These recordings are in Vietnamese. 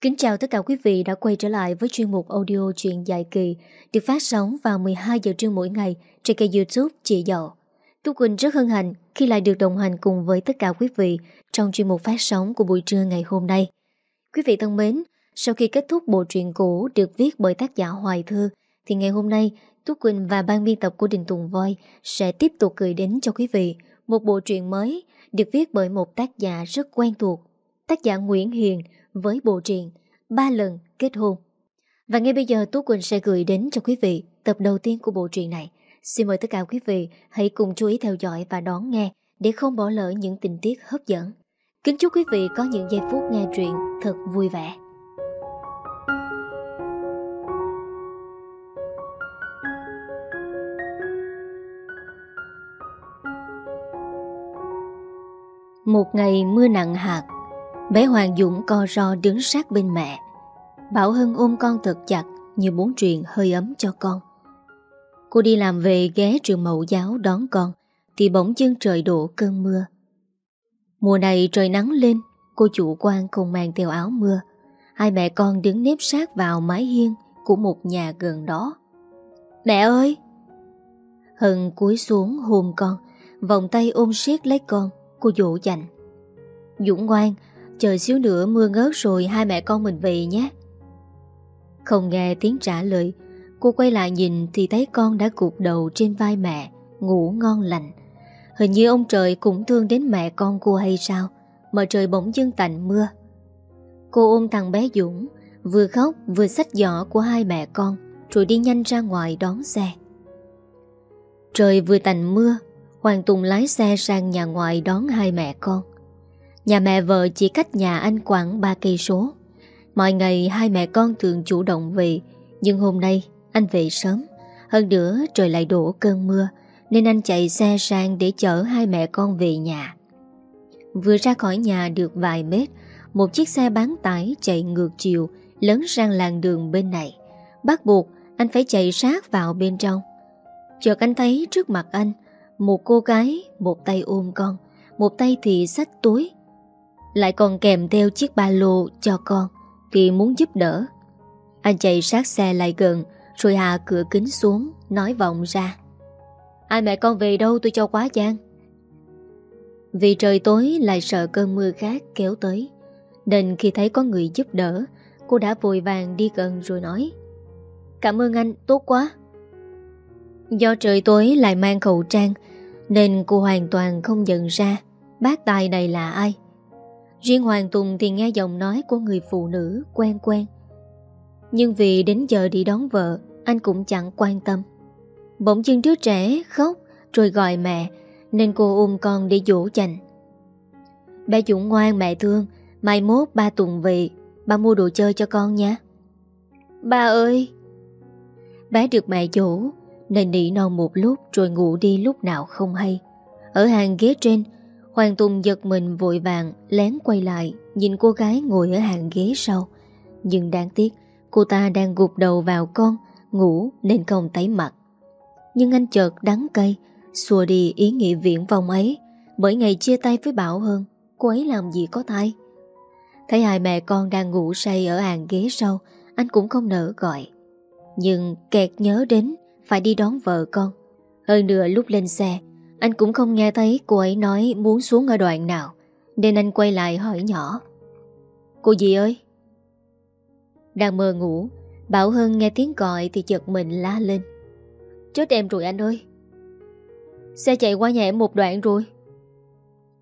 Kính chào tất cả quý vị đã quay trở lại với chuyên mục audio truyện dài kỳ được phát sóng vào 12 giờ trưa mỗi ngày trên kênh youtube Chị Dậu. Tú Quỳnh rất hân hạnh khi lại được đồng hành cùng với tất cả quý vị trong chuyên mục phát sóng của buổi trưa ngày hôm nay. Quý vị thân mến, sau khi kết thúc bộ truyện cũ được viết bởi tác giả Hoài Thư thì ngày hôm nay Tú Quỳnh và ban biên tập của Đình Tùng Voi sẽ tiếp tục gửi đến cho quý vị một bộ truyện mới được viết bởi một tác giả rất quen thuộc, tác giả Nguyễn Hiền với bộ truyện Ba lần kết hôn. Và ngay bây giờ Tú Quỳnh sẽ gửi đến cho quý vị tập đầu tiên của bộ truyện này. Xin mời tất cả quý vị hãy cùng chú ý theo dõi và đón nghe để không bỏ lỡ những tình tiết hấp dẫn. Kính chúc quý vị có những giây phút nghe truyện thật vui vẻ. Một ngày mưa nặng hạt Bé Hoàng Dũng co ro đứng sát bên mẹ. Bảo hưng ôm con thật chặt Như muốn truyền hơi ấm cho con. Cô đi làm về ghé trường mẫu giáo đón con, Thì bỗng chân trời đổ cơn mưa. Mùa này trời nắng lên, Cô chủ quan không mang theo áo mưa. Hai mẹ con đứng nếp sát vào mái hiên Của một nhà gần đó. Mẹ ơi! Hưng cúi xuống hôn con, Vòng tay ôm siết lấy con, Cô dỗ dành. Dũng ngoan Chờ xíu nữa mưa ngớt rồi hai mẹ con mình về nhé. Không nghe tiếng trả lời, Cô quay lại nhìn thì thấy con đã cụp đầu trên vai mẹ, Ngủ ngon lành. Hình như ông trời cũng thương đến mẹ con cô hay sao, Mà trời bỗng dưng tạnh mưa. Cô ôm thằng bé Dũng, Vừa khóc vừa xách giỏ của hai mẹ con, Rồi đi nhanh ra ngoài đón xe. Trời vừa tạnh mưa, Hoàng Tùng lái xe sang nhà ngoại đón hai mẹ con. Nhà mẹ vợ chỉ cách nhà anh khoảng 3 cây số. Mọi ngày hai mẹ con thường chủ động về, nhưng hôm nay anh về sớm. Hơn nữa trời lại đổ cơn mưa, nên anh chạy xe sang để chở hai mẹ con về nhà. Vừa ra khỏi nhà được vài mét, một chiếc xe bán tải chạy ngược chiều, lớn sang làng đường bên này. Bắt buộc anh phải chạy sát vào bên trong. Chợt anh thấy trước mặt anh, một cô gái, một tay ôm con, một tay thì sách túi, lại còn kèm theo chiếc ba lô cho con Thì muốn giúp đỡ. Anh chạy sát xe lại gần Rồi hạ cửa kính xuống Nói vọng ra. Ai mẹ con về đâu tôi cho quá gian. Vì trời tối lại sợ cơn mưa khác kéo tới Nên khi thấy có người giúp đỡ Cô đã vội vàng đi gần rồi nói Cảm ơn anh, tốt quá. Do trời tối lại mang khẩu trang Nên cô hoàn toàn không nhận ra Bác tài này là ai. Riêng Hoàng Tùng thì nghe giọng nói của người phụ nữ quen quen. Nhưng vì đến giờ đi đón vợ, anh cũng chẳng quan tâm. Bỗng dưng đứa trẻ khóc rồi gọi mẹ, nên cô ôm con để dỗ dành. Bé Dũng ngoan mẹ thương, mai mốt ba Tùng về, ba mua đồ chơi cho con nha. Ba ơi! Bé được mẹ dỗ, nên nỉ non một lúc rồi ngủ đi lúc nào không hay. Ở hàng ghế trên, Hoàng Tùng giật mình vội vàng, lén quay lại, nhìn cô gái ngồi ở hàng ghế sau. Nhưng đáng tiếc, cô ta đang gục đầu vào con, ngủ nên không thấy mặt. Nhưng anh chợt đắng cay, xua đi ý nghĩ viễn vong ấy bởi ngày chia tay với Bảo Hơn cô ấy làm gì có thai. Thấy hai mẹ con đang ngủ say ở hàng ghế sau, anh cũng không nỡ gọi. Nhưng kẹt nhớ đến phải đi đón vợ con. Hơn nữa lúc lên xe anh cũng không nghe thấy cô ấy nói muốn xuống ở đoạn nào, Nên anh quay lại hỏi nhỏ. Cô gì ơi? Đang mơ ngủ, Bảo Hân nghe tiếng gọi thì chợt mình la lên. Chết em rồi anh ơi! Xe chạy qua nhà em một đoạn rồi.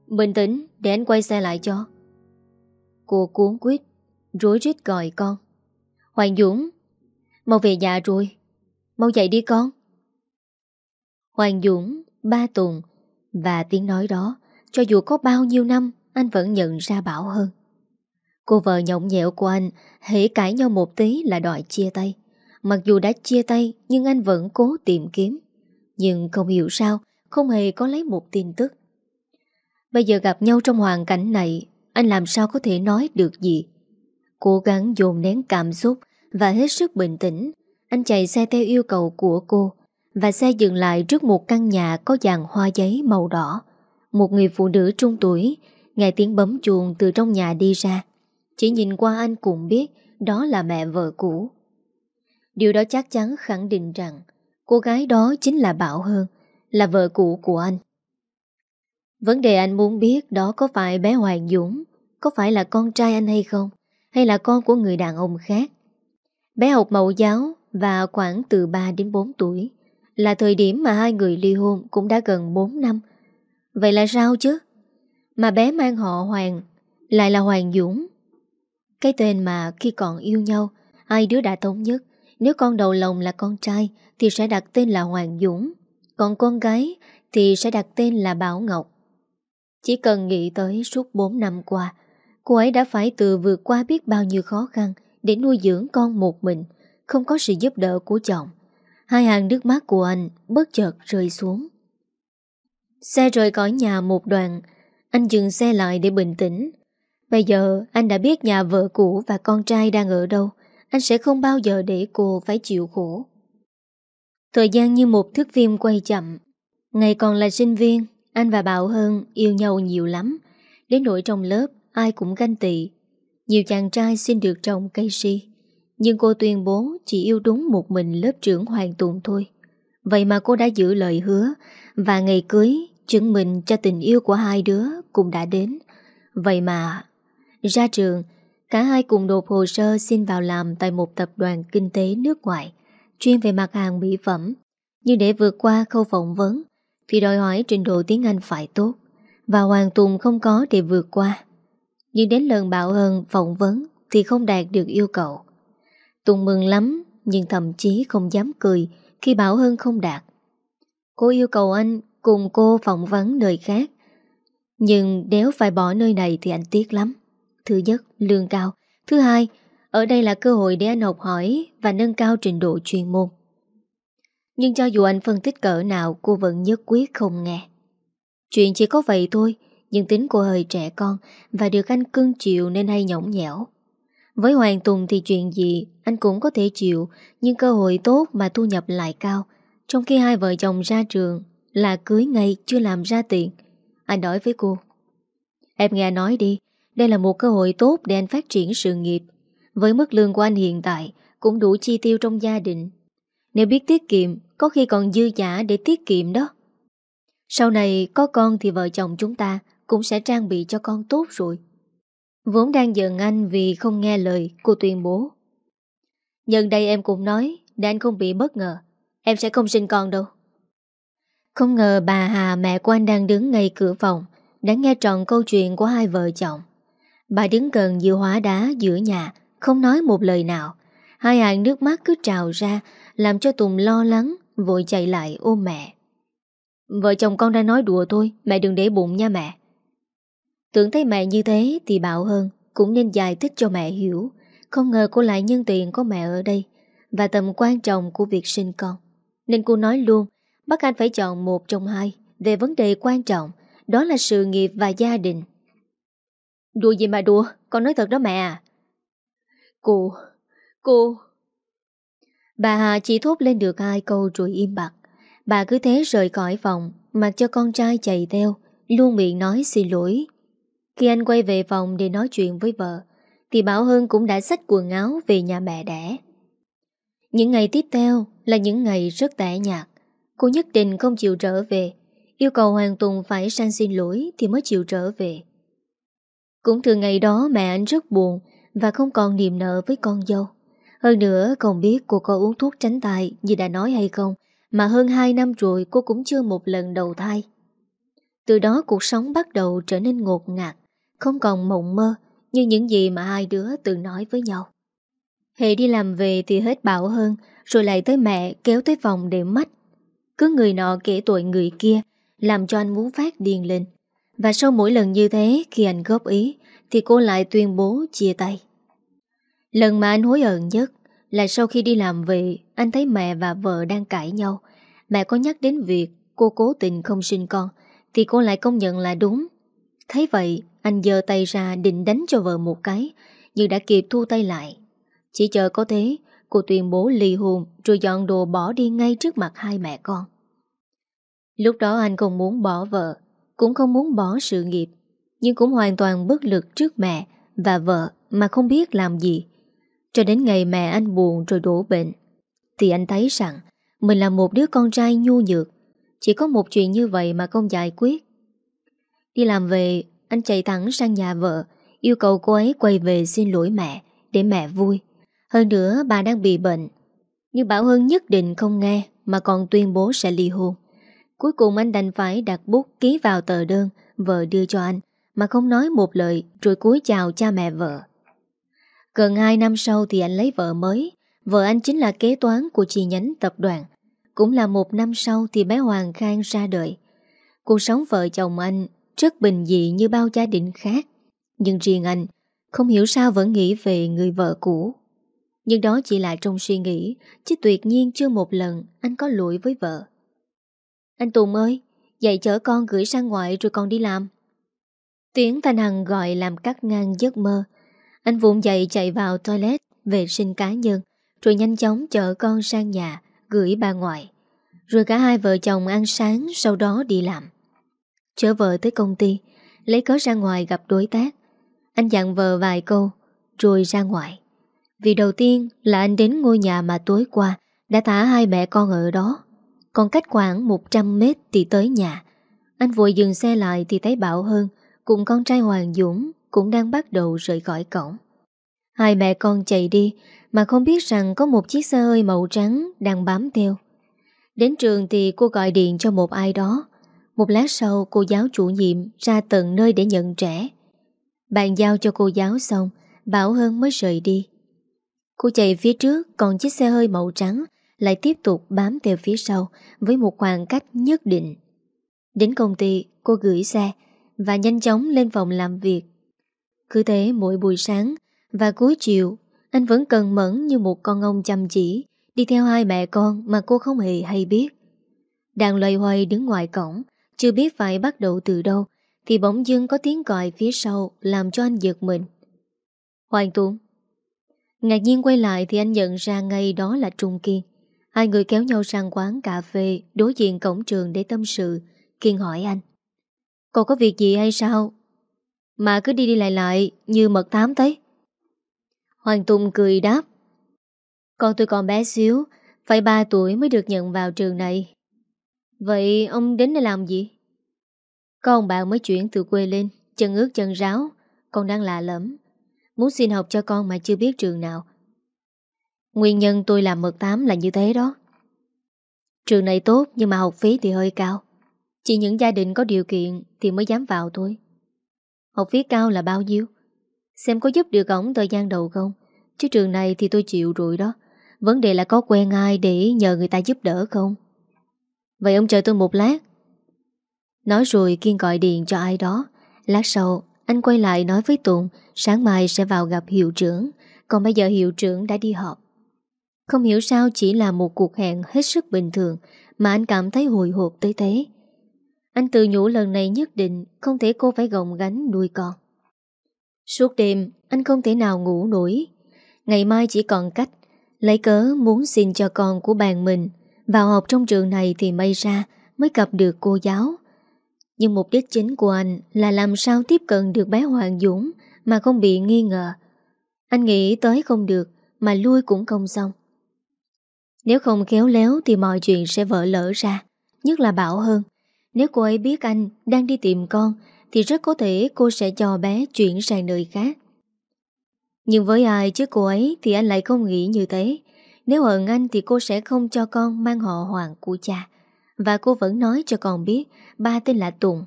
Bình tĩnh, để anh quay xe lại cho. Cô cuốn quyết Rối rít gọi con. Hoàng Dũng, Mau về nhà rồi. Mau dậy đi con. Hoàng Dũng ba tuần. Và tiếng nói đó, Cho dù có bao nhiêu năm, Anh vẫn nhận ra Bảo hơn. Cô vợ nhộng nhẹo của anh Hễ cãi nhau một tí là đòi chia tay. Mặc dù đã chia tay, Nhưng anh vẫn cố tìm kiếm. Nhưng không hiểu sao, Không hề có lấy một tin tức. Bây giờ gặp nhau trong hoàn cảnh này, Anh làm sao có thể nói được gì? Cố gắng dồn nén cảm xúc Và hết sức bình tĩnh, Anh chạy xe theo yêu cầu của cô và xe dừng lại trước một căn nhà có dàn hoa giấy màu đỏ. Một người phụ nữ trung tuổi nghe tiếng bấm chuông từ trong nhà đi ra. Chỉ nhìn qua anh cũng biết đó là mẹ vợ cũ. Điều đó chắc chắn khẳng định rằng cô gái đó chính là Bảo Hơn, là vợ cũ của anh. Vấn đề anh muốn biết đó có phải bé Hoàng Dũng, có phải là con trai anh hay không, hay là con của người đàn ông khác. Bé học mẫu giáo và khoảng từ 3 đến 4 tuổi, là thời điểm mà hai người ly hôn cũng đã gần 4 năm. Vậy là sao chứ? Mà bé mang họ Hoàng, lại là Hoàng Dũng. Cái tên mà khi còn yêu nhau, hai đứa đã thống nhất, nếu con đầu lòng là con trai thì sẽ đặt tên là Hoàng Dũng, còn con gái thì sẽ đặt tên là Bảo Ngọc. Chỉ cần nghĩ tới suốt 4 năm qua, cô ấy đã phải từ vượt qua biết bao nhiêu khó khăn để nuôi dưỡng con một mình, không có sự giúp đỡ của chồng. Hai hàng nước mắt của anh bất chợt rơi xuống. Xe rời khỏi nhà một đoạn, anh dừng xe lại để bình tĩnh. Bây giờ anh đã biết nhà vợ cũ và con trai đang ở đâu, anh sẽ không bao giờ để cô phải chịu khổ. Thời gian như một thước phim quay chậm. Ngày còn là sinh viên, anh và Bảo Hơn yêu nhau nhiều lắm. Đến nỗi trong lớp, ai cũng ganh tị. Nhiều chàng trai xin được trồng cây si. Nhưng cô tuyên bố chỉ yêu đúng một mình lớp trưởng Hoàng Tùng thôi. Vậy mà cô đã giữ lời hứa và ngày cưới chứng minh cho tình yêu của hai đứa cũng đã đến. Vậy mà ra trường, cả hai cùng nộp hồ sơ xin vào làm tại một tập đoàn kinh tế nước ngoài, chuyên về mặt hàng mỹ phẩm. Nhưng để vượt qua khâu phỏng vấn, thì đòi hỏi trình độ tiếng Anh phải tốt, và Hoàng Tùng không có để vượt qua. Nhưng đến lần Bảo Hân phỏng vấn thì không đạt được yêu cầu. Tùng mừng lắm, nhưng thậm chí không dám cười khi Bảo Hân không đạt. Cô yêu cầu anh cùng cô phỏng vấn nơi khác. Nhưng nếu phải bỏ nơi này thì anh tiếc lắm. Thứ nhất, lương cao. Thứ hai, ở đây là cơ hội để anh học hỏi và nâng cao trình độ chuyên môn. Nhưng cho dù anh phân tích cỡ nào cô vẫn nhất quyết không nghe. Chuyện chỉ có vậy thôi, nhưng tính cô hơi trẻ con và được anh cưng chịu nên hay nhõng nhẽo. Với Hoàng Tùng thì chuyện gì anh cũng có thể chịu, nhưng cơ hội tốt mà thu nhập lại cao. Trong khi hai vợ chồng ra trường là cưới ngay chưa làm ra tiền. Anh nói với cô. Em nghe nói đi, đây là một cơ hội tốt để anh phát triển sự nghiệp. Với mức lương của anh hiện tại, cũng đủ chi tiêu trong gia đình. Nếu biết tiết kiệm, có khi còn dư giả để tiết kiệm đó. Sau này có con thì vợ chồng chúng ta cũng sẽ trang bị cho con tốt rồi. Vốn đang giận anh vì không nghe lời cô tuyên bố. Nhân đây em cũng nói để anh không bị bất ngờ. Em sẽ không sinh con đâu. Không ngờ bà Hà mẹ của anh đang đứng ngay cửa phòng đã nghe trọn câu chuyện của hai vợ chồng. Bà đứng gần giữa hóa đá giữa nhà, không nói một lời nào. Hai hàng nước mắt cứ trào ra, làm cho Tùng lo lắng, vội chạy lại ôm mẹ. Vợ chồng con đang nói đùa thôi, mẹ đừng để bụng nha mẹ. Tưởng thấy mẹ như thế thì bảo hơn, cũng nên giải thích cho mẹ hiểu. Không ngờ cô lại nhân tiện có mẹ ở đây, và tầm quan trọng của việc sinh con. Nên cô nói luôn, bắt anh phải chọn một trong hai, về vấn đề quan trọng, đó là sự nghiệp và gia đình. Đùa gì mà đùa, con nói thật đó mẹ à. Cô, cô... Bà Hà chỉ thốt lên được hai câu rồi im bặt. Bà cứ thế rời khỏi phòng, mặc cho con trai chạy theo, luôn miệng nói xin lỗi. Khi anh quay về phòng để nói chuyện với vợ, thì Bảo Hân cũng đã xách quần áo về nhà mẹ đẻ. Những ngày tiếp theo là những ngày rất tẻ nhạt. Cô nhất định không chịu trở về, yêu cầu Hoàng Tùng phải sang xin lỗi thì mới chịu trở về. Cũng từ ngày đó mẹ anh rất buồn và không còn niềm nợ với con dâu. Hơn nữa còn biết cô có uống thuốc tránh thai như đã nói hay không, mà hơn 2 năm rồi cô cũng chưa một lần đầu thai. Từ đó cuộc sống bắt đầu trở nên ngột ngạt, không còn mộng mơ như những gì mà hai đứa từng nói với nhau. Hệ đi làm về thì hết bảo hơn, rồi lại tới mẹ kéo tới phòng để mắt. Cứ người nọ kể tội người kia, làm cho anh muốn phát điên lên. Và sau mỗi lần như thế khi anh góp ý Thì cô lại tuyên bố chia tay Lần mà anh hối hận nhất Là sau khi đi làm về Anh thấy mẹ và vợ đang cãi nhau Mẹ có nhắc đến việc cô cố tình không sinh con Thì cô lại công nhận là đúng Thấy vậy anh giơ tay ra định đánh cho vợ một cái Nhưng đã kịp thu tay lại Chỉ chờ có thế Cô tuyên bố ly hôn Rồi dọn đồ bỏ đi ngay trước mặt hai mẹ con Lúc đó anh không muốn bỏ vợ cũng không muốn bỏ sự nghiệp, nhưng cũng hoàn toàn bất lực trước mẹ và vợ mà không biết làm gì. Cho đến ngày mẹ anh buồn rồi đổ bệnh, thì anh thấy rằng mình là một đứa con trai nhu nhược. Chỉ có một chuyện như vậy mà không giải quyết. Đi làm về, anh chạy thẳng sang nhà vợ, yêu cầu cô ấy quay về xin lỗi mẹ, để mẹ vui. Hơn nữa bà đang bị bệnh. Nhưng Bảo Hân nhất định không nghe mà còn tuyên bố sẽ ly hôn. Cuối cùng anh đành phải đặt bút ký vào tờ đơn vợ đưa cho anh mà không nói một lời rồi cúi chào cha mẹ vợ. Gần 2 năm sau thì anh lấy vợ mới, vợ anh chính là kế toán của chi nhánh tập đoàn. Cũng là một năm sau thì bé Hoàng Khang ra đời. Cuộc sống vợ chồng anh rất bình dị như bao gia đình khác. Nhưng riêng anh không hiểu sao vẫn nghĩ về người vợ cũ. Nhưng đó chỉ là trong suy nghĩ, chứ tuyệt nhiên chưa một lần anh có lỗi với vợ. Anh Tùng ơi, dậy chở con gửi sang ngoại rồi con đi làm. Tiếng Thanh Hằng gọi làm cắt ngang giấc mơ. Anh vụn dậy chạy vào toilet, vệ sinh cá nhân, rồi nhanh chóng chở con sang nhà, gửi bà ngoại. Rồi cả hai vợ chồng ăn sáng, sau đó đi làm. Chở vợ tới công ty, lấy cớ ra ngoài gặp đối tác. Anh dặn vợ vài câu, rồi ra ngoài. Vì đầu tiên là anh đến ngôi nhà mà tối qua đã thả hai mẹ con ở đó. Còn cách khoảng 100 mét thì tới nhà. Anh vội dừng xe lại thì thấy Bảo Hơn cùng con trai Hoàng Dũng cũng đang bắt đầu rời khỏi cổng. Hai mẹ con chạy đi mà không biết rằng có một chiếc xe hơi màu trắng đang bám theo. Đến trường thì cô gọi điện cho một ai đó. Một lát sau cô giáo chủ nhiệm ra tận nơi để nhận trẻ. Bàn giao cho cô giáo xong, Bảo Hơn mới rời đi. Cô chạy phía trước còn chiếc xe hơi màu trắng lại tiếp tục bám theo phía sau với một khoảng cách nhất định. Đến công ty, cô gửi xe và nhanh chóng lên phòng làm việc. Cứ thế mỗi buổi sáng và cuối chiều, anh vẫn cần mẫn như một con ông chăm chỉ đi theo hai mẹ con mà cô không hề hay biết. Đang loay hoay đứng ngoài cổng, chưa biết phải bắt đầu từ đâu, thì bỗng dưng có tiếng gọi phía sau làm cho anh giật mình. Hoàng Tuấn Ngạc nhiên quay lại thì anh nhận ra ngay đó là Trung Kiên. Hai người kéo nhau sang quán cà phê đối diện cổng trường để tâm sự. Kiên hỏi anh. Cậu có việc gì hay sao? Mà cứ đi đi lại lại như mật thám thế. Hoàng Tùng cười đáp. Con tôi còn bé xíu, phải 3 tuổi mới được nhận vào trường này. Vậy ông đến đây làm gì? Có ông bạn mới chuyển từ quê lên, chân ướt chân ráo, con đang lạ lẫm, Muốn xin học cho con mà chưa biết trường nào. Nguyên nhân tôi làm mật tám là như thế đó. Trường này tốt nhưng mà học phí thì hơi cao. Chỉ những gia đình có điều kiện Thì mới dám vào thôi. Học phí cao là bao nhiêu? Xem có giúp được ổng thời gian đầu không? Chứ trường này thì tôi chịu rồi đó. Vấn đề là có quen ai để nhờ người ta giúp đỡ không? Vậy ông chờ tôi một lát Nói rồi Kiên gọi điện cho ai đó Lát sau anh quay lại nói với Tụng sáng mai sẽ vào gặp hiệu trưởng, còn bây giờ hiệu trưởng đã đi họp. Không hiểu sao chỉ là một cuộc hẹn hết sức bình thường mà anh cảm thấy hồi hộp tới thế. Anh tự nhủ lần này nhất định không thể cô phải gồng gánh nuôi con. Suốt đêm anh không thể nào ngủ nổi. Ngày mai chỉ còn cách lấy cớ muốn xin cho con của bạn mình vào học trong trường này thì may ra mới gặp được cô giáo nhưng mục đích chính của anh là làm sao tiếp cận được bé Hoàng Dũng mà không bị nghi ngờ. Anh nghĩ tới không được mà lui cũng không xong. Nếu không khéo léo thì mọi chuyện sẽ vỡ lỡ ra, nhất là Bảo hơn. Nếu cô ấy biết anh đang đi tìm con thì rất có thể cô sẽ cho bé chuyển sang nơi khác. Nhưng với ai chứ cô ấy thì anh lại không nghĩ như thế. Nếu hận anh thì cô sẽ không cho con mang họ hoàng của cha. Và cô vẫn nói cho con biết Ba tên là Tùng.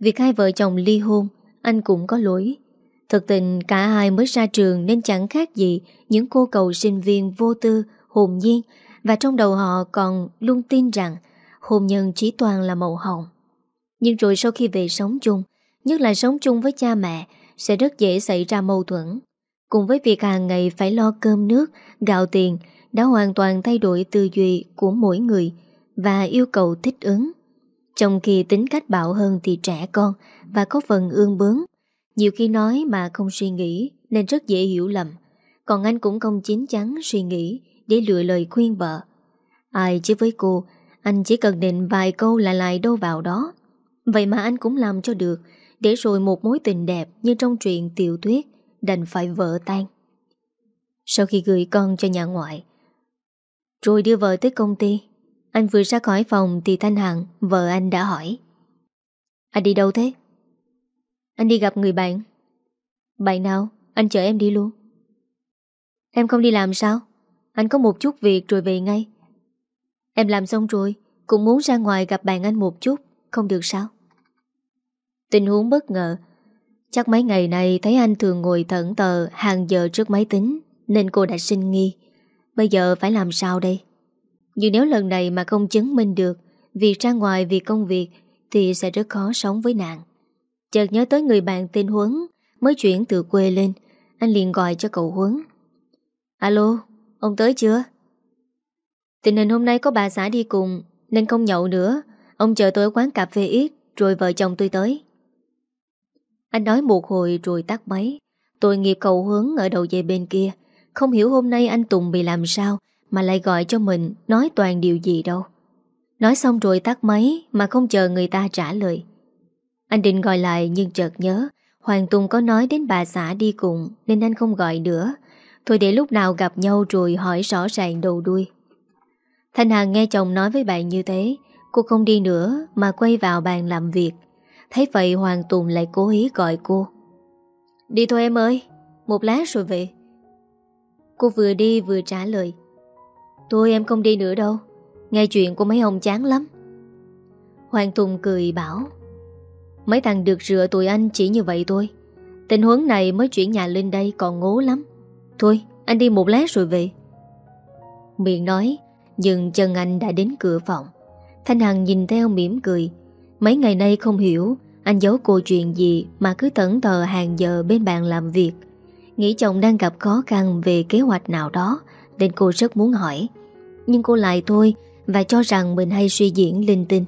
Việc hai vợ chồng ly hôn Anh cũng có lỗi. Thực tình cả hai mới ra trường Nên chẳng khác gì Những cô cầu sinh viên vô tư, hồn nhiên. Và trong đầu họ còn luôn tin rằng Hôn nhân chỉ toàn là màu hồng. Nhưng rồi sau khi về sống chung Nhất là sống chung với cha mẹ Sẽ rất dễ xảy ra mâu thuẫn. Cùng với việc hàng ngày phải lo cơm nước Gạo tiền đã hoàn toàn thay đổi tư duy của mỗi người và yêu cầu thích ứng. Trong khi tính cách bạo hơn thì trẻ con và có phần ương bướng. Nhiều khi nói mà không suy nghĩ nên rất dễ hiểu lầm. Còn anh cũng không chín chắn suy nghĩ để lựa lời khuyên vợ. Ai chứ với cô, anh chỉ cần định vài câu là lại đâu vào đó. Vậy mà anh cũng làm cho được, để rồi một mối tình đẹp như trong truyện tiểu thuyết đành phải vỡ tan. Sau khi gửi con cho nhà ngoại, rồi đưa vợ tới công ty, anh vừa ra khỏi phòng thì Thanh Hằng, vợ anh đã hỏi. Anh đi đâu thế? Anh đi gặp người bạn. Bạn nào? Anh chở em đi luôn. Em không đi làm sao? Anh có một chút việc rồi về ngay. Em làm xong rồi, cũng muốn ra ngoài gặp bạn anh một chút, không được sao? Tình huống bất ngờ. Chắc mấy ngày này thấy anh thường ngồi thẫn tờ hàng giờ trước máy tính, nên cô đã sinh nghi. Bây giờ phải làm sao đây? Nhưng nếu lần này mà không chứng minh được việc ra ngoài vì công việc thì sẽ rất khó sống với nạn. Chợt nhớ tới người bạn tên Huấn mới chuyển từ quê lên, anh liền gọi cho cậu Huấn. Alo, ông tới chưa? Tình hình hôm nay có bà xã đi cùng nên không nhậu nữa. Ông chờ tôi ở quán cà phê ít rồi vợ chồng tôi tới. Anh nói một hồi rồi tắt máy. Tội nghiệp cậu Huấn ở đầu dây bên kia. Không hiểu hôm nay anh Tùng bị làm sao mà lại gọi cho mình nói toàn điều gì đâu. Nói xong rồi tắt máy mà không chờ người ta trả lời. Anh định gọi lại nhưng chợt nhớ Hoàng Tùng có nói đến bà xã đi cùng nên anh không gọi nữa. Thôi để lúc nào gặp nhau rồi hỏi rõ ràng đầu đuôi. Thanh Hằng nghe chồng nói với bạn như thế, cô không đi nữa mà quay vào bàn làm việc. Thấy vậy Hoàng Tùng lại cố ý gọi cô. Đi thôi em ơi, một lát rồi về. Cô vừa đi vừa trả lời. Tôi em không đi nữa đâu, nghe chuyện của mấy ông chán lắm. Hoàng Tùng cười bảo. Mấy thằng được rửa tụi anh chỉ như vậy thôi. Tình huống này mới chuyển nhà lên đây còn ngố lắm. Thôi, anh đi một lát rồi về. Miệng nói, nhưng chân anh đã đến cửa phòng. Thanh Hằng nhìn theo mỉm cười. Mấy ngày nay không hiểu anh giấu cô chuyện gì mà cứ tẩn tờ hàng giờ bên bàn làm việc. Nghĩ chồng đang gặp khó khăn về kế hoạch nào đó nên cô rất muốn hỏi. Nhưng cô lại thôi và cho rằng mình hay suy diễn linh tinh.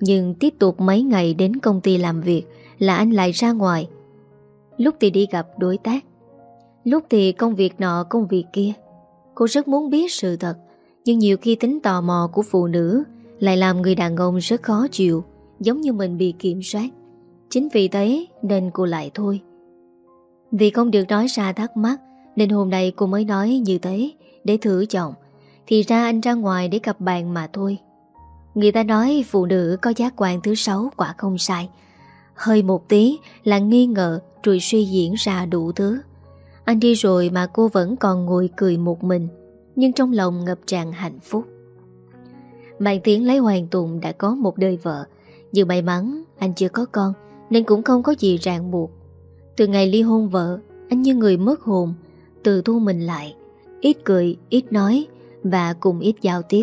Nhưng tiếp tục mấy ngày đến công ty làm việc là anh lại ra ngoài. Lúc thì đi gặp đối tác, lúc thì công việc nọ công việc kia. Cô rất muốn biết sự thật, nhưng nhiều khi tính tò mò của phụ nữ lại làm người đàn ông rất khó chịu, giống như mình bị kiểm soát. Chính vì thế nên cô lại thôi. Vì không được nói ra thắc mắc nên hôm nay cô mới nói như thế để thử chồng. Thì ra anh ra ngoài để gặp bạn mà thôi. Người ta nói phụ nữ có giác quan thứ sáu quả không sai. Hơi một tí là nghi ngờ rồi suy diễn ra đủ thứ. Anh đi rồi mà cô vẫn còn ngồi cười một mình, nhưng trong lòng ngập tràn hạnh phúc. Bạn Tiến lấy Hoàng Tùng đã có một đời vợ, nhưng may mắn anh chưa có con nên cũng không có gì ràng buộc. Từ ngày ly hôn vợ, anh như người mất hồn, tự thu mình lại, ít cười, ít nói và cùng ít giao tiếp.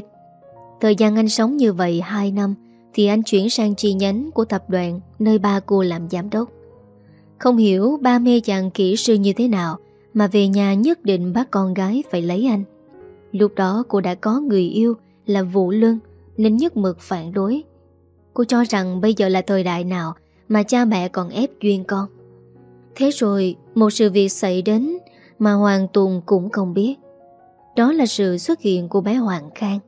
Thời gian anh sống như vậy 2 năm Thì anh chuyển sang chi nhánh của tập đoàn Nơi ba cô làm giám đốc. Không hiểu ba mê chàng kỹ sư như thế nào Mà về nhà nhất định bắt con gái phải lấy anh. Lúc đó cô đã có người yêu Là Vũ Lương Nên nhất mực phản đối. Cô cho rằng bây giờ là thời đại nào Mà cha mẹ còn ép duyên con. Thế rồi một sự việc xảy đến Mà Hoàng Tùng cũng không biết. Đó là sự xuất hiện của bé Hoàng Khang.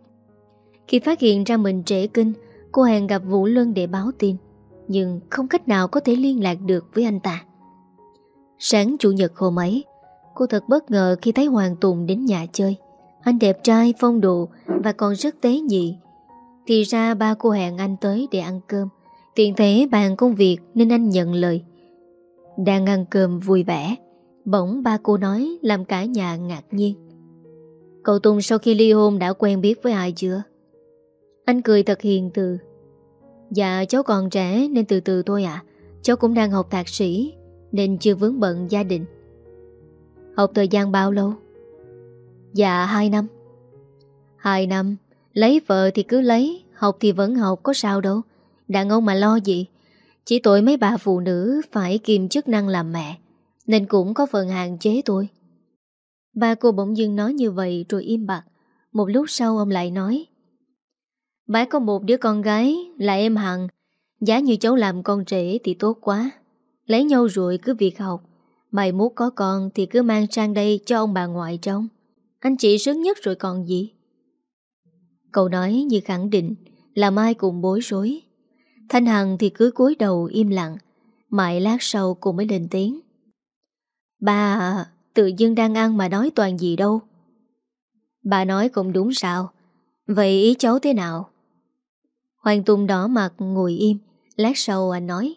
Khi phát hiện ra mình trễ kinh Cô hàng gặp Vũ Luân để báo tin Nhưng không cách nào có thể liên lạc được với anh ta. Sáng chủ nhật hôm ấy Cô thật bất ngờ khi thấy Hoàng Tùng đến nhà chơi. Anh đẹp trai, phong độ Và còn rất tế nhị. Thì ra ba cô hẹn anh tới để ăn cơm. Tiện thế bàn công việc Nên anh nhận lời. Đang ăn cơm vui vẻ. Bỗng ba cô nói, làm cả nhà ngạc nhiên. Cậu Tùng sau khi ly hôn đã quen biết với ai chưa? Anh cười thật hiền từ. Dạ cháu còn trẻ nên từ từ thôi ạ. Cháu cũng đang học thạc sĩ Nên chưa vướng bận gia đình. Học thời gian bao lâu? Dạ 2 năm. 2 năm. Lấy vợ thì cứ lấy, Học thì vẫn học, có sao đâu. Đàn ông mà lo gì? Chỉ tội mấy bà phụ nữ phải kiềm chức năng làm mẹ, Nên cũng có phần hạn chế tôi. Ba cô bỗng dưng nói như vậy rồi im bặt. Một lúc sau ông lại nói Bác có một đứa con gái là em Hằng. Giá như cháu làm con trẻ thì tốt quá. Lấy nhau rồi cứ việc học. Mày muốn có con thì cứ mang sang đây cho ông bà ngoại trong Anh chị sướng nhất rồi còn gì? Cậu nói như khẳng định, là mai cùng bối rối. Thanh Hằng thì cứ cúi đầu im lặng Mãi lát sau cô mới lên tiếng Bà à, tự dưng đang ăn mà nói toàn gì đâu. Bà nói cũng đúng sao. Vậy ý cháu thế nào? Hoàng Tùng đỏ mặt ngồi im. Lát sau anh nói.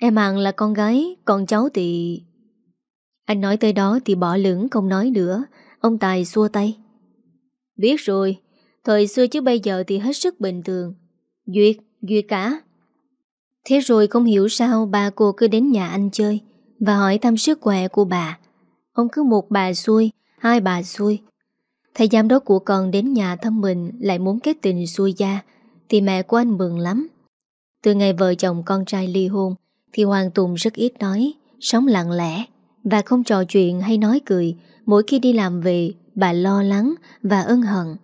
Em Hằng là con gái, còn cháu thì... Anh nói tới đó thì bỏ lửng không nói nữa. Ông Tài xua tay. Biết rồi, thời xưa chứ bây giờ thì hết sức bình thường. Duyệt, Duy cả. Thế rồi không hiểu sao bà cô cứ đến nhà anh chơi và hỏi thăm sức khỏe của bà. Ông cứ một bà xui, hai bà xui. Thầy giám đốc của con đến nhà thăm mình lại muốn kết tình xui gia thì mẹ của anh mừng lắm. Từ ngày vợ chồng con trai ly hôn thì Hoàng Tùng rất ít nói, sống lặng lẽ và không trò chuyện hay nói cười. Mỗi khi đi làm về, bà lo lắng và ân hận.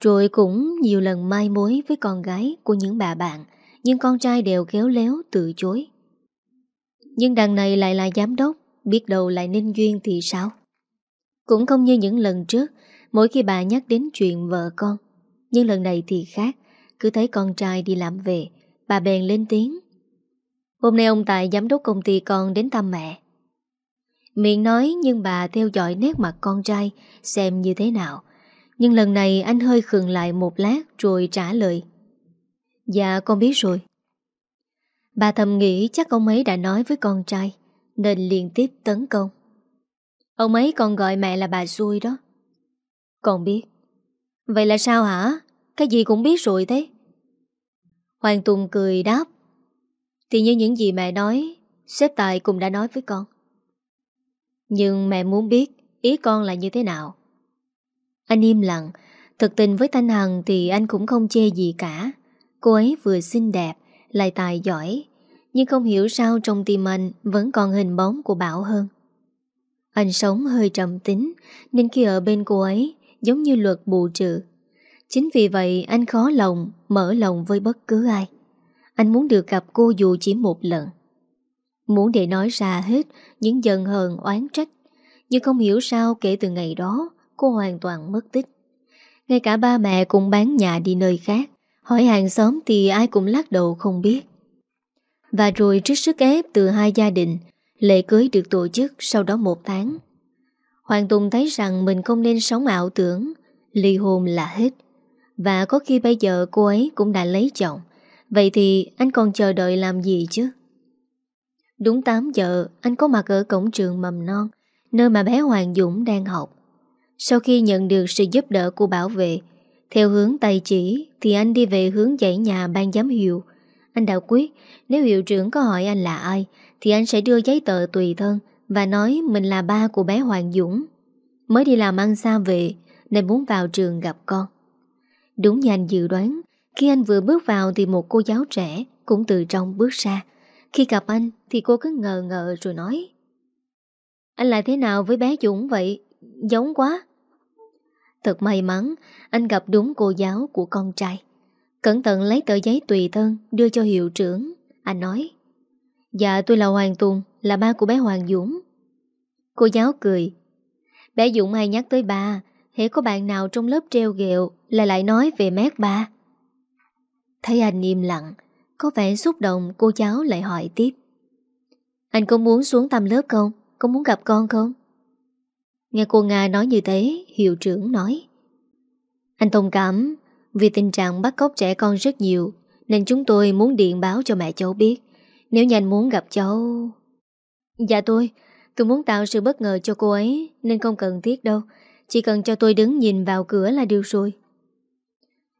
Rồi cũng nhiều lần mai mối với con gái của những bà bạn, nhưng con trai đều khéo léo từ chối. Nhưng đằng này lại là giám đốc, biết đâu lại nên duyên thì sao? Cũng không như những lần trước, mỗi khi bà nhắc đến chuyện vợ con. Nhưng lần này thì khác, cứ thấy con trai đi làm về, bà bèn lên tiếng. Hôm nay ông Tài giám đốc công ty con đến thăm mẹ. Miệng nói nhưng bà theo dõi nét mặt con trai xem như thế nào. Nhưng lần này anh hơi khừng lại một lát rồi trả lời. Dạ con biết rồi. Bà thầm nghĩ chắc ông ấy đã nói với con trai nên liên tiếp tấn công. Ông ấy còn gọi mẹ là bà xui đó. Con biết. Vậy là sao hả? Cái gì cũng biết rồi thế. Hoàng Tùng cười đáp. Thì như những gì mẹ nói, sếp Tài cũng đã nói với con. Nhưng mẹ muốn biết ý con là như thế nào. Anh im lặng, thực tình với Thanh Hằng thì anh cũng không chê gì cả. Cô ấy vừa xinh đẹp, lại tài giỏi, nhưng không hiểu sao trong tim anh vẫn còn hình bóng của Bảo hơn. Anh sống hơi trầm tính, nên khi ở bên cô ấy giống như luật bù trừ. Chính vì vậy anh khó lòng, mở lòng với bất cứ ai. Anh muốn được gặp cô dù chỉ một lần. Muốn để nói ra hết những giận hờn oán trách. Nhưng không hiểu sao kể từ ngày đó cô hoàn toàn mất tích. Ngay cả ba mẹ cũng bán nhà đi nơi khác. Hỏi hàng xóm thì ai cũng lắc đầu không biết. Và rồi trước sức ép từ hai gia đình, lễ cưới được tổ chức sau đó một tháng. Hoàng Tùng thấy rằng mình không nên sống ảo tưởng, ly hôn là hết. Và có khi bây giờ cô ấy cũng đã lấy chồng. Vậy thì anh còn chờ đợi làm gì chứ? Đúng 8 giờ, anh có mặt ở cổng trường mầm non, nơi mà bé Hoàng Dũng đang học. Sau khi nhận được sự giúp đỡ của bảo vệ, theo hướng tay chỉ thì anh đi về hướng dãy nhà ban giám hiệu. Anh đã quyết nếu hiệu trưởng có hỏi anh là ai thì anh sẽ đưa giấy tờ tùy thân và nói mình là ba của bé Hoàng Dũng. Mới đi làm ăn xa về nên muốn vào trường gặp con. Đúng như anh dự đoán, khi anh vừa bước vào thì một cô giáo trẻ cũng từ trong bước ra. Khi gặp anh thì cô cứ ngờ ngờ rồi nói Anh lại thế nào với bé Dũng vậy? Giống quá. Thật may mắn, anh gặp đúng cô giáo của con trai. Cẩn thận lấy tờ giấy tùy thân đưa cho hiệu trưởng. Anh nói Dạ tôi là Hoàng Tùng, là ba của bé Hoàng Dũng. Cô giáo cười Bé Dũng hay nhắc tới ba Hễ có bạn nào trong lớp treo ghẹo Là lại nói về mét ba Thấy anh im lặng Có vẻ xúc động cô cháu lại hỏi tiếp Anh có muốn xuống tầm lớp không? Có muốn gặp con không? Nghe cô Nga nói như thế, Hiệu trưởng nói. Anh thông cảm, Vì tình trạng bắt cóc trẻ con rất nhiều, Nên chúng tôi muốn điện báo cho mẹ cháu biết. Nếu nhanh muốn gặp cháu Dạ tôi Tôi muốn tạo sự bất ngờ cho cô ấy, Nên không cần thiết đâu. Chỉ cần cho tôi đứng nhìn vào cửa là được rồi.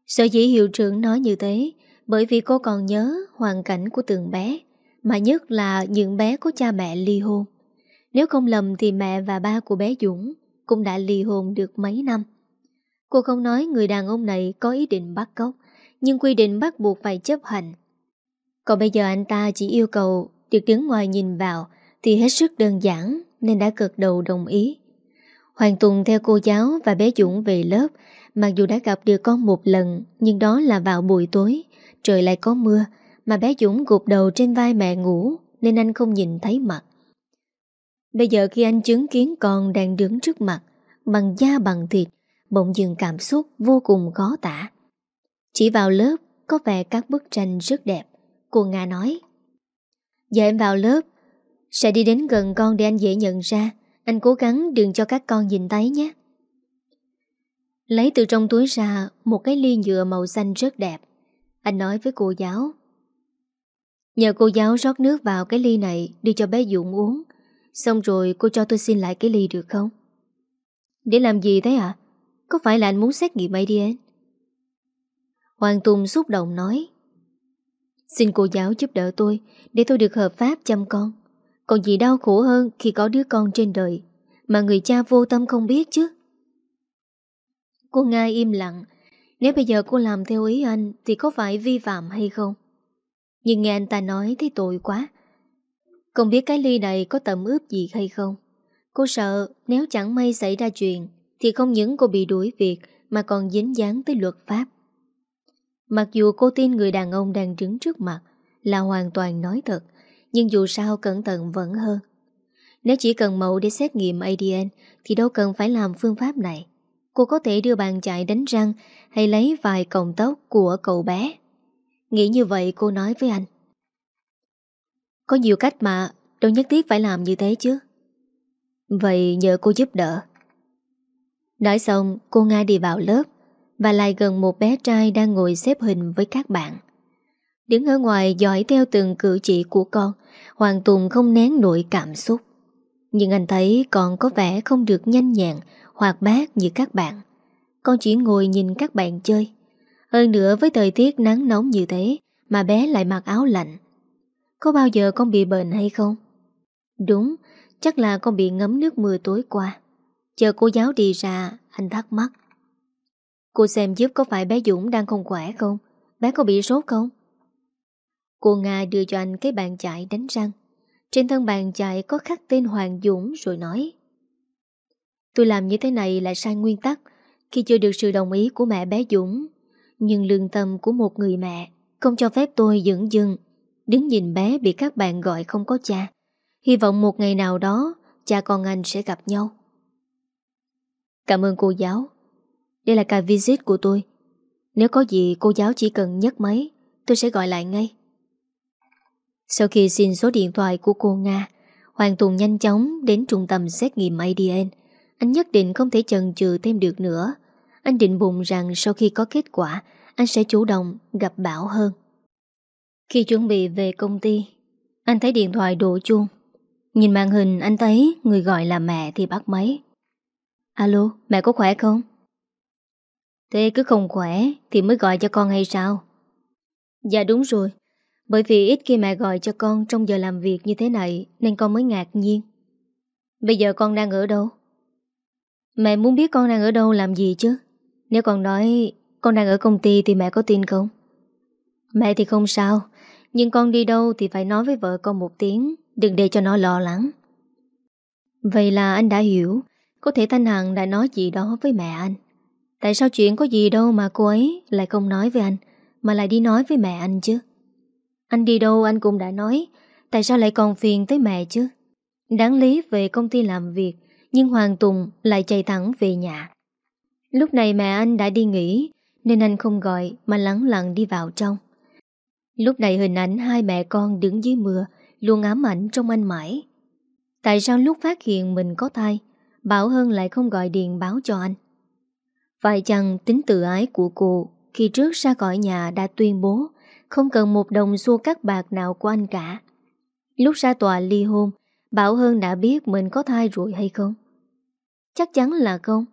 Sở dĩ hiệu trưởng nói như thế, Bởi vì cô còn nhớ hoàn cảnh của từng bé, Mà nhất là những bé có cha mẹ ly hôn. Nếu không lầm thì mẹ và ba của bé Dũng Cũng đã ly hôn được mấy năm. Cô không nói người đàn ông này có ý định bắt cóc, Nhưng quy định bắt buộc phải chấp hành. Còn bây giờ anh ta chỉ yêu cầu Được đứng ngoài nhìn vào Thì hết sức đơn giản Nên đã cực đầu đồng ý. Hoàng Tùng theo cô giáo và bé Dũng về lớp, Mặc dù đã gặp được con một lần, Nhưng đó là vào buổi tối, Trời lại có mưa, Mà bé Dũng gục đầu trên vai mẹ ngủ Nên anh không nhìn thấy mặt. Bây giờ khi anh chứng kiến con đang đứng trước mặt, Bằng da bằng thịt, Bỗng dừng cảm xúc vô cùng khó tả. Chỉ vào lớp, Có vẻ các bức tranh rất đẹp. Cô Nga nói, Giờ em vào lớp, Sẽ đi đến gần con để anh dễ nhận ra. Anh cố gắng đừng cho các con nhìn thấy nhé. Lấy từ trong túi ra Một cái ly nhựa màu xanh rất đẹp. Anh nói với cô giáo, Nhờ cô giáo rót nước vào cái ly này Đi cho bé Dũng uống. Xong rồi cô cho tôi xin lại cái ly được không? Để làm gì thế ạ? Có phải là anh muốn xét nghiệm ADN Hoàng Tùng xúc động nói. Xin cô giáo giúp đỡ tôi Để tôi được hợp pháp chăm con. Còn gì đau khổ hơn khi có đứa con trên đời Mà người cha vô tâm không biết chứ? Cô Nga im lặng. Nếu bây giờ cô làm theo ý anh Thì có phải vi phạm hay không? Nhưng nghe anh ta nói thấy tội quá không biết cái ly này có tầm ướp gì hay không. Cô sợ nếu chẳng may xảy ra chuyện, Thì không những cô bị đuổi việc, Mà còn dính dáng tới luật pháp. Mặc dù cô tin người đàn ông đang đứng trước mặt Là hoàn toàn nói thật, Nhưng dù sao cẩn thận vẫn hơn. Nếu chỉ cần mẫu để xét nghiệm ADN Thì đâu cần phải làm phương pháp này. Cô có thể đưa bàn chạy đánh răng Hay lấy vài cọng tóc của cậu bé. Nghĩ như vậy cô nói với anh. Có nhiều cách mà Đâu nhất thiết phải làm như thế chứ. Vậy nhờ cô giúp đỡ. Nói xong, cô Nga đi vào lớp Và lại gần một bé trai đang ngồi xếp hình với các bạn. Đứng ở ngoài dõi theo từng cử chỉ của con, Hoàng Tùng không nén nổi cảm xúc. Nhưng anh thấy con có vẻ không được nhanh nhẹn, Hoạt bát như các bạn. Con chỉ ngồi nhìn các bạn chơi. Hơn nữa với thời tiết nắng nóng như thế, Mà bé lại mặc áo lạnh có bao giờ con bị bệnh hay không? Đúng, Chắc là con bị ngấm nước mưa tối qua. Chờ cô giáo đi ra, Anh thắc mắc. Cô xem giúp có phải bé Dũng đang không khỏe không? Bé có bị sốt không? Cô Nga đưa cho anh cái bàn chải đánh răng. Trên thân bàn chải có khắc tên Hoàng Dũng rồi nói, Tôi làm như thế này là sai nguyên tắc. Khi chưa được sự đồng ý của mẹ bé Dũng, Nhưng lương tâm của một người mẹ, Không cho phép tôi dưỡng dưng Đứng nhìn bé bị các bạn gọi không có cha. Hy vọng một ngày nào đó, Cha con anh sẽ gặp nhau. Cảm ơn cô giáo. Đây là cả visit của tôi. Nếu có gì, cô giáo chỉ cần nhấc máy, Tôi sẽ gọi lại ngay. Sau khi xin số điện thoại của cô Nga, Hoàng Tùng nhanh chóng đến trung tâm xét nghiệm ADN Anh nhất định không thể chần chừ thêm được nữa. Anh định bụng rằng sau khi có kết quả, Anh sẽ chủ động gặp Bảo hơn. Khi chuẩn bị về công ty Anh thấy điện thoại đổ chuông Nhìn màn hình anh thấy người gọi là mẹ thì bắt máy. Alo, mẹ có khỏe không? Thế cứ không khỏe thì mới gọi cho con hay sao? Dạ đúng rồi, bởi vì ít khi mẹ gọi cho con trong giờ làm việc như thế này nên con mới ngạc nhiên. Bây giờ con đang ở đâu? Mẹ muốn biết con đang ở đâu làm gì chứ? Nếu con nói con đang ở công ty thì mẹ có tin không? Mẹ thì không sao, nhưng con đi đâu thì phải nói với vợ con một tiếng, Đừng để cho nó lo lắng. Vậy là anh đã hiểu, Có thể Thanh Hằng đã nói gì đó với mẹ anh. Tại sao chuyện có gì đâu mà cô ấy lại không nói với anh, Mà lại đi nói với mẹ anh chứ? Anh đi đâu anh cũng đã nói, Tại sao lại còn phiền tới mẹ chứ? Đáng lý về công ty làm việc, Nhưng Hoàng Tùng lại chạy thẳng về nhà. Lúc này mẹ anh đã đi nghỉ, Nên anh không gọi Mà lắng lặng đi vào trong. Lúc này hình ảnh hai mẹ con đứng dưới mưa, Luôn ám ảnh trong anh mãi. Tại sao lúc phát hiện mình có thai, Bảo Hân lại không gọi điện báo cho anh? Phải chăng tính tự ái của cô Khi trước ra khỏi nhà đã tuyên bố Không cần một đồng xu cắt bạc nào của anh cả? Lúc ra tòa ly hôn, Bảo Hân đã biết mình có thai rồi hay không? Chắc chắn là không.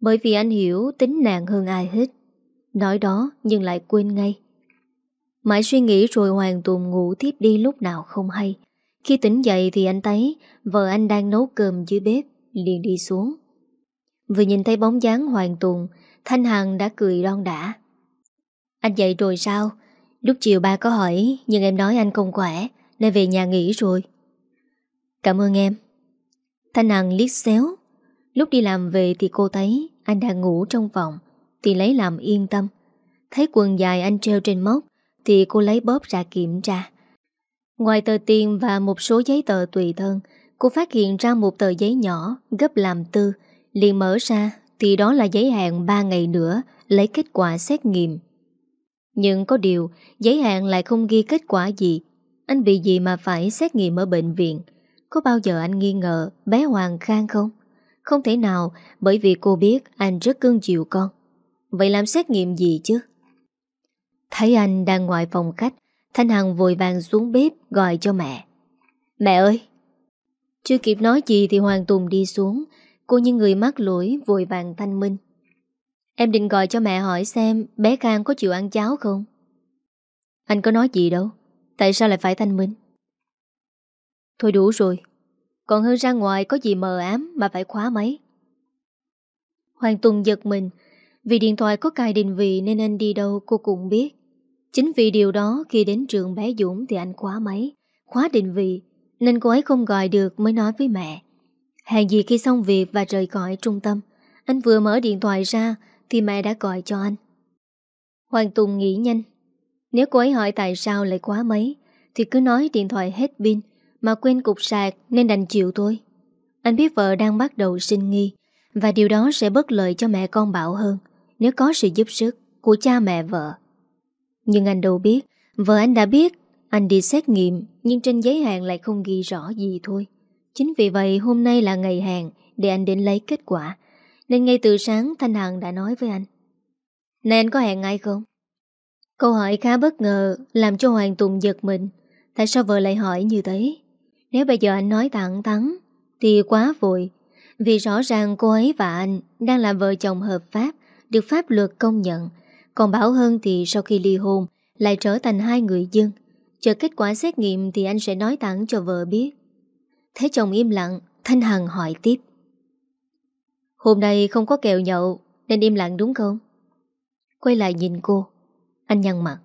Bởi vì anh hiểu tính nàng hơn ai hết. Nói đó nhưng lại quên ngay. Mãi suy nghĩ rồi Hoàng Tùng ngủ tiếp đi lúc nào không hay. Khi tỉnh dậy thì anh thấy vợ anh đang nấu cơm dưới bếp, liền đi xuống. Vừa nhìn thấy bóng dáng Hoàng Tùng, Thanh Hằng đã cười đon đã. Anh dậy rồi sao? Lúc chiều ba có hỏi, nhưng em nói anh không khỏe, nên về nhà nghỉ rồi. Cảm ơn em. Thanh Hằng liếc xéo. Lúc đi làm về thì cô thấy anh đang ngủ trong phòng, thì lấy làm yên tâm. Thấy quần dài anh treo trên móc, thì cô lấy bóp ra kiểm tra. Ngoài tờ tiền và một số giấy tờ tùy thân, Cô phát hiện ra một tờ giấy nhỏ, Gấp làm tư, liền mở ra, Thì đó là giấy hạn 3 ngày nữa, Lấy kết quả xét nghiệm. Nhưng có điều, Giấy hạn lại không ghi kết quả gì. Anh bị gì mà phải xét nghiệm ở bệnh viện? Có bao giờ anh nghi ngờ bé Hoàng Khang không? Không thể nào, bởi vì cô biết anh rất cưng chịu con. Vậy làm xét nghiệm gì chứ? Thấy anh đang ngoài phòng khách, Thanh Hằng vội vàng xuống bếp gọi cho mẹ. Mẹ ơi! Chưa kịp nói gì thì Hoàng Tùng đi xuống, Cô như người mắc lỗi vội vàng thanh minh. Em định gọi cho mẹ hỏi xem bé Khang có chịu ăn cháo không? Anh có nói gì đâu, Tại sao lại phải thanh minh? Thôi đủ rồi, Còn hơn ra ngoài có gì mờ ám Mà phải khóa máy. Hoàng Tùng giật mình, Vì điện thoại có cài định vị Nên anh đi đâu cô cũng biết. Chính vì điều đó, khi đến trường bé Dũng Thì anh khóa máy Khóa định vị, Nên cô ấy không gọi được mới nói với mẹ. Hàng gì khi xong việc và rời khỏi trung tâm, Anh vừa mở điện thoại ra Thì mẹ đã gọi cho anh. Hoàng Tùng nghĩ nhanh, nếu cô ấy hỏi tại sao lại quá mấy Thì cứ nói điện thoại hết pin Mà quên cục sạc nên đành chịu thôi. Anh biết vợ đang bắt đầu sinh nghi Và điều đó sẽ bất lợi cho mẹ con Bảo hơn, Nếu có sự giúp sức Của cha mẹ vợ. Nhưng anh đâu biết Vợ anh đã biết Anh đi xét nghiệm Nhưng trên giấy hàng lại không ghi rõ gì thôi Chính vì vậy hôm nay là ngày hàng Để anh đến lấy kết quả Nên ngay từ sáng Thanh Hằng đã nói với anh Này anh có hẹn ai không? Câu hỏi khá bất ngờ làm cho Hoàng Tùng giật mình. Tại sao vợ lại hỏi như thế? Nếu bây giờ anh nói thẳng thắn thì quá vội. Vì rõ ràng cô ấy và anh đang là vợ chồng hợp pháp, được pháp luật công nhận. Còn Bảo Hân thì sau khi ly hôn lại trở thành hai người dân. Chờ kết quả xét nghiệm thì anh sẽ nói thẳng cho vợ biết. Thấy chồng im lặng, Thanh Hằng hỏi tiếp. Hôm nay không có kẹo nhậu nên im lặng đúng không? Quay lại nhìn cô anh nhăn mặt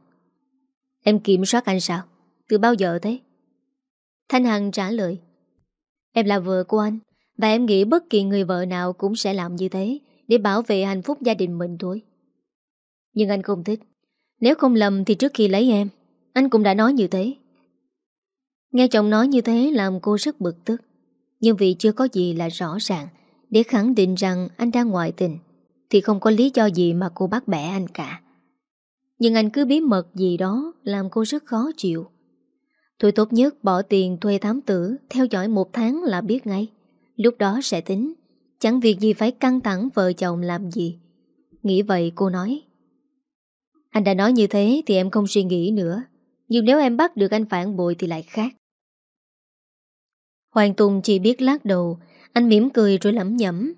Em kiểm soát anh sao Từ bao giờ thế Thanh Hằng trả lời Em là vợ của anh Và em nghĩ bất kỳ người vợ nào cũng sẽ làm như thế Để bảo vệ hạnh phúc gia đình mình thôi nhưng anh không thích. Nếu không lầm thì trước khi lấy em, Anh cũng đã nói như thế. Nghe chồng nói như thế làm cô rất bực tức. Nhưng vì chưa có gì là rõ ràng, Để khẳng định rằng anh đang ngoại tình, Thì không có lý do gì mà cô bắt bẻ anh cả. Nhưng anh cứ bí mật gì đó Làm cô rất khó chịu. Thôi tốt nhất bỏ tiền thuê thám tử, Theo dõi một tháng là biết ngay. Lúc đó sẽ tính, Chẳng việc gì phải căng thẳng vợ chồng làm gì. Nghĩ vậy cô nói anh đã nói như thế Thì em không suy nghĩ nữa. Nhưng nếu em bắt được anh phản bội thì lại khác. Hoàng Tùng chỉ biết lát đầu. Anh mỉm cười rồi lẩm nhẩm.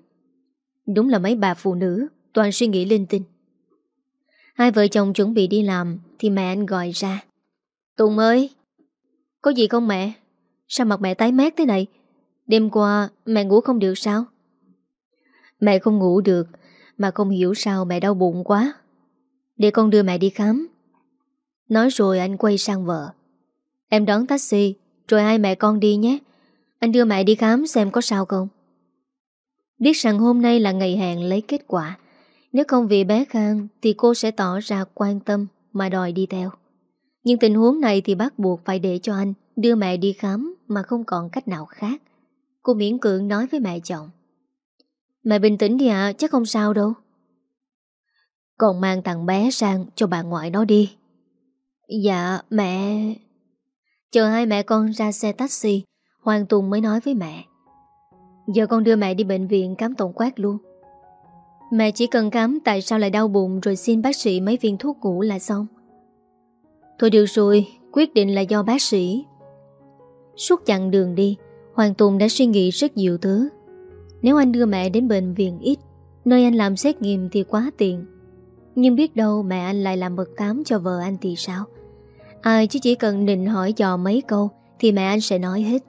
Đúng là mấy bà phụ nữ, Toàn suy nghĩ linh tinh. Hai vợ chồng chuẩn bị đi làm Thì mẹ anh gọi ra. Tùng ơi, Có gì không mẹ? Sao mặt mẹ tái mét thế này? Đêm qua mẹ ngủ không được sao? Mẹ không ngủ được Mà không hiểu sao mẹ đau bụng quá. Để con đưa mẹ đi khám. Nói rồi anh quay sang vợ. Em đón taxi, Rồi hai mẹ con đi nhé. Anh đưa mẹ đi khám xem có sao không. Biết rằng hôm nay là ngày hẹn lấy kết quả. Nếu không vì bé Khang Thì cô sẽ tỏ ra quan tâm Mà đòi đi theo. Nhưng tình huống này thì bắt buộc phải để cho anh Đưa mẹ đi khám Mà không còn cách nào khác. Cô miễn cưỡng nói với mẹ chồng. Mẹ bình tĩnh đi ạ, Chắc không sao đâu. Còn mang thằng bé sang cho bà ngoại nó đi. Dạ mẹ. Chờ hai mẹ con ra xe taxi, Hoàng Tùng mới nói với mẹ. Giờ con đưa mẹ đi bệnh viện khám tổng quát luôn. Mẹ chỉ cần khám, tại sao lại đau bụng Rồi xin bác sĩ mấy viên thuốc ngủ là xong? Thôi được rồi, Quyết định là do bác sĩ. Suốt chặng đường đi, Hoàng Tùng đã suy nghĩ rất nhiều thứ. Nếu anh đưa mẹ đến bệnh viện ít, Nơi anh làm xét nghiệm thì quá tiện. Nhưng biết đâu mẹ anh lại làm mật tám cho vợ anh thì sao Ai chứ chỉ cần định hỏi dò mấy câu Thì mẹ anh sẽ nói hết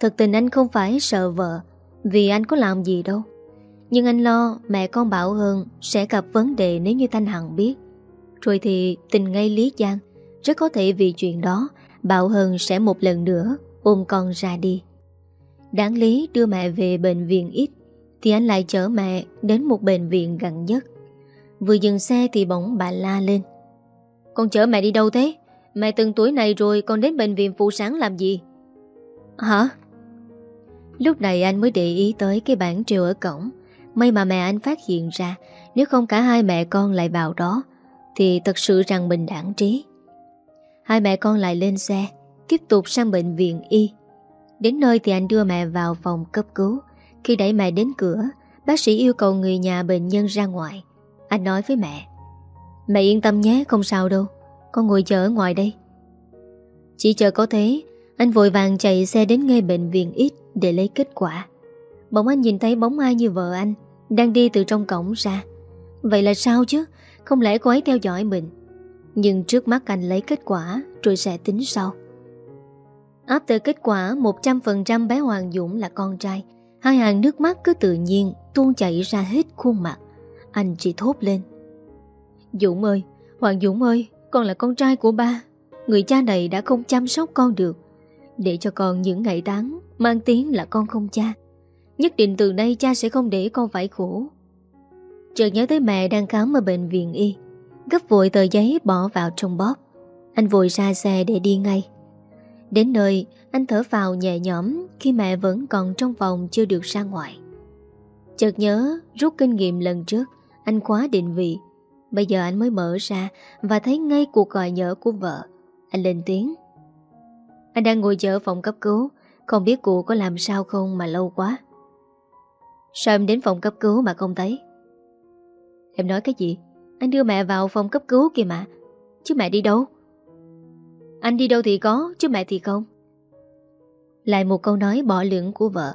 Thật tình anh không phải sợ vợ Vì anh có làm gì đâu nhưng anh lo mẹ con Bảo Hơn sẽ gặp vấn đề nếu như Thanh Hằng biết. Rồi thì tình ngay Lý Giang, rất có thể vì chuyện đó Bảo Hân sẽ một lần nữa ôm con ra đi. Đáng lý đưa mẹ về bệnh viện ít thì anh lại chở mẹ đến một bệnh viện gần nhất. Vừa dừng xe thì bỗng bà la lên. Con chở mẹ đi đâu thế? Mẹ từng tuổi này rồi, con đến bệnh viện phụ sáng làm gì? Hả? Lúc này anh mới để ý tới cái bảng treo ở cổng May mà mẹ anh phát hiện ra, Nếu không cả hai mẹ con lại vào đó, Thì thật sự rằng mình đảng trí Hai mẹ con lại lên xe, Tiếp tục sang bệnh viện Y Đến nơi thì anh đưa mẹ vào phòng cấp cứu Khi đẩy mẹ đến cửa, Bác sĩ yêu cầu người nhà bệnh nhân ra ngoài anh nói với mẹ. Mẹ yên tâm nhé, không sao đâu. Con ngồi chờ ở ngoài đây. Chỉ chờ có thế, Anh vội vàng chạy xe đến ngay bệnh viện ít Để lấy kết quả. Bỗng anh nhìn thấy bóng ai như vợ anh, Đang đi từ trong cổng ra. Vậy là sao chứ? Không lẽ cô ấy theo dõi mình? Nhưng trước mắt anh lấy kết quả Rồi sẽ tính sau. Áp tới kết quả 100% bé Hoàng Dũng là con trai. Hai hàng nước mắt cứ tự nhiên Tuôn chảy ra hết khuôn mặt. Anh chỉ thốt lên. Dũng ơi, Hoàng Dũng ơi Con là con trai của ba. Người cha này đã không chăm sóc con được. Để cho con những ngày tháng Mang tiếng là con không cha. Nhất định từ nay cha sẽ không để con phải khổ. Chợt nhớ tới mẹ đang khám ở bệnh viện y. Gấp vội tờ giấy bỏ vào trong bóp. Anh vội ra xe để đi ngay. Đến nơi anh thở vào nhẹ nhõm Khi mẹ vẫn còn trong phòng chưa được ra ngoài. Chợt nhớ rút kinh nghiệm lần trước. Anh quá định vị. Bây giờ anh mới mở ra Và thấy ngay cuộc gọi nhỡ của vợ. Anh lên tiếng. Anh đang ngồi chờ phòng cấp cứu. Không biết cụ có làm sao không mà lâu quá. Sao em đến phòng cấp cứu mà không thấy? Em nói cái gì? Anh đưa mẹ vào phòng cấp cứu kìa mà. Chứ mẹ đi đâu? Anh đi đâu thì có, chứ mẹ thì không. Lại một câu nói bỏ lưỡng của vợ.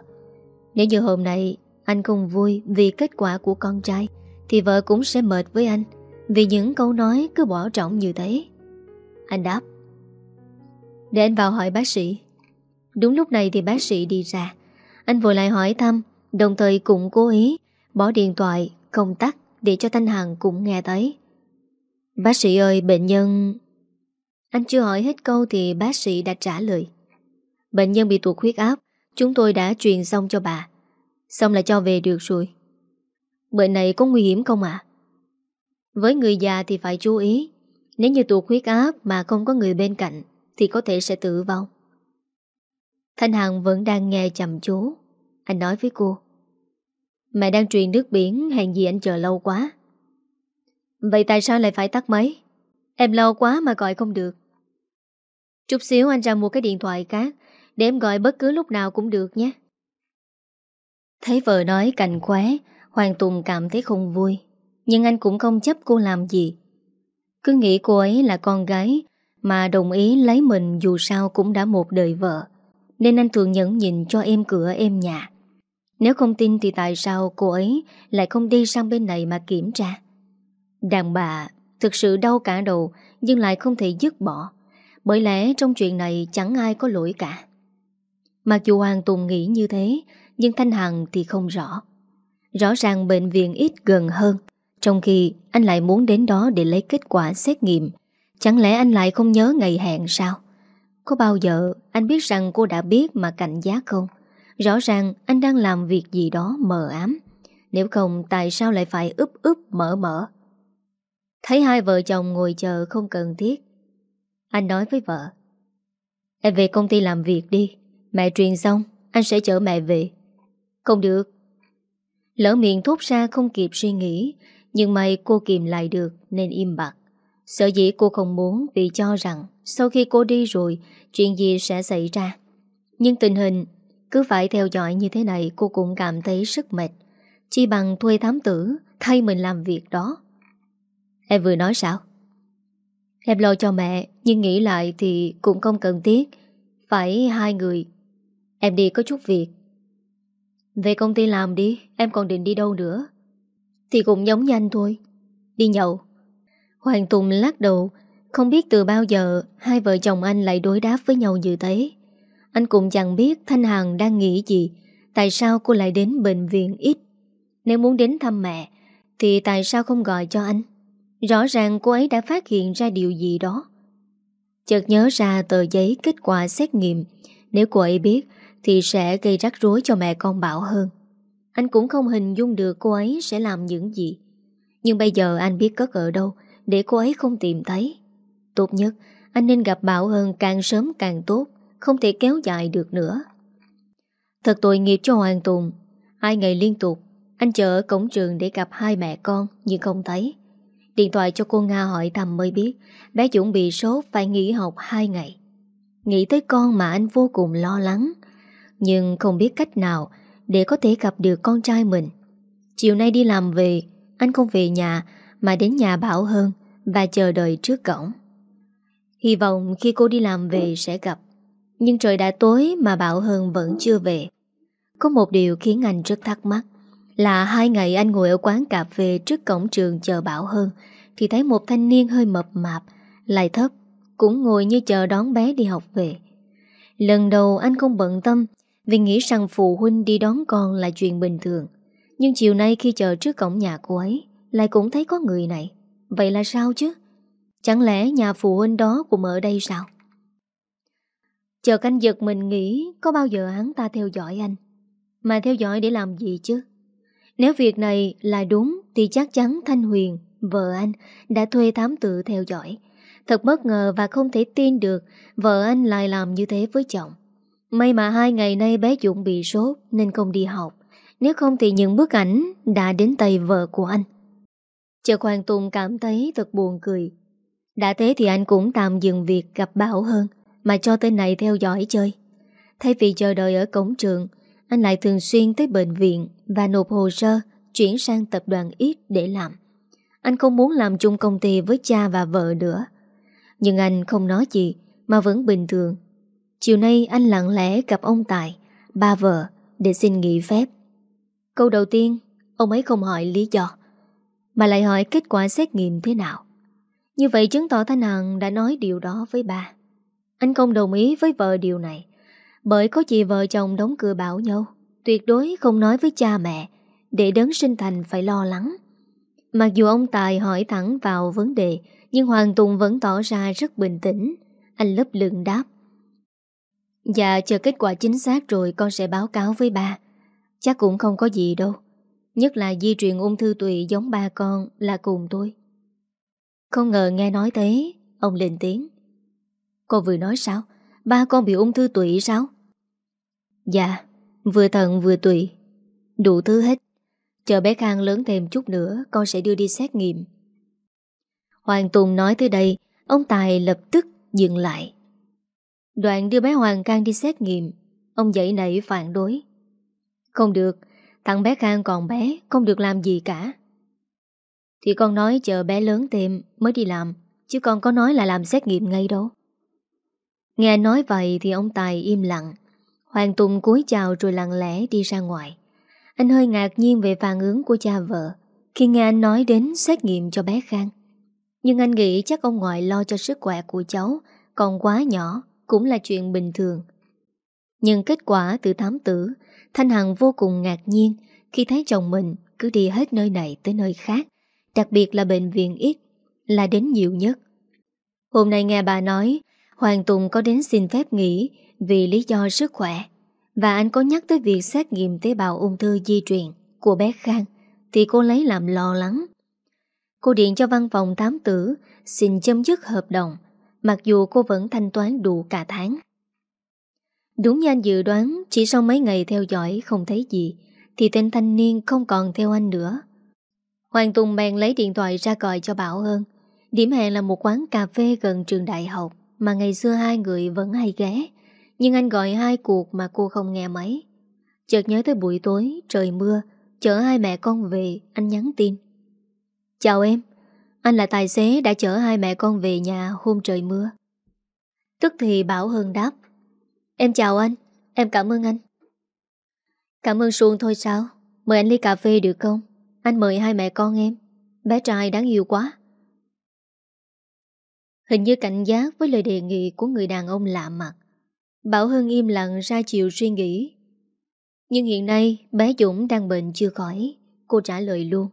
Nếu như hôm nay Anh không vui vì kết quả của con trai thì vợ cũng sẽ mệt với anh Vì những câu nói cứ bỏ trọng như thế. Anh đáp Để anh vào hỏi bác sĩ. Đúng lúc này thì bác sĩ đi ra. Anh vội lại hỏi thăm Đồng thời cũng cố ý Bỏ điện thoại, công tắc Để cho Thanh Hằng cũng nghe thấy. Bác sĩ ơi bệnh nhân Anh chưa hỏi hết câu thì bác sĩ đã trả lời Bệnh nhân bị tụt huyết áp Chúng tôi đã truyền xong cho bà. Xong là cho về được rồi. Bệnh này có nguy hiểm không ạ? Với người già thì phải chú ý. Nếu như tụt huyết áp mà không có người bên cạnh Thì có thể sẽ tử vong. Thanh Hằng vẫn đang nghe chầm chú. Anh nói với cô, Mẹ đang truyền nước biển, Hèn gì anh chờ lâu quá. Vậy tại sao lại phải tắt máy? Em lâu quá mà gọi không được. Chút xíu anh ra mua cái điện thoại khác, Để em gọi bất cứ lúc nào cũng được nhé. Thấy vợ nói cành khóe Hoàng Tùng cảm thấy không vui Nhưng anh cũng không chấp cô làm gì Cứ nghĩ cô ấy là con gái Mà đồng ý lấy mình dù sao cũng đã một đời vợ Nên anh thường nhẫn nhìn cho em cửa em nhà nếu không tin thì tại sao cô ấy lại không đi sang bên này mà kiểm tra? Đàn bà thực sự đau cả đầu nhưng lại không thể dứt bỏ. Bởi lẽ trong chuyện này chẳng ai có lỗi cả. Mặc dù Hoàng Tùng nghĩ như thế, nhưng Thanh Hằng thì không rõ. Rõ ràng bệnh viện ít gần hơn, trong khi anh lại muốn đến đó để lấy kết quả xét nghiệm. Chẳng lẽ anh lại không nhớ ngày hẹn sao? Có bao giờ anh biết rằng cô đã biết mà cảnh giác không? Rõ ràng anh đang làm việc gì đó mờ ám Nếu không tại sao lại phải úp úp mở mở Thấy hai vợ chồng ngồi chờ không cần thiết Anh nói với vợ Em về công ty làm việc đi Mẹ truyền xong Anh sẽ chở mẹ về Không được Lỡ miệng thốt ra không kịp suy nghĩ Nhưng may cô kìm lại được Nên im bặt Sợ dĩ cô không muốn vì cho rằng Sau khi cô đi rồi Chuyện gì sẽ xảy ra Nhưng tình hình cứ phải theo dõi như thế này cô cũng cảm thấy sức mệt. Chỉ bằng thuê thám tử thay mình làm việc đó. Em vừa nói sao? Em lo cho mẹ, nhưng nghĩ lại thì cũng không cần thiết. Phải hai người. Em đi có chút việc. Về công ty làm đi, em còn định đi đâu nữa. Thì cũng giống như anh thôi. Đi nhậu. Hoàng Tùng lắc đầu, không biết từ bao giờ hai vợ chồng anh lại đối đáp với nhau như thế. Anh cũng chẳng biết Thanh Hằng đang nghĩ gì Tại sao cô lại đến bệnh viện ít Nếu muốn đến thăm mẹ Thì tại sao không gọi cho anh Rõ ràng cô ấy đã phát hiện ra điều gì đó Chợt nhớ ra tờ giấy kết quả xét nghiệm Nếu cô ấy biết thì sẽ gây rắc rối cho mẹ con Bảo hơn Anh cũng không hình dung được cô ấy sẽ làm những gì Nhưng bây giờ anh biết cất ở đâu Để cô ấy không tìm thấy Tốt nhất Anh nên gặp Bảo hơn càng sớm càng tốt không thể kéo dài được nữa. Thật tội nghiệp cho Hoàng Tùng. Hai ngày liên tục, anh chờ ở cổng trường để gặp hai mẹ con nhưng không thấy. Điện thoại cho cô Nga hỏi thăm mới biết bé Dũng bị sốt phải nghỉ học hai ngày. Nghĩ tới con mà anh vô cùng lo lắng nhưng không biết cách nào Để có thể gặp được con trai mình. Chiều nay đi làm về, Anh không về nhà Mà đến nhà Bảo Hơn Và chờ đợi trước cổng. Hy vọng khi cô đi làm về sẽ gặp, Nhưng trời đã tối Mà Bảo Hơn vẫn chưa về. Có một điều khiến anh rất thắc mắc Là hai ngày anh ngồi ở quán cà phê Trước cổng trường chờ Bảo Hơn Thì thấy một thanh niên hơi mập mạp, Lại thấp, Cũng ngồi như chờ đón bé đi học về. Lần đầu anh không bận tâm vì nghĩ rằng phụ huynh đi đón con là chuyện bình thường. Nhưng chiều nay khi chờ trước cổng nhà cô ấy, Lại cũng thấy có người này. Vậy là sao chứ? Chẳng lẽ nhà phụ huynh đó cũng ở đây sao? Chờ anh giật mình nghĩ, Có bao giờ hắn ta theo dõi anh? Mà theo dõi để làm gì chứ? Nếu việc này là đúng, Thì chắc chắn Thanh Huyền, Vợ anh, đã thuê thám tử theo dõi. Thật bất ngờ và không thể tin được, Vợ anh lại làm như thế với chồng. May mà hai ngày nay bé Dũng bị sốt, Nên không đi học. Nếu không thì những bức ảnh Đã đến tay vợ của anh. Chợt Hoàng Tùng cảm thấy thật buồn cười. Đã thế thì anh cũng tạm dừng việc gặp Bảo hơn Mà cho tên này theo dõi chơi. Thay vì chờ đợi ở cổng trường, Anh lại thường xuyên tới bệnh viện Và nộp hồ sơ, Chuyển sang tập đoàn ít để làm. Anh không muốn làm chung công ty với cha và vợ nữa. Nhưng anh không nói gì, Mà vẫn bình thường. Chiều nay anh lặng lẽ gặp ông Tài, Ba vợ, để xin nghỉ phép. Câu đầu tiên, Ông ấy không hỏi lý do, Mà lại hỏi kết quả xét nghiệm thế nào. Như vậy chứng tỏ Thanh Hằng đã nói điều đó với ba. Anh không đồng ý với vợ điều này, Bởi có chị vợ chồng đóng cửa bảo nhau, Tuyệt đối không nói với cha mẹ, Để đấng sinh thành phải lo lắng. Mặc dù ông Tài hỏi thẳng vào vấn đề, Nhưng Hoàng Tùng vẫn tỏ ra rất bình tĩnh. Anh lấp lửng đáp. Dạ chờ kết quả chính xác rồi con sẽ báo cáo với ba. Chắc cũng không có gì đâu. Nhất là di truyền ung thư tụy giống ba con là cùng tôi. Không ngờ nghe nói thế, Ông lên tiếng. Con vừa nói sao? Ba con bị ung thư tụy sao? Dạ Vừa thận vừa tụy. Đủ thứ hết. Chờ bé Khang lớn thêm chút nữa, Con sẽ đưa đi xét nghiệm. Hoàng Tùng nói tới đây, Ông Tài lập tức dừng lại. Đoạn đưa bé Hoàng khang đi xét nghiệm. Ông dậy nảy phản đối. Không được, Thằng bé Khang còn bé, Không được làm gì cả. Thì con nói chờ bé lớn thêm Mới đi làm, Chứ con có nói là làm xét nghiệm ngay đâu. Nghe nói vậy thì ông Tài im lặng. Hoàng Tùng cúi chào rồi lặng lẽ đi ra ngoài. Anh hơi ngạc nhiên về phản ứng của cha vợ Khi nghe anh nói đến xét nghiệm cho bé Khang. Nhưng anh nghĩ chắc ông ngoại lo cho sức khỏe của cháu Còn quá nhỏ cũng là chuyện bình thường. Nhưng kết quả từ thám tử, Thanh Hằng vô cùng ngạc nhiên khi thấy chồng mình cứ đi hết nơi này tới nơi khác, đặc biệt là bệnh viện ít, là đến nhiều nhất. Hôm nay nghe bà nói, Hoàng Tùng có đến xin phép nghỉ vì lý do sức khỏe, và anh có nhắc tới việc xét nghiệm tế bào ung thư di truyền của bé Khang, thì cô lấy làm lo lắng. Cô điện cho văn phòng thám tử xin chấm dứt hợp đồng Mặc dù cô vẫn thanh toán đủ cả tháng. Đúng như anh dự đoán, Chỉ sau mấy ngày theo dõi không thấy gì, Thì tên thanh niên không còn theo anh nữa. Hoàng Tùng bèn lấy điện thoại ra gọi cho Bảo Hơn. Điểm hẹn là một quán cà phê gần trường đại học, Mà ngày xưa hai người vẫn hay ghé, Nhưng anh gọi hai cuộc mà cô không nghe máy. Chợt nhớ tới buổi tối, Trời mưa, Chở hai mẹ con về, Anh nhắn tin. Chào em anh là tài xế đã chở hai mẹ con về nhà hôm trời mưa. Tức thì Bảo Hân đáp. Em chào anh, em cảm ơn anh. Cảm ơn Xuân thôi sao? Mời anh ly cà phê được không? Anh mời hai mẹ con em. Bé trai đáng yêu quá. Hình như cảnh giác với lời đề nghị của người đàn ông lạ mặt. Bảo Hân im lặng ra chiều suy nghĩ. Nhưng hiện nay bé Dũng đang bệnh chưa khỏi. Cô trả lời luôn.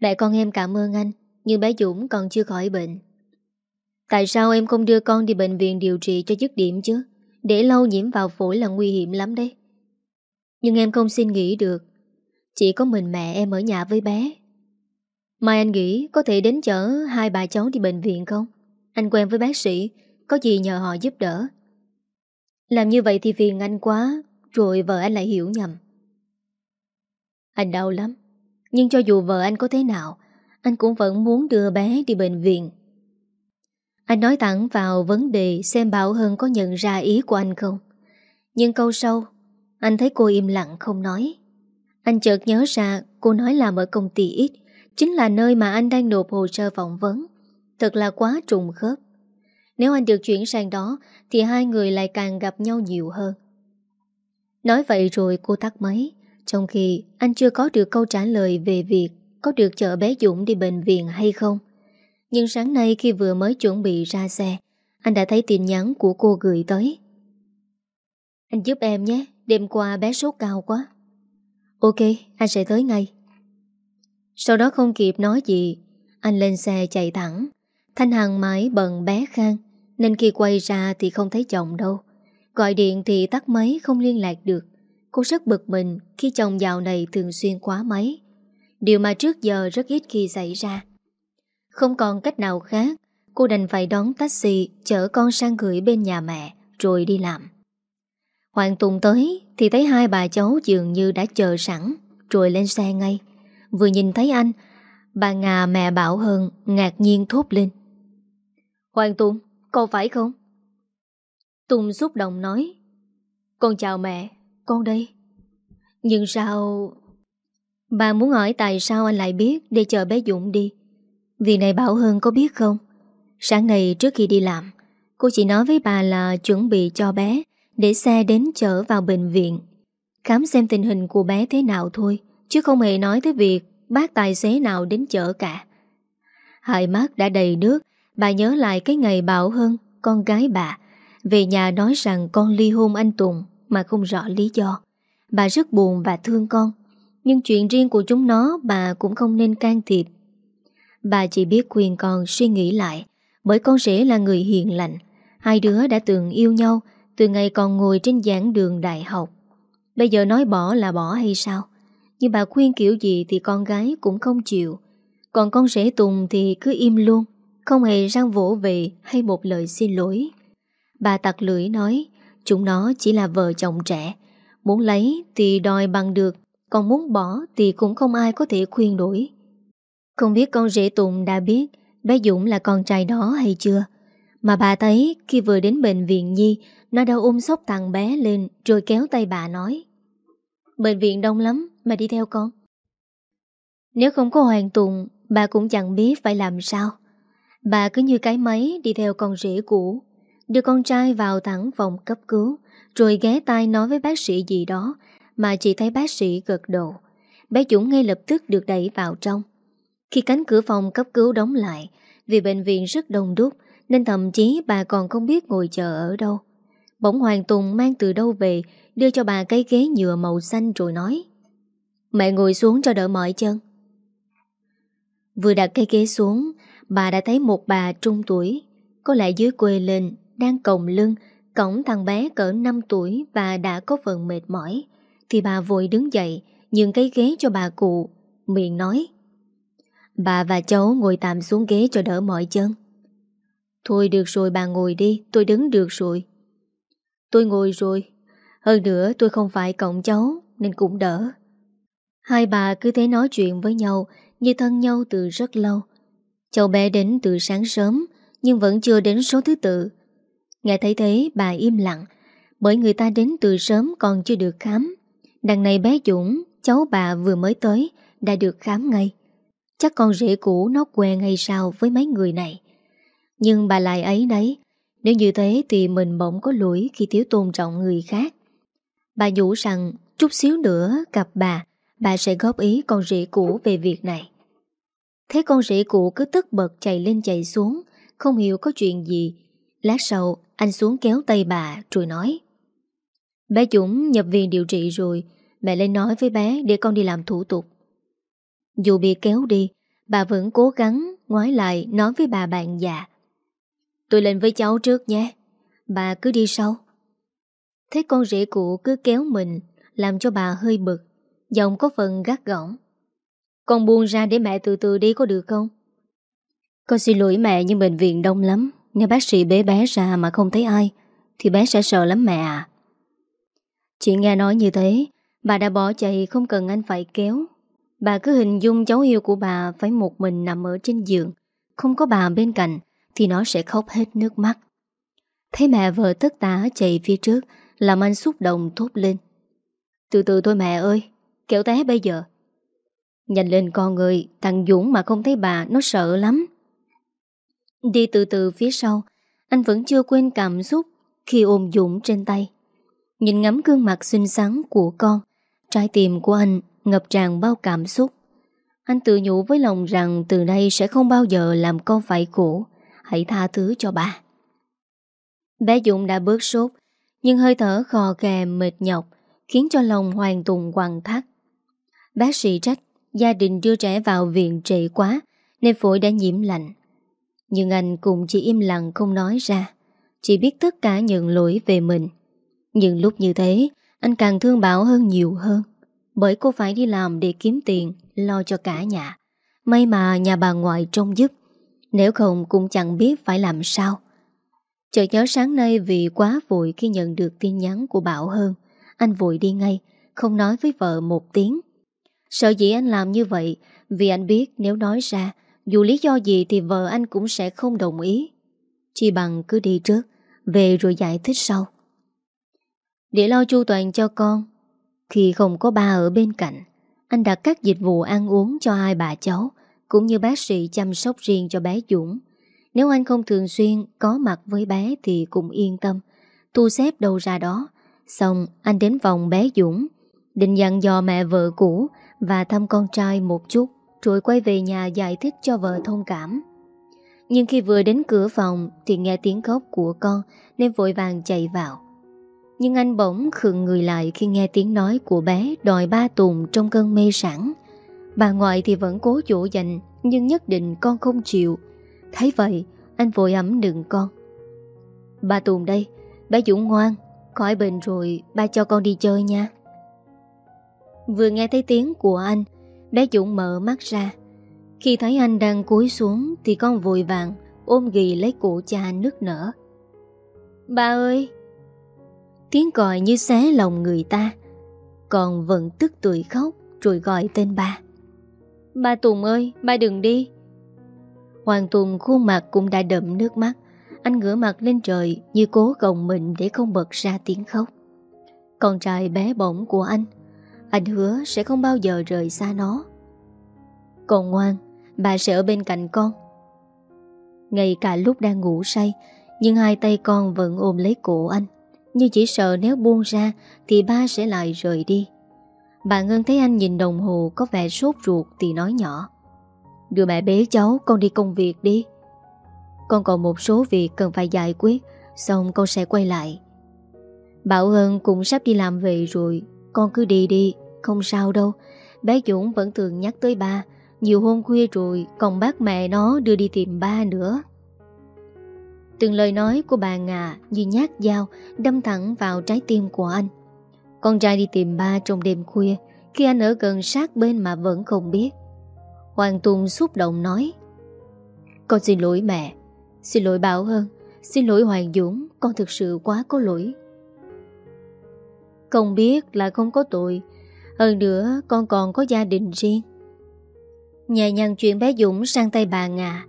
Mẹ con em cảm ơn anh nhưng bé Dũng còn chưa khỏi bệnh. Tại sao em không đưa con đi bệnh viện điều trị cho dứt điểm chứ? Để lâu nhiễm vào phổi là nguy hiểm lắm đấy. Nhưng em không xin nghỉ được. Chỉ có mình mẹ em ở nhà với bé. Mai anh nghĩ có thể đến chở hai bà cháu đi bệnh viện không? Anh quen với bác sĩ, Có gì nhờ họ giúp đỡ. Làm như vậy thì phiền anh quá, Rồi vợ anh lại hiểu nhầm. Anh đau lắm. Nhưng cho dù vợ anh có thế nào anh cũng vẫn muốn đưa bé đi bệnh viện Anh nói thẳng vào vấn đề xem Bảo Hân có nhận ra ý của anh không. Nhưng câu sau, anh thấy cô im lặng không nói. Anh chợt nhớ ra cô nói làm ở công ty ít, chính là nơi mà anh đang nộp hồ sơ phỏng vấn. Thật là quá trùng khớp. Nếu anh được chuyển sang đó thì hai người lại càng gặp nhau nhiều hơn. Nói vậy rồi cô tắt máy, trong khi anh chưa có được câu trả lời về việc có được chở bé Dũng đi bệnh viện hay không. Nhưng sáng nay khi vừa mới chuẩn bị ra xe, anh đã thấy tin nhắn của cô gửi tới. Anh giúp em nhé, đêm qua bé sốt cao quá. Ok, anh sẽ tới ngay. Sau đó không kịp nói gì, anh lên xe chạy thẳng. Thanh Hằng mãi bận bé Khang, nên khi quay ra thì không thấy chồng đâu. Gọi điện thì tắt máy không liên lạc được. Cô rất bực mình khi chồng dạo này thường xuyên quá máy. Điều mà trước giờ rất ít khi xảy ra. Không còn cách nào khác, cô đành phải đón taxi chở con sang gửi bên nhà mẹ rồi đi làm. Hoàng Tùng tới thì thấy hai bà cháu dường như đã chờ sẵn rồi lên xe ngay. Vừa nhìn thấy anh, bà Ngà mẹ Bảo Hơn ngạc nhiên thốt lên. Hoàng Tùng, con phải không? Tùng xúc động nói Con chào mẹ, con đây. Nhưng sao... Bà muốn hỏi tại sao anh lại biết để chờ bé Dũng đi. Vì này Bảo Hưng có biết không? Sáng nay trước khi đi làm, cô chỉ nói với bà là chuẩn bị cho bé để xe đến chở vào bệnh viện. Khám xem tình hình của bé thế nào thôi, chứ không hề nói tới việc bác tài xế nào đến chở cả. Hai mắt đã đầy nước, bà nhớ lại cái ngày Bảo Hưng, con gái bà, về nhà nói rằng con ly hôn anh Tùng mà không rõ lý do. Bà rất buồn và thương con, nhưng chuyện riêng của chúng nó bà cũng không nên can thiệp. Bà chỉ biết khuyên con suy nghĩ lại, bởi con rể là người hiền lành. Hai đứa đã từng yêu nhau từ ngày còn ngồi trên giảng đường đại học. Bây giờ nói bỏ là bỏ hay sao? Nhưng bà khuyên kiểu gì thì con gái cũng không chịu. Còn con rể Tùng thì cứ im luôn, không hề răng vỗ về hay một lời xin lỗi. Bà tặc lưỡi nói, chúng nó chỉ là vợ chồng trẻ. Muốn lấy thì đòi bằng được, còn muốn bỏ thì cũng không ai có thể khuyên đổi. Không biết con rể Tùng đã biết bé Dũng là con trai đó hay chưa? Mà bà thấy khi vừa đến bệnh viện Nhi, nó đã ôm sóc thằng bé lên rồi kéo tay bà nói. Bệnh viện đông lắm, mà đi theo con. Nếu không có Hoàng Tùng, bà cũng chẳng biết phải làm sao. Bà cứ như cái máy đi theo con rể cũ, đưa con trai vào thẳng phòng cấp cứu, rồi ghé tai nói với bác sĩ gì đó, mà chỉ thấy bác sĩ gật đầu. Bé Dũng ngay lập tức được đẩy vào trong. Khi cánh cửa phòng cấp cứu đóng lại, vì bệnh viện rất đông đúc, nên thậm chí bà còn không biết ngồi chờ ở đâu. Bỗng Hoàng Tùng mang từ đâu về, đưa cho bà cái ghế nhựa màu xanh rồi nói. Mẹ ngồi xuống cho đỡ mỏi chân. Vừa đặt cái ghế xuống, bà đã thấy một bà trung tuổi, có lẽ dưới quê lên, đang còng lưng, cổng thằng bé cỡ 5 tuổi và đã có phần mệt mỏi. Thì bà vội đứng dậy, nhường cái ghế cho bà cụ, miệng nói. Bà và cháu ngồi tạm xuống ghế cho đỡ mỏi chân. Thôi được rồi bà ngồi đi, tôi đứng được rồi. Tôi ngồi rồi. Hơn nữa tôi không phải cộng cháu, nên cũng đỡ. Hai bà cứ thế nói chuyện với nhau như thân nhau từ rất lâu. Cháu bé đến từ sáng sớm nhưng vẫn chưa đến số thứ tự. Nghe thấy thế bà im lặng bởi người ta đến từ sớm còn chưa được khám. Đằng này bé Dũng, cháu bà vừa mới tới, đã được khám ngay. Chắc con rể cũ nó quen hay sao với mấy người này. Nhưng bà lại ấy đấy, nếu như thế thì mình bỗng có lỗi khi thiếu tôn trọng người khác. Bà nhủ rằng chút xíu nữa gặp bà, bà sẽ góp ý con rể cũ về việc này. Thấy con rể cũ cứ tức bật chạy lên chạy xuống, không hiểu có chuyện gì. Lát sau, anh xuống kéo tay bà rồi nói. Bé Dũng nhập viện điều trị rồi, mẹ lên nói với bé để con đi làm thủ tục. Dù bị kéo đi, bà vẫn cố gắng ngoái lại nói với bà bạn già. Tôi lên với cháu trước nhé, bà cứ đi sau. Thấy con rể cụ cứ kéo mình, làm cho bà hơi bực, giọng có phần gắt gỏng. Con buông ra để mẹ từ từ đi có được không? Con xin lỗi mẹ nhưng bệnh viện đông lắm, nếu bác sĩ bế bé ra mà không thấy ai, thì bé sẽ sợ lắm mẹ à. Chị nghe nói như thế, bà đã bỏ chạy không cần anh phải kéo. Bà cứ hình dung cháu yêu của bà phải một mình nằm ở trên giường, không có bà bên cạnh, Thì nó sẽ khóc hết nước mắt. Thấy mẹ vợ tất tả chạy phía trước Làm anh xúc động thốt lên. Từ từ thôi mẹ ơi Kéo té bây giờ. Nhanh lên con người Thằng Dũng mà không thấy bà Nó sợ lắm. Đi từ từ phía sau Anh vẫn chưa quên cảm xúc Khi ôm Dũng trên tay. Nhìn ngắm gương mặt xinh xắn của con, Trái tim của anh ngập tràn bao cảm xúc. Anh tự nhủ với lòng rằng Từ nay sẽ không bao giờ làm con phải khổ. Hãy tha thứ cho bà. Bé Dũng đã bớt sốt, Nhưng hơi thở khò kè mệt nhọc Khiến cho lòng hoàn tùng quằn thắt. Bác sĩ trách Gia đình đưa trẻ vào viện trễ quá Nên phổi đã nhiễm lạnh. Nhưng anh cũng chỉ im lặng không nói ra, Chỉ biết tất cả nhận lỗi về mình. Nhưng lúc như thế, Anh càng thương Bảo hơn nhiều hơn. Bởi cô phải đi làm để kiếm tiền, Lo cho cả nhà. May mà nhà bà ngoại trông giúp. Nếu không cũng chẳng biết phải làm sao. Chợt nhớ sáng nay vì quá vội khi nhận được tin nhắn của Bảo hơn. Anh vội đi ngay, Không nói với vợ một tiếng. Sợ dĩ anh làm như vậy, Vì anh biết nếu nói ra, Dù lý do gì thì vợ anh cũng sẽ không đồng ý. Chỉ bằng cứ đi trước, Về rồi giải thích sau. Để lo chu toàn cho con Khi không có ba ở bên cạnh, Anh đặt các dịch vụ ăn uống cho hai bà cháu, Cũng như bác sĩ chăm sóc riêng cho bé Dũng Nếu anh không thường xuyên có mặt với bé Thì cũng yên tâm Tu xếp đâu ra đó Xong, anh đến phòng bé Dũng, Định dặn dò mẹ vợ cũ và thăm con trai một chút, rồi quay về nhà giải thích cho vợ thông cảm. Nhưng khi vừa đến cửa phòng thì nghe tiếng khóc của con, nên vội vàng chạy vào. Nhưng anh bỗng khựng người lại khi nghe tiếng nói của bé đòi ba Tùng trong cơn mê sản. Bà ngoại thì vẫn cố dỗ dành nhưng nhất định con không chịu. Thấy vậy, anh vội ấm đựng con. Ba Tùng đây, bé Dũng ngoan, khỏi bệnh rồi ba cho con đi chơi nha. Vừa nghe thấy tiếng của anh Bé Dũng mở mắt ra Khi thấy anh đang cúi xuống Thì con vội vàng ôm ghì lấy cổ cha nức nở Ba ơi Tiếng gọi như xé lòng người ta. Còn vẫn tức tuổi khóc Rồi gọi tên ba Ba Tùng ơi ba đừng đi. Hoàng Tùng khuôn mặt cũng đã đậm nước mắt. Anh ngửa mặt lên trời Như cố gồng mình để không bật ra tiếng khóc. Con trai bé bỏng của anh anh hứa sẽ không bao giờ rời xa nó. Con ngoan Bà sẽ ở bên cạnh con. Ngay cả lúc đang ngủ say Nhưng hai tay con vẫn ôm lấy cổ anh như chỉ sợ nếu buông ra Thì ba sẽ lại rời đi. Bà Ngân thấy anh nhìn đồng hồ Có vẻ sốt ruột thì nói nhỏ. Đưa mẹ bế cháu, con đi công việc đi. Con còn một số việc cần phải giải quyết, Xong con sẽ quay lại. Bảo Hân cũng sắp đi làm về rồi, Con cứ đi đi, không sao đâu. Bé Dũng vẫn thường nhắc tới ba, Nhiều hôm khuya rồi Còn bác mẹ nó đưa đi tìm ba nữa. Từng lời nói của bà Ngà Như nhát dao Đâm thẳng vào trái tim của anh. Con trai đi tìm ba trong đêm khuya, Khi anh ở gần sát bên mà vẫn không biết. Hoàng Tùng xúc động nói, Con xin lỗi mẹ, Xin lỗi Bảo hơn Xin lỗi Hoàng Dũng, Con thực sự quá có lỗi. Không biết là không có tội, hơn nữa con còn có gia đình riêng. Nhà nhằn chuyện bé Dũng sang tay bà Ngà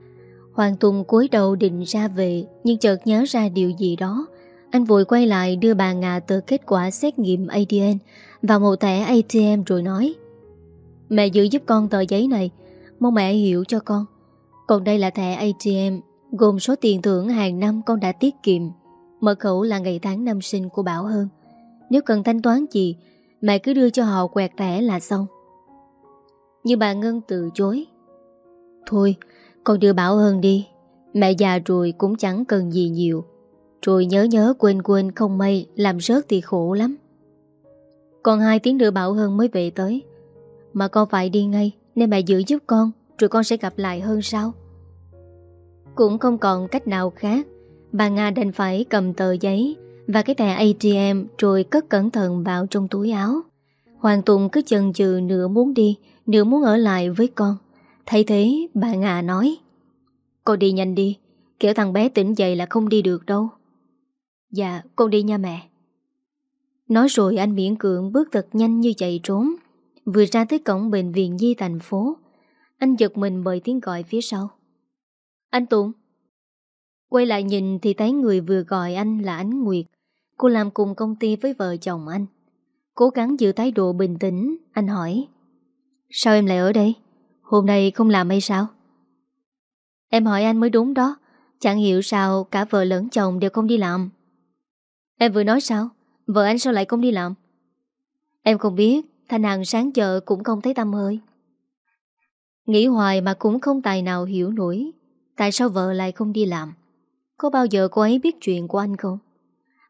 Hoàng Tùng cúi đầu định ra về, Nhưng chợt nhớ ra điều gì đó. Anh vội quay lại đưa bà Ngà tờ kết quả xét nghiệm ADN Và một thẻ ATM rồi nói, Mẹ giữ giúp con tờ giấy này, Mong mẹ hiểu cho con. Còn đây là thẻ ATM Gồm số tiền thưởng hàng năm con đã tiết kiệm. Mật khẩu là ngày tháng năm sinh của Bảo Hơn. Nếu cần thanh toán gì Mẹ cứ đưa cho họ quẹt thẻ là xong. Nhưng bà Ngân từ chối, Thôi con đưa Bảo Hơn đi Mẹ già rồi cũng chẳng cần gì nhiều Rồi nhớ nhớ quên quên không may Làm rớt thì khổ lắm Còn hai tiếng đưa Bảo Hơn mới về tới Mà con phải đi ngay Nên mẹ giữ giúp con Rồi con sẽ gặp lại hơn sau. Cũng không còn cách nào khác Bà Nga đành phải cầm tờ giấy và cái thẻ ATM rồi cất cẩn thận vào trong túi áo. Hoàng Tùng cứ chần chừ nửa muốn đi, nửa muốn ở lại với con thấy thế, bà Ngà nói Con đi nhanh đi, kiểu thằng bé tỉnh dậy là không đi được đâu. Dạ, con đi nha mẹ. Nói rồi anh miễn cưỡng bước thật nhanh như chạy trốn. Vừa ra tới cổng bệnh viện Di thành phố, anh giật mình bởi tiếng gọi phía sau. Anh Tùng! Quay lại nhìn thì thấy người vừa gọi anh là Ánh Nguyệt. Cô làm cùng công ty với vợ chồng anh. Cố gắng giữ thái độ bình tĩnh, anh hỏi. Sao em lại ở đây? Hôm nay không làm hay sao? Em hỏi anh mới đúng đó. Chẳng hiểu sao cả vợ lẫn chồng đều không đi làm. Em vừa nói sao? Vợ anh sao lại không đi làm? Em không biết, Thanh Hằng sáng giờ cũng không thấy tâm hơi. Nghĩ hoài mà cũng không tài nào hiểu nổi Tại sao vợ lại không đi làm Có bao giờ cô ấy biết chuyện của anh không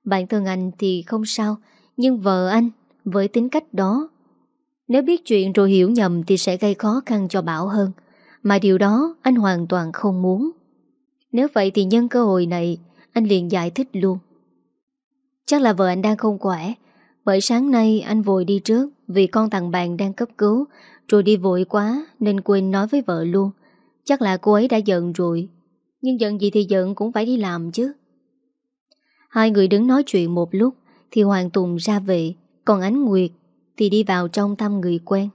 Bản thân anh thì không sao Nhưng vợ anh Với tính cách đó nếu biết chuyện rồi hiểu nhầm Thì sẽ gây khó khăn cho Bảo hơn. Mà điều đó anh hoàn toàn không muốn. Nếu vậy thì nhân cơ hội này, Anh liền giải thích luôn. Chắc là vợ anh đang không khỏe. Bởi sáng nay anh vội đi trước Vì con thằng bạn đang cấp cứu, rồi đi vội quá Nên quên nói với vợ luôn. Chắc là cô ấy đã giận rồi. Nhưng giận gì thì giận cũng phải đi làm chứ. Hai người đứng nói chuyện một lúc Thì Hoàng Tùng ra về, Còn Ánh Nguyệt thì đi vào trong thăm người quen.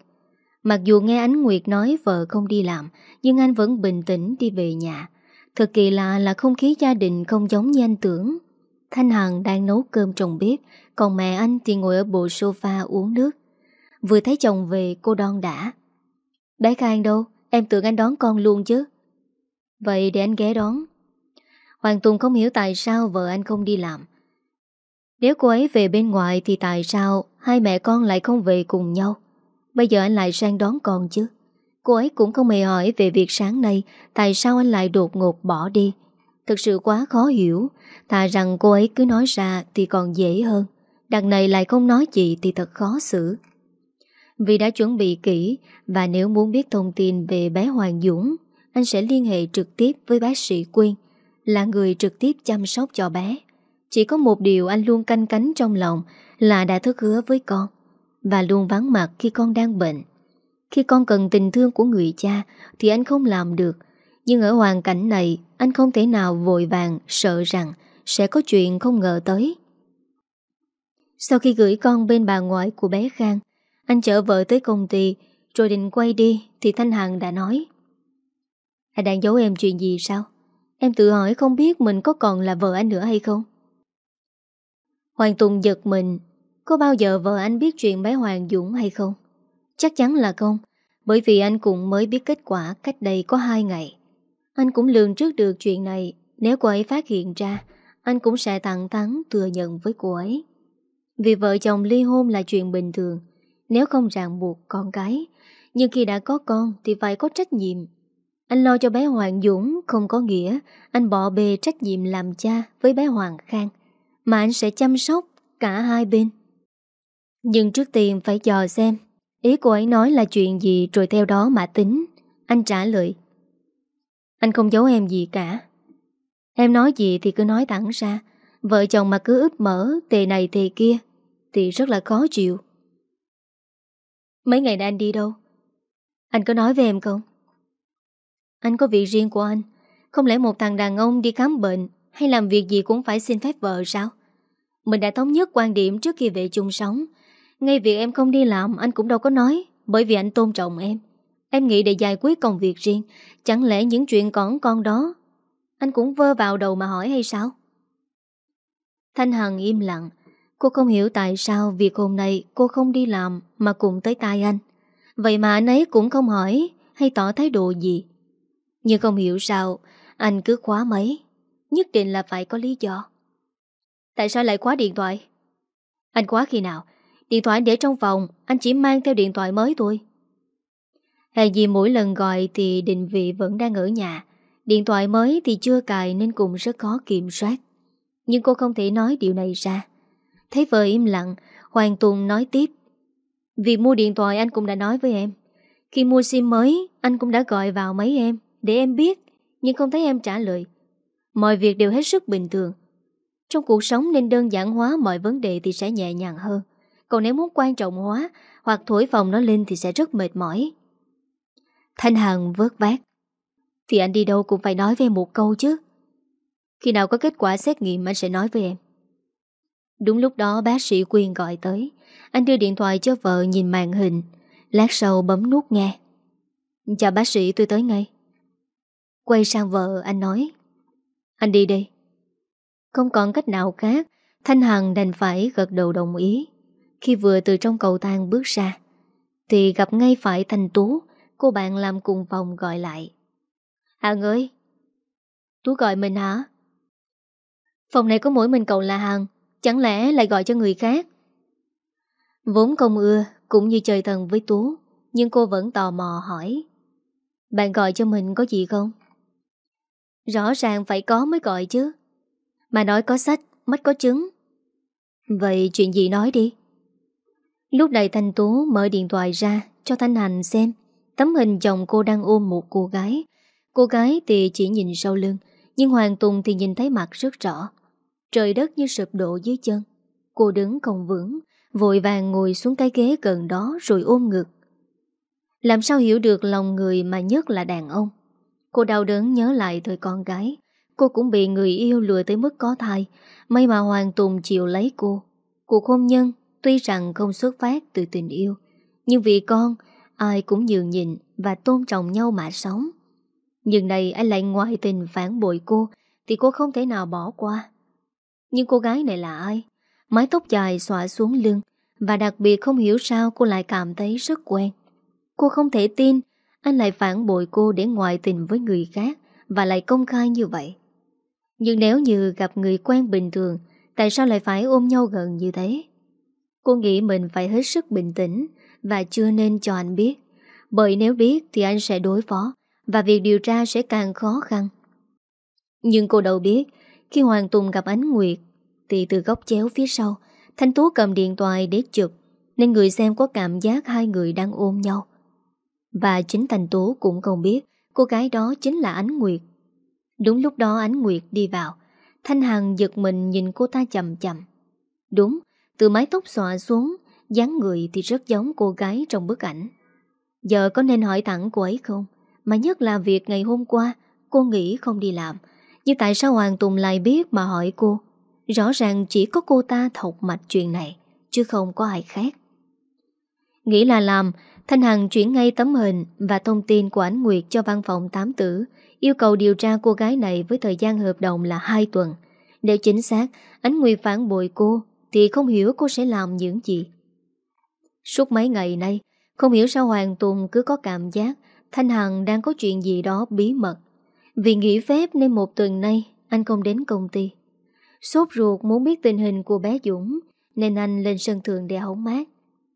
Mặc dù nghe Ánh Nguyệt nói vợ không đi làm, Nhưng anh vẫn bình tĩnh đi về nhà. Thật kỳ lạ là không khí gia đình không giống như anh tưởng. Thanh Hằng đang nấu cơm trong bếp, Còn mẹ anh thì ngồi ở bộ sofa uống nước. Vừa thấy chồng về, cô đon đã. Bé Khang đâu? Em tưởng anh đón con luôn chứ. Vậy để anh ghé đón. Hoàng Tùng không hiểu tại sao vợ anh không đi làm. Nếu cô ấy về bên ngoài Thì tại sao hai mẹ con lại không về cùng nhau. Bây giờ anh lại sang đón con chứ. Cô ấy cũng không hề hỏi về việc sáng nay Tại sao anh lại đột ngột bỏ đi. Thực sự quá khó hiểu. Thà rằng cô ấy cứ nói ra Thì còn dễ hơn. Đằng này lại không nói gì thì thật khó xử. Vì đã chuẩn bị kỹ và nếu muốn biết thông tin về bé Hoàng Dũng, anh sẽ liên hệ trực tiếp với bác sĩ Quyên, là người trực tiếp chăm sóc cho bé. Chỉ có một điều anh luôn canh cánh trong lòng là đã thức hứa với con và luôn vắng mặt khi con đang bệnh. Khi con cần tình thương của người cha thì anh không làm được, nhưng ở hoàn cảnh này anh không thể nào vội vàng sợ rằng sẽ có chuyện không ngờ tới. Sau khi gửi con bên bà ngoại của bé Khang, anh chở vợ tới công ty Rồi định quay đi Thì Thanh Hằng đã nói Anh đang giấu em chuyện gì sao Em tự hỏi không biết mình có còn là vợ anh nữa hay không Hoàng Tùng giật mình. Có bao giờ vợ anh biết chuyện bé Hoàng Dũng hay không? Chắc chắn là không, Bởi vì anh cũng mới biết kết quả Cách đây có hai ngày. Anh cũng lường trước được chuyện này, Nếu cô ấy phát hiện ra, Anh cũng sẽ thẳng thắn thừa nhận với cô ấy. Vì vợ chồng ly hôn là chuyện bình thường, nếu không ràng buộc con cái, Nhưng khi đã có con thì phải có trách nhiệm. Anh lo cho bé Hoàng Dũng không có nghĩa Anh bỏ bề trách nhiệm làm cha với bé Hoàng Khang. Mà anh sẽ chăm sóc cả hai bên. Nhưng trước tiên phải dò xem, Ý cô ấy nói là chuyện gì rồi theo đó mà tính. Anh trả lời, Anh không giấu em gì cả. Em nói gì thì cứ nói thẳng ra. Vợ chồng mà cứ ướp mở, Tề này tề kia, Thì rất là khó chịu. Mấy ngày nay anh đi đâu? Anh có nói với em không? Anh có việc riêng của anh. Không lẽ một thằng đàn ông đi khám bệnh hay làm việc gì cũng phải xin phép vợ sao? Mình đã thống nhất quan điểm trước khi về chung sống Ngay việc em không đi làm, Anh cũng đâu có nói, Bởi vì anh tôn trọng em Em nghĩ để giải quyết công việc riêng, Chẳng lẽ những chuyện còn con đó, Anh cũng vơ vào đầu mà hỏi hay sao? Thanh Hằng im lặng Cô không hiểu tại sao việc hôm nay cô không đi làm mà cùng tới tai anh. Vậy mà anh ấy cũng không hỏi hay tỏ thái độ gì. Nhưng không hiểu sao, anh cứ khóa máy. Nhất định là phải có lý do. Tại sao lại khóa điện thoại? Anh khóa khi nào? Điện thoại để trong phòng, anh chỉ mang theo điện thoại mới thôi. Hèn gì mỗi lần gọi thì định vị vẫn đang ở nhà. Điện thoại mới thì chưa cài nên cũng rất khó kiểm soát. Nhưng cô không thể nói điều này ra. Thấy vợ im lặng Hoàng Tùng nói tiếp Việc mua điện thoại anh cũng đã nói với em Khi mua sim mới Anh cũng đã gọi vào mấy em Để em biết Nhưng không thấy em trả lời Mọi việc đều hết sức bình thường. Trong cuộc sống nên đơn giản hóa mọi vấn đề Thì sẽ nhẹ nhàng hơn. Còn nếu muốn quan trọng hóa Hoặc thổi phòng nó lên thì sẽ rất mệt mỏi. Thanh Hằng vớt vát. Thì anh đi đâu cũng phải nói với em một câu chứ. Khi nào có kết quả xét nghiệm, anh sẽ nói với em. Đúng lúc đó, bác sĩ Quyên gọi tới. Anh đưa điện thoại cho vợ nhìn màn hình. Lát sau bấm nút nghe. Chào bác sĩ, tôi tới ngay. Quay sang vợ, anh nói. Anh đi đi. Không còn cách nào khác, Thanh Hằng đành phải gật đầu đồng ý. Khi vừa từ trong cầu thang bước ra, thì gặp ngay phải Thanh Tú, cô bạn làm cùng phòng gọi lại. Hằng ơi! Tú gọi mình hả? Phòng này có mỗi mình cậu là Hằng, chẳng lẽ lại gọi cho người khác? Vốn không ưa, cũng như trời thần với Tú, nhưng cô vẫn tò mò hỏi. Bạn gọi cho mình có gì không? Rõ ràng phải có mới gọi chứ. Mà nói có sách, mất có chứng. Vậy chuyện gì nói đi? Lúc này Thanh Tú mở điện thoại ra cho Thanh Hành xem tấm hình chồng cô đang ôm một cô gái. Cô gái thì chỉ nhìn sau lưng, nhưng Hoàng Tùng thì nhìn thấy mặt rất rõ. Trời đất như sụp đổ dưới chân. Cô đứng không vững, vội vàng ngồi xuống cái ghế gần đó rồi ôm ngực. Làm sao hiểu được lòng người mà nhất là đàn ông. Cô đau đớn nhớ lại thời con gái. Cô cũng bị người yêu lừa tới mức có thai. May mà Hoàng Tùng chịu lấy cô. Cuộc hôn nhân tuy rằng không xuất phát từ tình yêu. Nhưng vì con, ai cũng nhường nhịn và tôn trọng nhau mà sống. Nhưng này anh lại ngoại tình phản bội cô thì cô không thể nào bỏ qua. Nhưng cô gái này là ai? Mái tóc dài xõa xuống lưng và đặc biệt không hiểu sao cô lại cảm thấy rất quen. Cô không thể tin anh lại phản bội cô để ngoại tình với người khác và lại công khai như vậy. Nhưng nếu như gặp người quen bình thường, tại sao lại phải ôm nhau gần như thế? Cô nghĩ mình phải hết sức bình tĩnh và chưa nên cho anh biết. Bởi nếu biết thì anh sẽ đối phó và việc điều tra sẽ càng khó khăn. Nhưng cô đâu biết, khi Hoàng Tùng gặp Ánh Nguyệt, thì từ góc chéo phía sau, Thanh Tú cầm điện thoại để chụp, nên người xem có cảm giác hai người đang ôm nhau. Và chính thành tố cũng không biết cô gái đó chính là Ánh Nguyệt. Đúng lúc đó Ánh Nguyệt đi vào, Thanh Hằng giật mình nhìn cô ta chậm chậm. Đúng, từ mái tóc xòa xuống, dáng người thì rất giống cô gái trong bức ảnh. Giờ có nên hỏi thẳng cô ấy không? Mà nhất là việc ngày hôm qua, cô nghĩ không đi làm. Nhưng tại sao Hoàng Tùng lại biết mà hỏi cô? Rõ ràng chỉ có cô ta thọc mạch chuyện này, chứ không có ai khác. Nghĩ là làm, Thanh Hằng chuyển ngay tấm hình và thông tin của Ánh Nguyệt cho văn phòng tám tử, yêu cầu điều tra cô gái này với thời gian hợp đồng là 2 tuần. Để chính xác, ánh Nguyệt phản bội cô thì không hiểu cô sẽ làm những gì. Suốt mấy ngày nay, không hiểu sao Hoàng Tùng cứ có cảm giác Thanh Hằng đang có chuyện gì đó bí mật. Vì nghỉ phép nên một tuần nay anh không đến công ty. Sốt ruột muốn biết tình hình của bé Dũng nên anh lên sân thượng để hóng mát.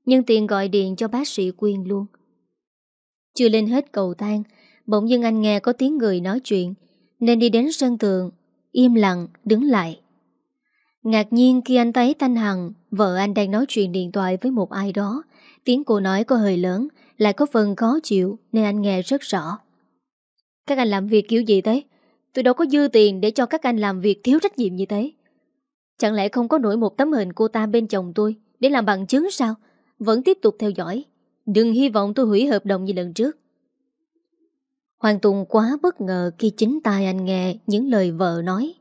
Nhưng tiền gọi điện cho bác sĩ Quyên luôn. Chưa lên hết cầu thang, bỗng dưng anh nghe có tiếng người nói chuyện nên đi đến sân thượng, im lặng đứng lại. Ngạc nhiên khi anh thấy Thanh Hằng, vợ anh đang nói chuyện điện thoại với một ai đó. Tiếng cô nói có hơi lớn, lại có phần khó chịu nên anh nghe rất rõ. Các anh làm việc kiểu gì thế? Tôi đâu có dư tiền để cho các anh làm việc thiếu trách nhiệm như thế. Chẳng lẽ không có nổi một tấm hình cô ta bên chồng tôi để làm bằng chứng sao? Vẫn tiếp tục theo dõi. Đừng hy vọng tôi hủy hợp đồng như lần trước. Hoàng Tùng quá bất ngờ khi chính tai anh nghe những lời vợ nói.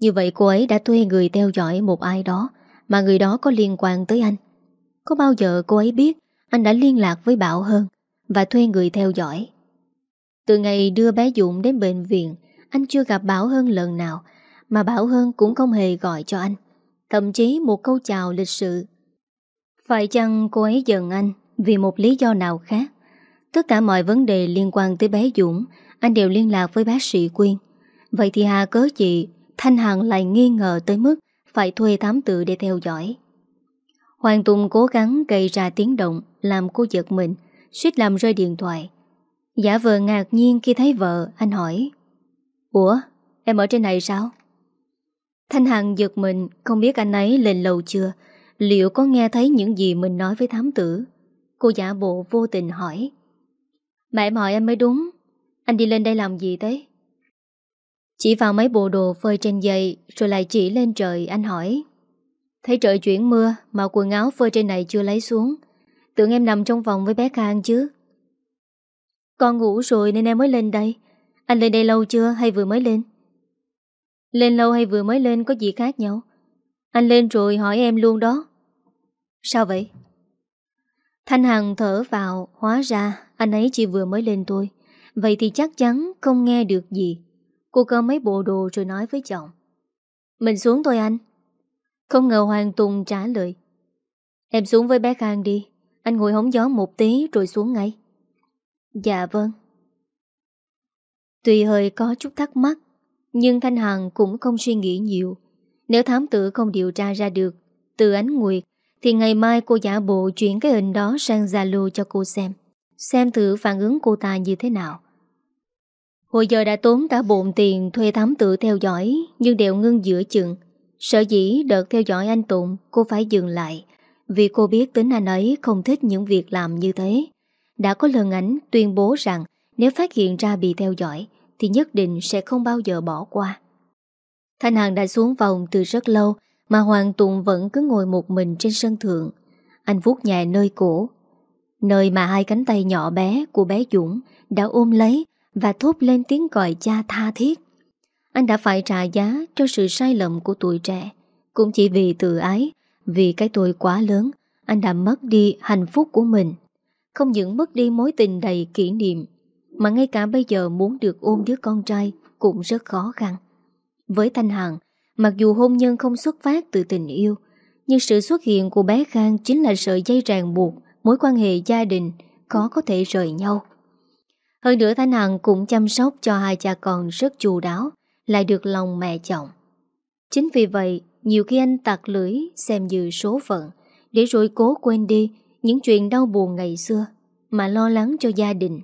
Như vậy cô ấy đã thuê người theo dõi một ai đó mà người đó có liên quan tới anh. Có bao giờ cô ấy biết anh đã liên lạc với Bảo hơn và thuê người theo dõi. Từ ngày đưa bé Dũng đến bệnh viện, anh chưa gặp Bảo Hơn lần nào, mà Bảo Hơn cũng không hề gọi cho anh. Thậm chí một câu chào lịch sự. Phải chăng cô ấy giận anh vì một lý do nào khác? Tất cả mọi vấn đề liên quan tới bé Dũng, anh đều liên lạc với bác sĩ Quyên. Vậy thì hà cớ chị, Thanh Hằng lại nghi ngờ tới mức phải thuê thám tự để theo dõi. Hoàng Tùng cố gắng gây ra tiếng động làm cô giật mình, suýt làm rơi điện thoại. Giả vờ ngạc nhiên khi thấy vợ, anh hỏi. Ủa, em ở trên này sao? Thanh Hằng giật mình, không biết anh ấy lên lầu chưa, liệu có nghe thấy những gì mình nói với thám tử. Cô giả bộ vô tình hỏi. Mà em hỏi anh mới đúng, anh đi lên đây làm gì thế? Chỉ vào mấy bộ đồ phơi trên giày rồi lại chỉ lên trời anh hỏi. Thấy trời chuyển mưa mà quần áo phơi trên này chưa lấy xuống. Tưởng em nằm trong phòng với bé Khang chứ. Con ngủ rồi nên em mới lên đây. Anh lên đây lâu chưa hay vừa mới lên? Lên lâu hay vừa mới lên có gì khác nhau? Anh lên rồi hỏi em luôn đó. Sao vậy? Thanh Hằng thở vào, hóa ra anh ấy chỉ vừa mới lên tôi. Vậy thì chắc chắn không nghe được gì. Cô cầm mấy bộ đồ rồi nói với chồng Mình xuống thôi anh. Không ngờ Hoàng Tùng trả lời. Em xuống với bé Khang đi. Anh ngồi hóng gió một tí rồi xuống ngay. Dạ vâng. Tuy hơi có chút thắc mắc Nhưng Thanh Hằng cũng không suy nghĩ nhiều. Nếu thám tử không điều tra ra được Từ ánh nguyệt thì ngày mai cô giả bộ chuyển cái hình đó sang Zalo cho cô xem. Xem thử phản ứng cô ta như thế nào. Hồi giờ đã tốn cả bộn tiền thuê thám tử theo dõi, Nhưng đều ngưng giữa chừng. Sở dĩ đợt theo dõi anh Tụng Cô phải dừng lại. Vì cô biết tính anh ấy không thích những việc làm như thế. Đã có lần ảnh tuyên bố rằng Nếu phát hiện ra bị theo dõi, Thì nhất định sẽ không bao giờ bỏ qua. Thanh Hằng đã xuống vòng từ rất lâu mà Hoàng Tùng vẫn cứ ngồi một mình trên sân thượng. Anh vuốt nhẹ nơi cổ. Nơi mà hai cánh tay nhỏ bé của bé Dũng Đã ôm lấy Và thốt lên tiếng gọi cha tha thiết. Anh đã phải trả giá cho sự sai lầm của tuổi trẻ. Cũng chỉ vì tự ái, Vì cái tuổi quá lớn, Anh đã mất đi hạnh phúc của mình. Không những mất đi mối tình đầy kỷ niệm, Mà ngay cả bây giờ muốn được ôm đứa con trai Cũng rất khó khăn. Với Thanh Hằng Mặc dù hôn nhân không xuất phát từ tình yêu, Nhưng sự xuất hiện của bé Khang Chính là sợi dây ràng buộc Mối quan hệ gia đình Có có thể rời nhau. Hơn nữa Thanh Hằng cũng chăm sóc cho hai cha con rất chu đáo, Lại được lòng mẹ chồng. Chính vì vậy, Nhiều khi anh tặc lưỡi xem như số phận Để rồi cố quên đi Những chuyện đau buồn ngày xưa Mà lo lắng cho gia đình.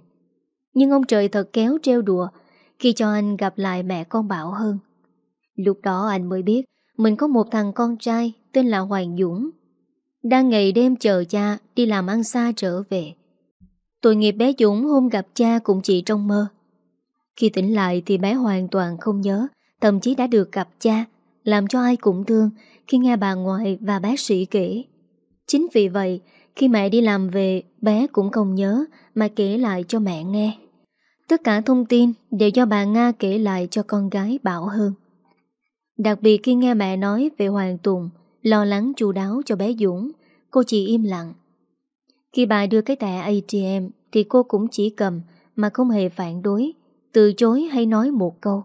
Nhưng ông trời thật kéo treo đùa Khi cho anh gặp lại mẹ con Bảo hơn Lúc đó anh mới biết Mình có một thằng con trai Tên là Hoàng Dũng. Đang ngày đêm chờ cha Đi làm ăn xa trở về. Tội nghiệp bé Dũng hôm gặp cha Cũng chỉ trong mơ. Khi tỉnh lại thì bé hoàn toàn không nhớ, Thậm chí đã được gặp cha, Làm cho ai cũng thương Khi nghe bà ngoại và bác sĩ kể. Chính vì vậy, Khi mẹ đi làm về, Bé cũng không nhớ Mà kể lại cho mẹ nghe. Tất cả thông tin đều do bà Nga kể lại cho con gái Bảo hơn Đặc biệt khi nghe mẹ nói về Hoàng Tùng, Lo lắng chu đáo cho bé Dũng, Cô chỉ im lặng. Khi bà đưa cái tẻ ATM Thì cô cũng chỉ cầm Mà không hề phản đối, Từ chối hay nói một câu.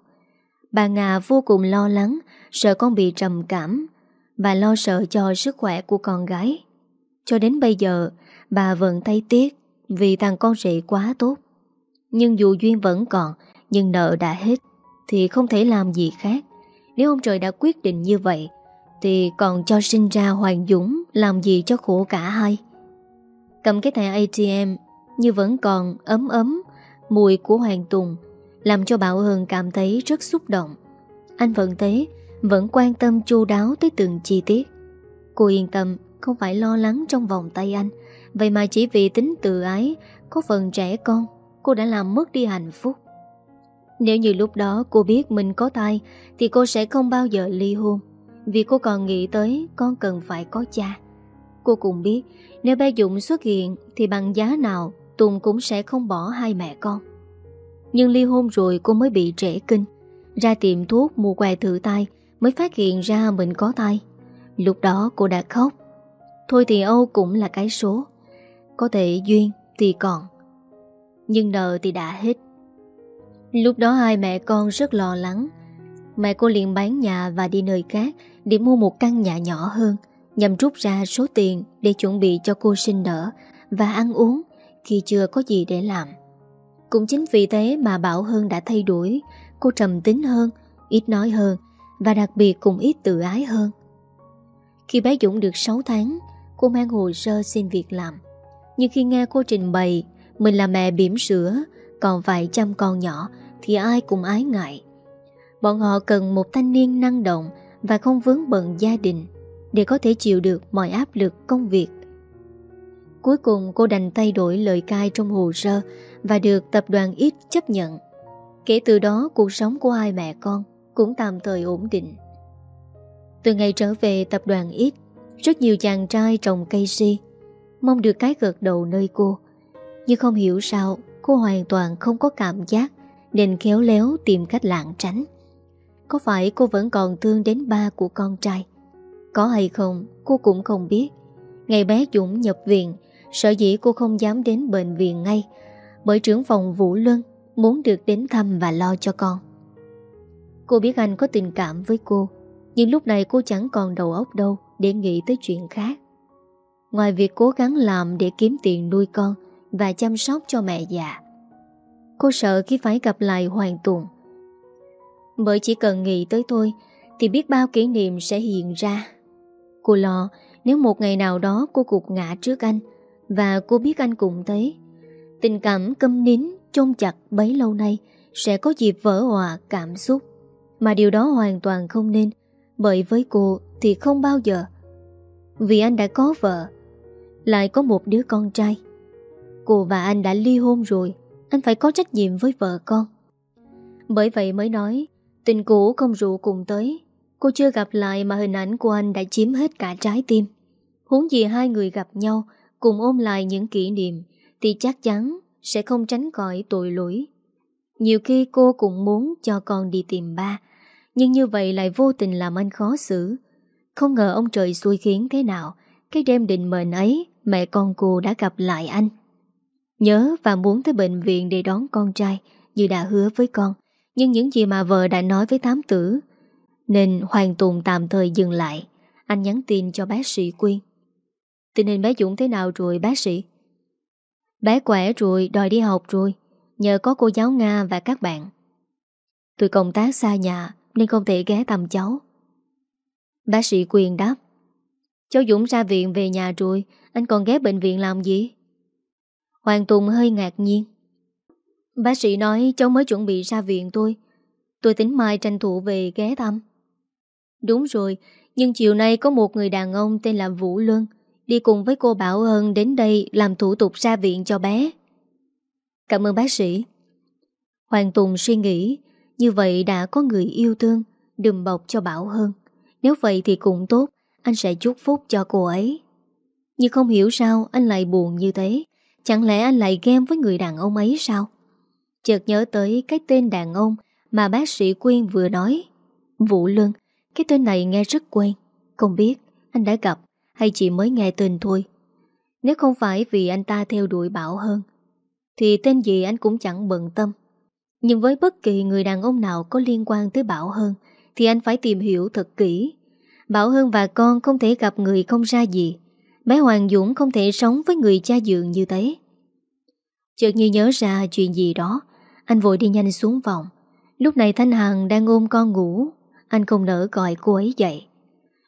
Bà Nga vô cùng lo lắng, Sợ con bị trầm cảm. Bà lo sợ cho sức khỏe của con gái. Cho đến bây giờ, Bà vẫn thấy tiếc Vì thằng con rể quá tốt. Nhưng dù duyên vẫn còn, Nhưng nợ đã hết, Thì không thể làm gì khác nếu ông trời đã quyết định như vậy, Thì còn cho sinh ra Hoàng Dũng Làm gì cho khổ cả hai? Cầm cái thẻ ATM Như vẫn còn ấm ấm, Mùi của Hoàng Tùng, Làm cho Bảo hường cảm thấy rất xúc động. Anh vẫn thế Vẫn quan tâm chu đáo tới từng chi tiết. Cô yên tâm, Không phải lo lắng trong vòng tay anh. Vậy mà chỉ vì tính tự ái, Có phần trẻ con, Cô đã làm mất đi hạnh phúc nếu như lúc đó cô biết mình có tai Thì cô sẽ không bao giờ ly hôn. Vì cô còn nghĩ tới con cần phải có cha. Cô cũng biết, Nếu bé Dũng xuất hiện, Thì bằng giá nào Tùng cũng sẽ không bỏ hai mẹ con. Nhưng ly hôn rồi cô mới bị trễ kinh. Ra tiệm thuốc mua què thử tay Mới phát hiện ra mình có tai Lúc đó cô đã khóc. Thôi thì Âu cũng là cái số. Có thể duyên thì còn. Nhưng nợ thì đã hết. Lúc đó hai mẹ con rất lo lắng. Mẹ cô liền bán nhà và đi nơi khác Để mua một căn nhà nhỏ hơn, Nhằm rút ra số tiền Để chuẩn bị cho cô sinh nở Và ăn uống Khi chưa có gì để làm. Cũng chính vì thế mà Bảo Hơn đã thay đổi. Cô trầm tính hơn, Ít nói hơn Và đặc biệt cũng ít tự ái hơn. Khi bé Dũng được 6 tháng, Cô mang hồ sơ xin việc làm. Nhưng khi nghe cô trình bày, Mình là mẹ bỉm sữa còn vài trăm con nhỏ Thì ai cũng ái ngại. Bọn họ cần một thanh niên năng động Và không vướng bận gia đình Để có thể chịu được mọi áp lực công việc. Cuối cùng, cô đành thay đổi lời cai trong hồ sơ Và được tập đoàn ít chấp nhận. Kể từ đó, cuộc sống của hai mẹ con Cũng tạm thời ổn định. Từ ngày trở về tập đoàn ít Rất nhiều chàng trai trồng cây si, Mong được cái gật đầu nơi cô, Nhưng không hiểu sao Cô hoàn toàn không có cảm giác, Nên khéo léo tìm cách lạng tránh. Có phải cô vẫn còn thương đến ba của con trai? Có hay không, cô cũng không biết. Ngày bé Dũng nhập viện, Sợ dĩ cô không dám đến bệnh viện ngay, Bởi trưởng phòng Vũ Luân Muốn được đến thăm và lo cho con. Cô biết anh có tình cảm với cô, Nhưng lúc này cô chẳng còn đầu óc đâu Để nghĩ tới chuyện khác. Ngoài việc cố gắng làm để kiếm tiền nuôi con và chăm sóc cho mẹ già. Cô sợ khi phải gặp lại Hoàng Tùng. Bởi chỉ cần nghĩ tới tôi, Thì biết bao kỷ niệm sẽ hiện ra. Cô lo, nếu một ngày nào đó cô cục ngã trước anh, Và cô biết anh cũng thấy. Tình cảm câm nín Trông chặt bấy lâu nay Sẽ có dịp vỡ hòa cảm xúc. Mà điều đó hoàn toàn không nên, Bởi với cô thì không bao giờ. Vì anh đã có vợ, Lại có một đứa con trai. Cô và anh đã ly hôn rồi. Anh phải có trách nhiệm với vợ con. Bởi vậy mới nói, Tình cũ không rượu cùng tới. Cô chưa gặp lại mà hình ảnh của anh đã chiếm hết cả trái tim. Huống gì hai người gặp nhau, Cùng ôm lại những kỷ niệm, Thì chắc chắn sẽ không tránh khỏi tội lỗi. Nhiều khi cô cũng muốn cho con đi tìm ba, Nhưng như vậy lại vô tình làm anh khó xử. Không ngờ ông trời xui khiến thế nào, Cái đêm định mệnh ấy, Mẹ con cô đã gặp lại anh. Nhớ và muốn tới bệnh viện để đón con trai Như đã hứa với con Nhưng những gì mà vợ đã nói với thám tử Nên Hoàng Tùng tạm thời dừng lại. Anh nhắn tin cho bác sĩ Quyên. Tình hình bé Dũng thế nào rồi bác sĩ? Bé khỏe rồi, đòi đi học rồi. Nhờ có cô giáo Nga và các bạn. Tôi công tác xa nhà Nên không thể ghé thăm cháu. Bác sĩ Quyền đáp. Cháu Dũng ra viện về nhà rồi Anh còn ghé bệnh viện làm gì? Hoàng Tùng hơi ngạc nhiên Bác sĩ nói cháu mới chuẩn bị ra viện tôi Tôi tính mai tranh thủ về ghé thăm Đúng rồi Nhưng chiều nay có một người đàn ông tên là Vũ Luân Đi cùng với cô Bảo Hân đến đây làm thủ tục ra viện cho bé. Cảm ơn bác sĩ. Hoàng Tùng suy nghĩ, như vậy đã có người yêu thương, đùm bọc cho Bảo Hân. Nếu vậy thì cũng tốt, anh sẽ chúc phúc cho cô ấy. Nhưng không hiểu sao anh lại buồn như thế. Chẳng lẽ anh lại ghen với người đàn ông ấy sao? Chợt nhớ tới cái tên đàn ông mà bác sĩ Quyên vừa nói. Vũ Lương cái tên này nghe rất quen. Không biết anh đã gặp hay chỉ mới nghe tên thôi. Nếu không phải vì anh ta theo đuổi Bảo hơn, thì tên gì anh cũng chẳng bận tâm. Nhưng với bất kỳ người đàn ông nào có liên quan tới Bảo Hơn, thì anh phải tìm hiểu thật kỹ. Bảo Hơn và con không thể gặp người không ra gì. Bé Hoàng Dũng không thể sống với người cha dượng như thế. Chợt như nhớ ra chuyện gì đó, anh vội đi nhanh xuống phòng. Lúc này Thanh Hằng đang ôm con ngủ, anh không nỡ gọi cô ấy dậy.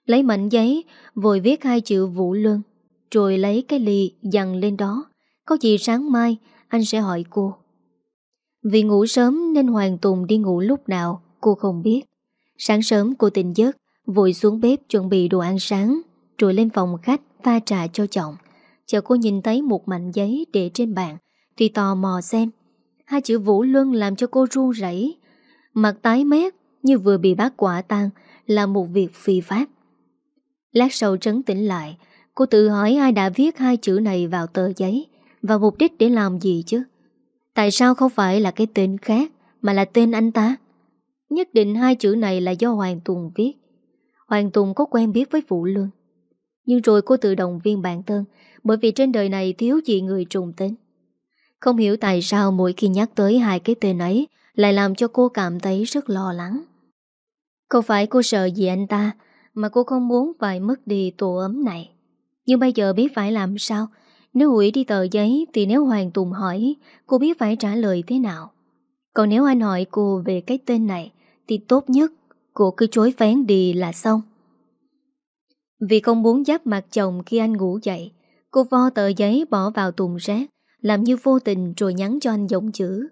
Lấy mảnh giấy Vội viết hai chữ Vũ Luân Rồi lấy cái ly dằn lên đó Có gì sáng mai anh sẽ hỏi cô Vì ngủ sớm nên Hoàng Tùng đi ngủ lúc nào Cô không biết Sáng sớm cô tỉnh giấc Vội xuống bếp chuẩn bị đồ ăn sáng Rồi lên phòng khách pha trà cho chồng. Chờ cô nhìn thấy một mảnh giấy để trên bàn, Thì tò mò xem. Hai chữ Vũ Luân làm cho cô run rẩy. Mặt tái mét như vừa bị bác quả tang Là một việc phi pháp. Lát sau trấn tĩnh lại, Cô tự hỏi ai đã viết hai chữ này vào tờ giấy Và mục đích để làm gì chứ? Tại sao không phải là cái tên khác Mà là tên anh ta? Nhất định hai chữ này là do Hoàng Tùng viết. Hoàng Tùng có quen biết với Vũ Lương nhưng rồi cô tự động viên bản thân Bởi vì trên đời này thiếu gì người trùng tên Không hiểu tại sao mỗi khi nhắc tới hai cái tên ấy Lại làm cho cô cảm thấy rất lo lắng Không phải cô sợ gì anh ta mà cô không muốn phải mất đi tổ ấm này. Nhưng bây giờ biết phải làm sao? Nếu hủy đi tờ giấy thì nếu Hoàng Tùng hỏi, cô biết phải trả lời thế nào. Còn nếu anh hỏi cô về cái tên này, thì tốt nhất cô cứ chối phén đi là xong. Vì không muốn giáp mặt chồng khi anh ngủ dậy, cô vo tờ giấy bỏ vào tùng rác, làm như vô tình rồi nhắn cho anh giọng chữ.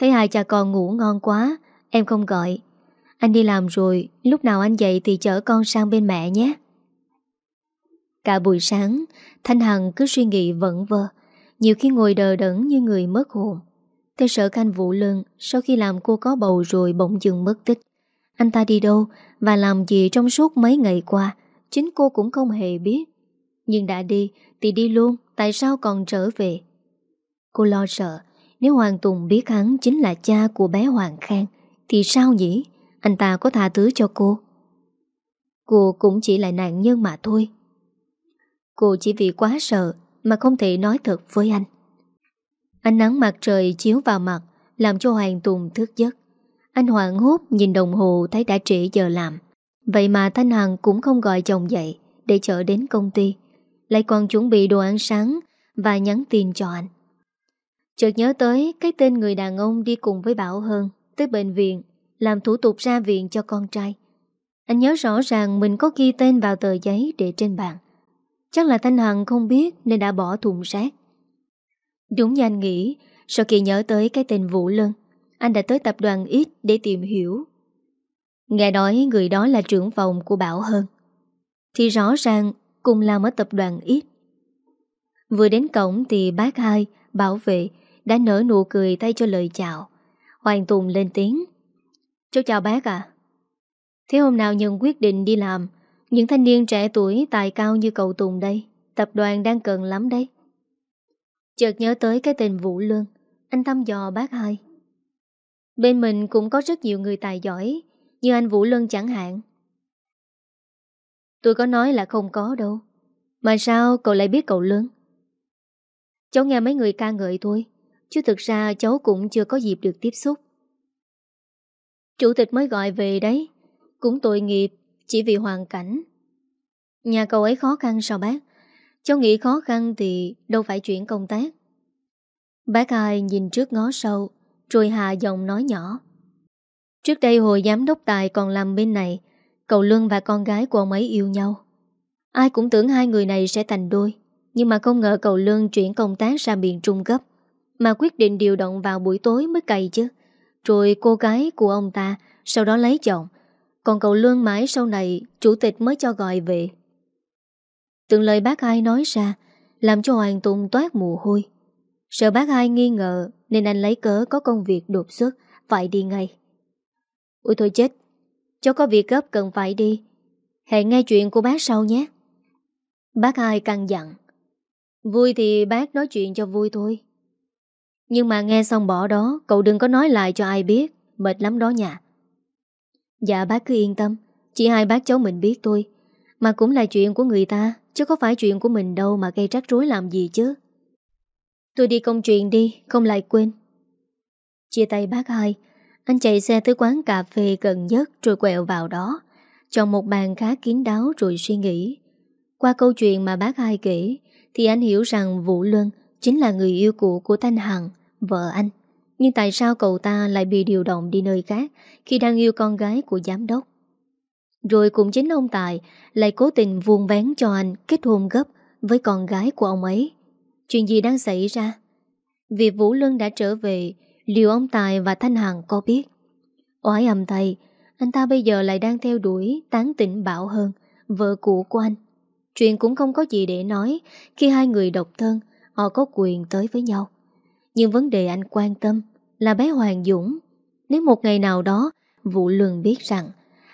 Thấy hai cha con ngủ ngon quá, em không gọi, anh đi làm rồi Lúc nào anh dậy thì chở con sang bên mẹ nhé. Cả buổi sáng Thanh Hằng cứ suy nghĩ vẩn vơ Nhiều khi ngồi đờ đẫn như người mất hồn. Thế sợ canh vụ lưng Sau khi làm cô có bầu rồi bỗng dừng mất tích. Anh ta đi đâu Và làm gì trong suốt mấy ngày qua? Chính cô cũng không hề biết. Nhưng đã đi, thì đi luôn, Tại sao còn trở về? Cô lo sợ, Nếu Hoàng Tùng biết hắn chính là cha của bé Hoàng Khang, Thì sao nhỉ? Anh ta có tha thứ cho cô? Cô cũng chỉ là nạn nhân mà thôi. Cô chỉ vì quá sợ Mà không thể nói thật với anh. Ánh nắng mặt trời chiếu vào mặt, Làm cho Hoàng Tùng thức giấc. Anh hoảng hốt nhìn đồng hồ thấy đã trễ giờ làm. Vậy mà Thanh Hằng cũng không gọi chồng dậy để chở đến công ty. Lại còn chuẩn bị đồ ăn sáng và nhắn tin cho anh. Chợt nhớ tới cái tên người đàn ông đi cùng với Bảo Hơn tới bệnh viện làm thủ tục ra viện cho con trai. Anh nhớ rõ ràng mình có ghi tên vào tờ giấy để trên bàn. Chắc là Thanh Hằng không biết nên đã bỏ thùng rác. Đúng như anh nghĩ, sau khi nhớ tới cái tên Vũ Lân, anh đã tới tập đoàn ít để tìm hiểu. Nghe nói người đó là trưởng phòng của Bảo Hơn. Thì rõ ràng cùng làm ở tập đoàn ít. Vừa đến cổng thì bác hai, bảo vệ, đã nở nụ cười tay cho lời chào. Hoàng Tùng lên tiếng. Cháu chào bác à. Thế hôm nào nhận quyết định đi làm, những thanh niên trẻ tuổi tài cao như cậu Tùng đây, tập đoàn đang cần lắm đấy. Chợt nhớ tới cái tên Vũ Lương, anh thăm dò bác hai. Bên mình cũng có rất nhiều người tài giỏi, như anh Vũ Lân chẳng hạn. Tôi có nói là không có đâu. Mà sao cậu lại biết cậu Lương? Cháu nghe mấy người ca ngợi thôi, chứ thực ra cháu cũng chưa có dịp được tiếp xúc. Chủ tịch mới gọi về đấy, cũng tội nghiệp chỉ vì hoàn cảnh. Nhà cậu ấy khó khăn sao bác? Cháu nghĩ khó khăn thì đâu phải chuyển công tác. Bác ai nhìn trước ngó sâu, rồi hạ giọng nói nhỏ. Trước đây hồi giám đốc tài còn làm bên này, cậu Lương và con gái của ông ấy yêu nhau. Ai cũng tưởng hai người này sẽ thành đôi, nhưng mà không ngờ cậu Lương chuyển công tác ra miền Trung gấp, mà quyết định điều động vào buổi tối mới cày chứ. Rồi cô gái của ông ta sau đó lấy chồng, còn cậu Lương mãi sau này chủ tịch mới cho gọi về. Từng lời bác hai nói ra làm cho Hoàng Tùng toát mồ hôi. Sợ bác hai nghi ngờ nên anh lấy cớ có công việc đột xuất phải đi ngay. Ôi thôi chết, cháu có việc gấp cần phải đi. Hẹn nghe chuyện của bác sau nhé. Bác hai căng dặn. Vui thì bác nói chuyện cho vui thôi. Nhưng mà nghe xong bỏ đó, cậu đừng có nói lại cho ai biết, mệt lắm đó nhà. Dạ bác cứ yên tâm, chỉ hai bác cháu mình biết tôi, Mà cũng là chuyện của người ta, chứ có phải chuyện của mình đâu mà gây rắc rối làm gì chứ. Tôi đi công chuyện đi, không lại quên. Chia tay bác hai, anh chạy xe tới quán cà phê gần nhất rồi quẹo vào đó, chọn một bàn khá kín đáo rồi suy nghĩ. Qua câu chuyện mà bác hai kể, thì anh hiểu rằng Vũ Luân chính là người yêu cũ của Thanh Hằng, vợ anh. Nhưng tại sao cậu ta lại bị điều động đi nơi khác khi đang yêu con gái của giám đốc? Rồi cũng chính ông Tài lại cố tình vuông vén cho anh kết hôn gấp với con gái của ông ấy. Chuyện gì đang xảy ra? Vì Vũ Luân đã trở về, liệu ông Tài và Thanh Hằng có biết? Oái âm thầy, anh ta bây giờ lại đang theo đuổi tán tỉnh Bảo hơn, vợ cũ của anh. Chuyện cũng không có gì để nói khi hai người độc thân, họ có quyền tới với nhau. Nhưng vấn đề anh quan tâm là bé Hoàng Dũng. Nếu một ngày nào đó, Vũ Lương biết rằng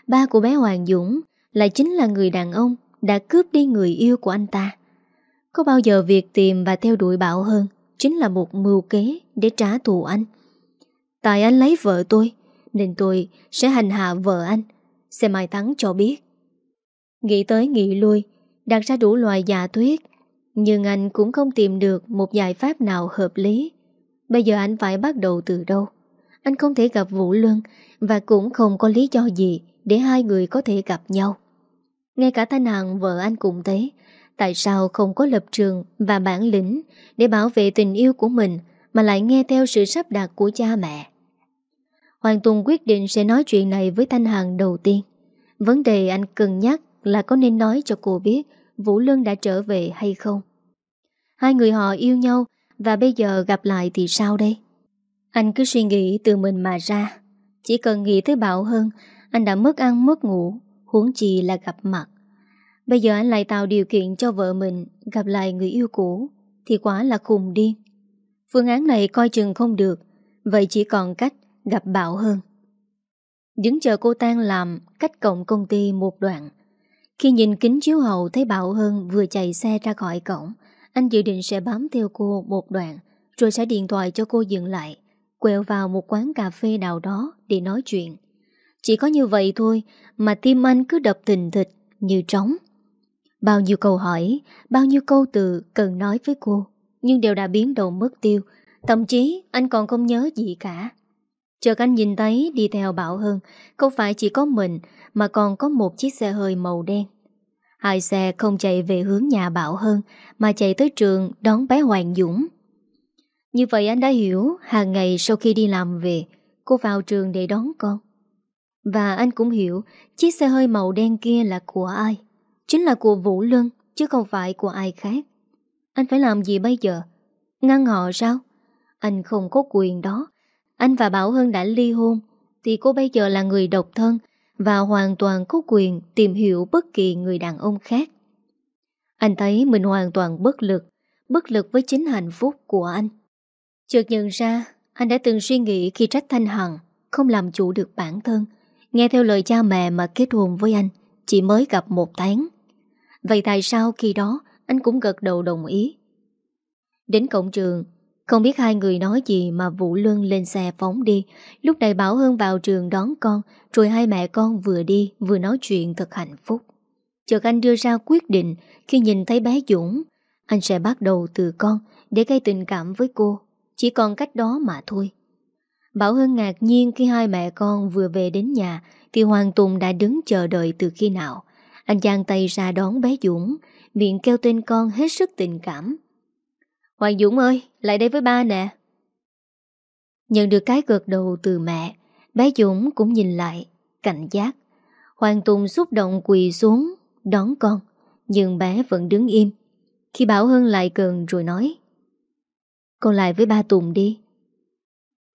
ba của bé Hoàng Dũng lại chính là người đàn ông đã cướp đi người yêu của anh ta. Có bao giờ việc tìm và theo đuổi Bảo hơn chính là một mưu kế để trả thù anh. Tại anh lấy vợ tôi, nên tôi sẽ hành hạ vợ anh, sẽ mai thắng cho biết. Nghĩ tới nghĩ lui, đặt ra đủ loại giả thuyết, nhưng anh cũng không tìm được một giải pháp nào hợp lý. Bây giờ anh phải bắt đầu từ đâu? Anh không thể gặp Vũ Luân và cũng không có lý do gì để hai người có thể gặp nhau. Ngay cả Thanh Hằng vợ anh cũng thế, Tại sao không có lập trường và bản lĩnh để bảo vệ tình yêu của mình mà lại nghe theo sự sắp đặt của cha mẹ? Hoàng Tùng quyết định sẽ nói chuyện này với Thanh Hằng đầu tiên. Vấn đề anh cần nhắc là có nên nói cho cô biết Vũ Lân đã trở về hay không. Hai người họ yêu nhau và bây giờ gặp lại thì sao đây? Anh cứ suy nghĩ từ mình mà ra. Chỉ cần nghĩ tới Bảo hơn, anh đã mất ăn mất ngủ, huống chi là gặp mặt. Bây giờ anh lại tạo điều kiện cho vợ mình gặp lại người yêu cũ thì quá là khùng điên. Phương án này coi chừng không được, vậy chỉ còn cách gặp Bảo hơn. Đứng chờ cô tan làm cách cổng công ty một đoạn. Khi nhìn kính chiếu hậu thấy Bảo Hơn vừa chạy xe ra khỏi cổng, anh dự định sẽ bám theo cô một đoạn, rồi sẽ điện thoại cho cô dừng lại, quẹo vào một quán cà phê nào đó để nói chuyện. Chỉ có như vậy thôi mà tim anh cứ đập tình thịt như trống. Bao nhiêu câu hỏi, bao nhiêu câu từ cần nói với cô, nhưng đều đã biến đầu mất tiêu. Thậm chí anh còn không nhớ gì cả. Chợt anh nhìn thấy đi theo Bảo Hân Không phải chỉ có mình, Mà còn có một chiếc xe hơi màu đen. Hai xe không chạy về hướng nhà Bảo Hân Mà chạy tới trường đón bé Hoàng Dũng. Như vậy anh đã hiểu, Hàng ngày sau khi đi làm về, Cô vào trường để đón con. Và anh cũng hiểu, Chiếc xe hơi màu đen kia là của ai. Chính là của Vũ Lân, Chứ không phải của ai khác. Anh phải làm gì bây giờ? Ngăn họ sao? Anh không có quyền đó. Anh và Bảo Hân đã ly hôn, Thì cô bây giờ là người độc thân Và hoàn toàn có quyền tìm hiểu bất kỳ người đàn ông khác. Anh thấy mình hoàn toàn bất lực Bất lực với chính hạnh phúc của anh. Chợt nhận ra, Anh đã từng suy nghĩ khi trách Thanh Hằng Không làm chủ được bản thân, Nghe theo lời cha mẹ mà kết hôn với anh, Chỉ mới gặp một tháng. Vậy tại sao khi đó Anh cũng gật đầu đồng ý? Đến cổng trường không biết hai người nói gì mà Vũ Luân lên xe phóng đi. Lúc này Bảo hưng vào trường đón con, Rồi hai mẹ con vừa đi, Vừa nói chuyện thật hạnh phúc. Chợt anh đưa ra quyết định, Khi nhìn thấy bé Dũng, Anh sẽ bắt đầu từ con, Để gây tình cảm với cô. Chỉ còn cách đó mà thôi. Bảo hưng ngạc nhiên khi hai mẹ con vừa về đến nhà, Thì Hoàng Tùng đã đứng chờ đợi từ khi nào. Anh giang tay ra đón bé Dũng, Miệng kêu tên con hết sức tình cảm. Hoàng Dũng ơi, lại đây với ba nè. Nhận được cái gật đầu từ mẹ, bé Dũng cũng nhìn lại, cảnh giác. Hoàng Tùng xúc động quỳ xuống, đón con, nhưng bé vẫn đứng im. Khi Bảo Hân lại gần rồi nói, Con lại với ba Tùng đi.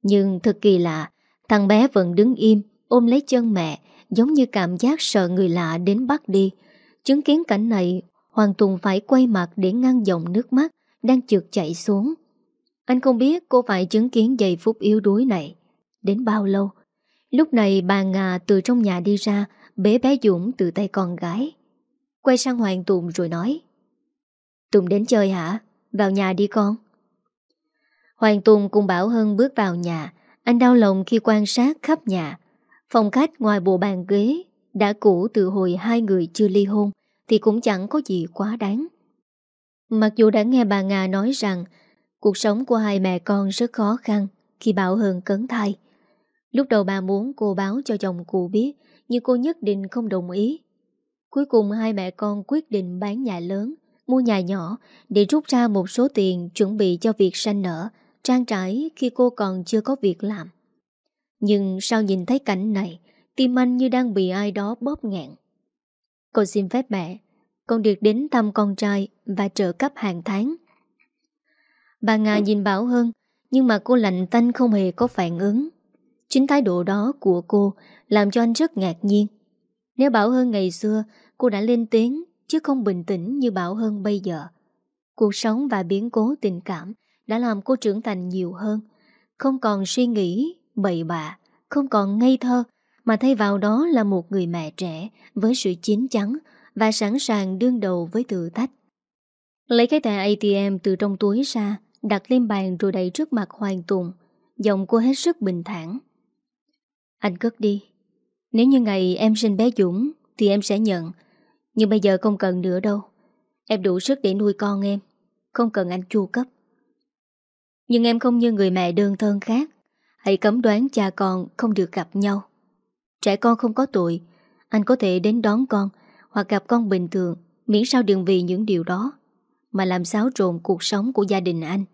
Nhưng thật kỳ lạ, thằng bé vẫn đứng im, ôm lấy chân mẹ, giống như cảm giác sợ người lạ đến bắt đi. Chứng kiến cảnh này, Hoàng Tùng phải quay mặt để ngăn dòng nước mắt đang trượt chạy xuống. Anh không biết cô phải chứng kiến giây phút yếu đuối này. Đến bao lâu? Lúc này bà Ngà từ trong nhà đi ra, bế bé Dũng từ tay con gái. Quay sang Hoàng Tùng rồi nói. Tùng đến chơi hả? Vào nhà đi con. Hoàng Tùng cùng Bảo Hân bước vào nhà. Anh đau lòng khi quan sát khắp nhà. Phòng khách ngoài bộ bàn ghế đã cũ từ hồi hai người chưa ly hôn thì cũng chẳng có gì quá đáng. Mặc dù đã nghe bà Nga nói rằng cuộc sống của hai mẹ con rất khó khăn khi Bảo Hân cấn thai. Lúc đầu bà muốn cô báo cho chồng cô biết nhưng cô nhất định không đồng ý. Cuối cùng hai mẹ con quyết định bán nhà lớn, mua nhà nhỏ để rút ra một số tiền chuẩn bị cho việc sanh nở, trang trải khi cô còn chưa có việc làm. Nhưng sao nhìn thấy cảnh này, tim anh như đang bị ai đó bóp nghẹn. Cô xin phép mẹ con được đến thăm con trai và trợ cấp hàng tháng. Bà Nga nhìn Bảo Hân, nhưng mà cô lạnh tanh không hề có phản ứng. Chính thái độ đó của cô làm cho anh rất ngạc nhiên. Nếu Bảo Hân ngày xưa, cô đã lên tiếng, chứ không bình tĩnh như Bảo Hân bây giờ. Cuộc sống và biến cố tình cảm đã làm cô trưởng thành nhiều hơn, không còn suy nghĩ, bậy bạ, không còn ngây thơ, mà thay vào đó là một người mẹ trẻ với sự chín chắn, và sẵn sàng đương đầu với thử thách. Lấy cái thẻ ATM từ trong túi ra, đặt lên bàn rồi đẩy trước mặt Hoàng Tùng, giọng cô hết sức bình thản. Anh cất đi. Nếu như ngày em sinh bé Dũng thì em sẽ nhận, nhưng bây giờ không cần nữa đâu. Em đủ sức để nuôi con em, không cần anh chu cấp. Nhưng em không như người mẹ đơn thân khác, hãy cấm đoán cha con không được gặp nhau. Trẻ con không có tuổi anh có thể đến đón con hoặc gặp con bình thường miễn sao đừng vì những điều đó mà làm xáo trộn cuộc sống của gia đình anh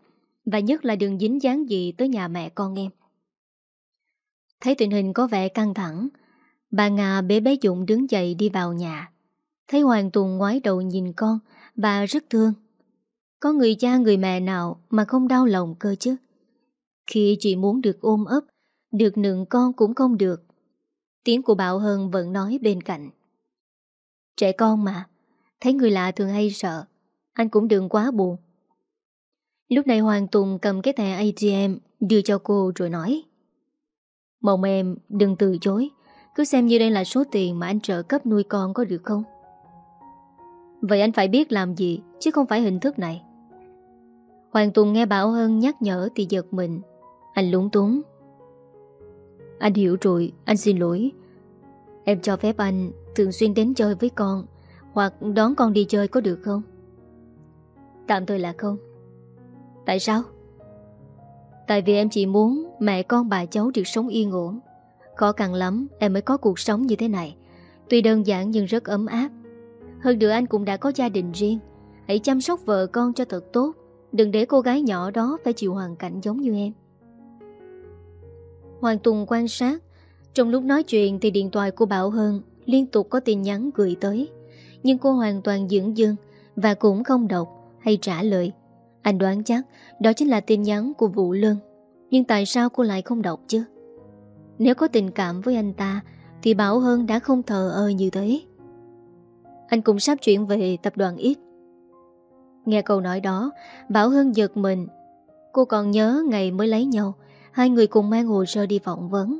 và nhất là đừng dính dáng gì tới nhà mẹ con em. Thấy tình hình có vẻ căng thẳng, bà Nga bế bé Dũng đứng dậy đi vào nhà. Thấy Hoàng Tùng ngoái đầu nhìn con, bà rất thương. Có người cha người mẹ nào mà không đau lòng cơ chứ? Khi chị muốn được ôm ấp, được nựng con cũng không được. Tiếng của Bảo Hân vẫn nói bên cạnh. Trẻ con mà. Thấy người lạ thường hay sợ. Anh cũng đừng quá buồn. Lúc này Hoàng Tùng cầm cái thẻ ATM Đưa cho cô rồi nói. Mong em đừng từ chối. Cứ xem như đây là số tiền mà anh trợ cấp nuôi con có được không? Vậy anh phải biết làm gì Chứ không phải hình thức này. Hoàng Tùng nghe Bảo Hân nhắc nhở Thì giật mình. Anh lúng túng. Anh hiểu rồi, anh xin lỗi. Em cho phép anh thường xuyên đến chơi với con, Hoặc đón con đi chơi có được không? Tạm thời là không. Tại sao? Tại vì em chỉ muốn mẹ con bà cháu được sống yên ổn. Khó khăn lắm, em mới có cuộc sống như thế này. Tuy đơn giản nhưng rất ấm áp. Hơn nữa anh cũng đã có gia đình riêng. Hãy chăm sóc vợ con cho thật tốt. Đừng để cô gái nhỏ đó phải chịu hoàn cảnh giống như em. Hoàng Tùng quan sát. Trong lúc nói chuyện thì điện thoại của Bảo Hơn Liên tục có tin nhắn gửi tới. Nhưng cô hoàn toàn dưỡng dương Và cũng không đọc hay trả lời. Anh đoán chắc đó chính là tin nhắn của Vũ Lân. Nhưng tại sao cô lại không đọc chứ? Nếu có tình cảm với anh ta, Thì Bảo Hơn đã không thờ ơ như thế. Anh cũng sắp chuyển về tập đoàn X. Nghe câu nói đó, Bảo Hân giật mình. Cô còn nhớ ngày mới lấy nhau, Hai người cùng mang hồ sơ đi phỏng vấn.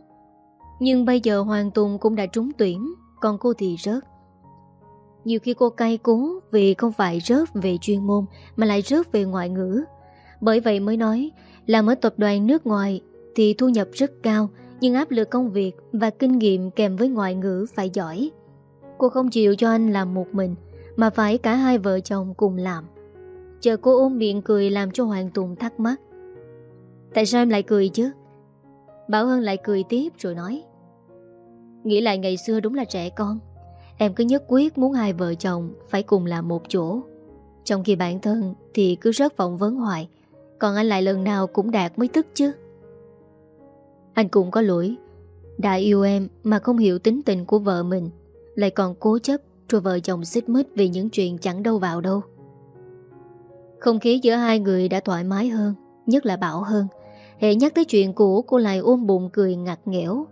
Nhưng bây giờ Hoàng Tùng cũng đã trúng tuyển. Còn cô thì rớt. Nhiều khi cô cay cú Vì không phải rớt về chuyên môn, Mà lại rớt về ngoại ngữ. Bởi vậy mới nói Làm ở tập đoàn nước ngoài Thì thu nhập rất cao, Nhưng áp lực công việc Và kinh nghiệm kèm với ngoại ngữ phải giỏi. Cô không chịu cho anh làm một mình, Mà phải cả hai vợ chồng cùng làm. Chờ cô ôm miệng cười làm cho Hoàng Tùng thắc mắc. Tại sao em lại cười chứ? Bảo Hân lại cười tiếp rồi nói. Nghĩ lại ngày xưa đúng là trẻ con. Em cứ nhất quyết muốn hai vợ chồng Phải cùng làm một chỗ. Trong khi bản thân thì cứ rất vọng vấn hoài, Còn anh lại lần nào cũng đạt mới tức chứ. Anh cũng có lỗi, Đã yêu em mà không hiểu tính tình của vợ mình, Lại còn cố chấp Rồi vợ chồng xích mít vì những chuyện chẳng đâu vào đâu. Không khí giữa hai người đã thoải mái hơn, Nhất là Bảo hơn. Hệ nhắc tới chuyện cũ, cô lại ôm bụng cười ngặt nghẽo.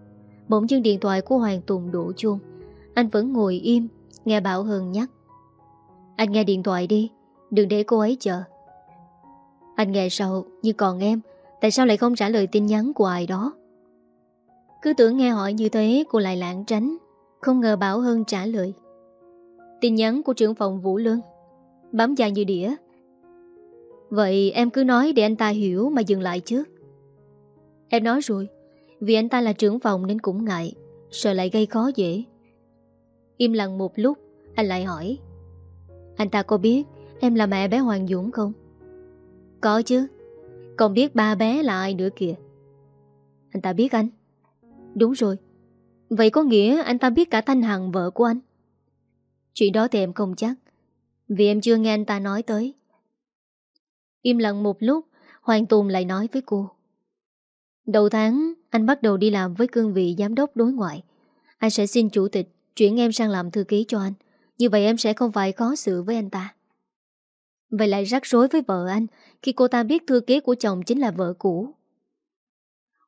Bỗng dưng điện thoại của Hoàng Tùng đổ chuông. Anh vẫn ngồi im, Nghe Bảo hân nhắc. Anh nghe điện thoại đi, Đừng để cô ấy chờ. Anh nghe sau như còn em, Tại sao lại không trả lời tin nhắn của ai đó? Cứ tưởng nghe hỏi như thế, Cô lại lãng tránh. Không ngờ Bảo hân trả lời. Tin nhắn của trưởng phòng Vũ Lương Bấm dài như đĩa. Vậy em cứ nói để anh ta hiểu mà dừng lại chứ. Em nói rồi vì anh ta là trưởng phòng nên cũng ngại, Sợ lại gây khó dễ. Im lặng một lúc, Anh lại hỏi, Anh ta có biết em là mẹ bé Hoàng Dũng không? Có chứ, Còn biết ba bé là ai nữa kìa. Anh ta biết anh. Đúng rồi, Vậy có nghĩa anh ta biết cả Thanh Hằng vợ của anh? Chuyện đó thì em không chắc, Vì em chưa nghe anh ta nói tới. Im lặng một lúc, Hoàng Tùng lại nói với cô, Đầu tháng anh bắt đầu đi làm với cương vị giám đốc đối ngoại. Anh sẽ xin chủ tịch Chuyển em sang làm thư ký cho anh. Như vậy em sẽ không phải khó xử với anh ta. Vậy lại rắc rối với vợ anh Khi cô ta biết thư ký của chồng chính là vợ cũ.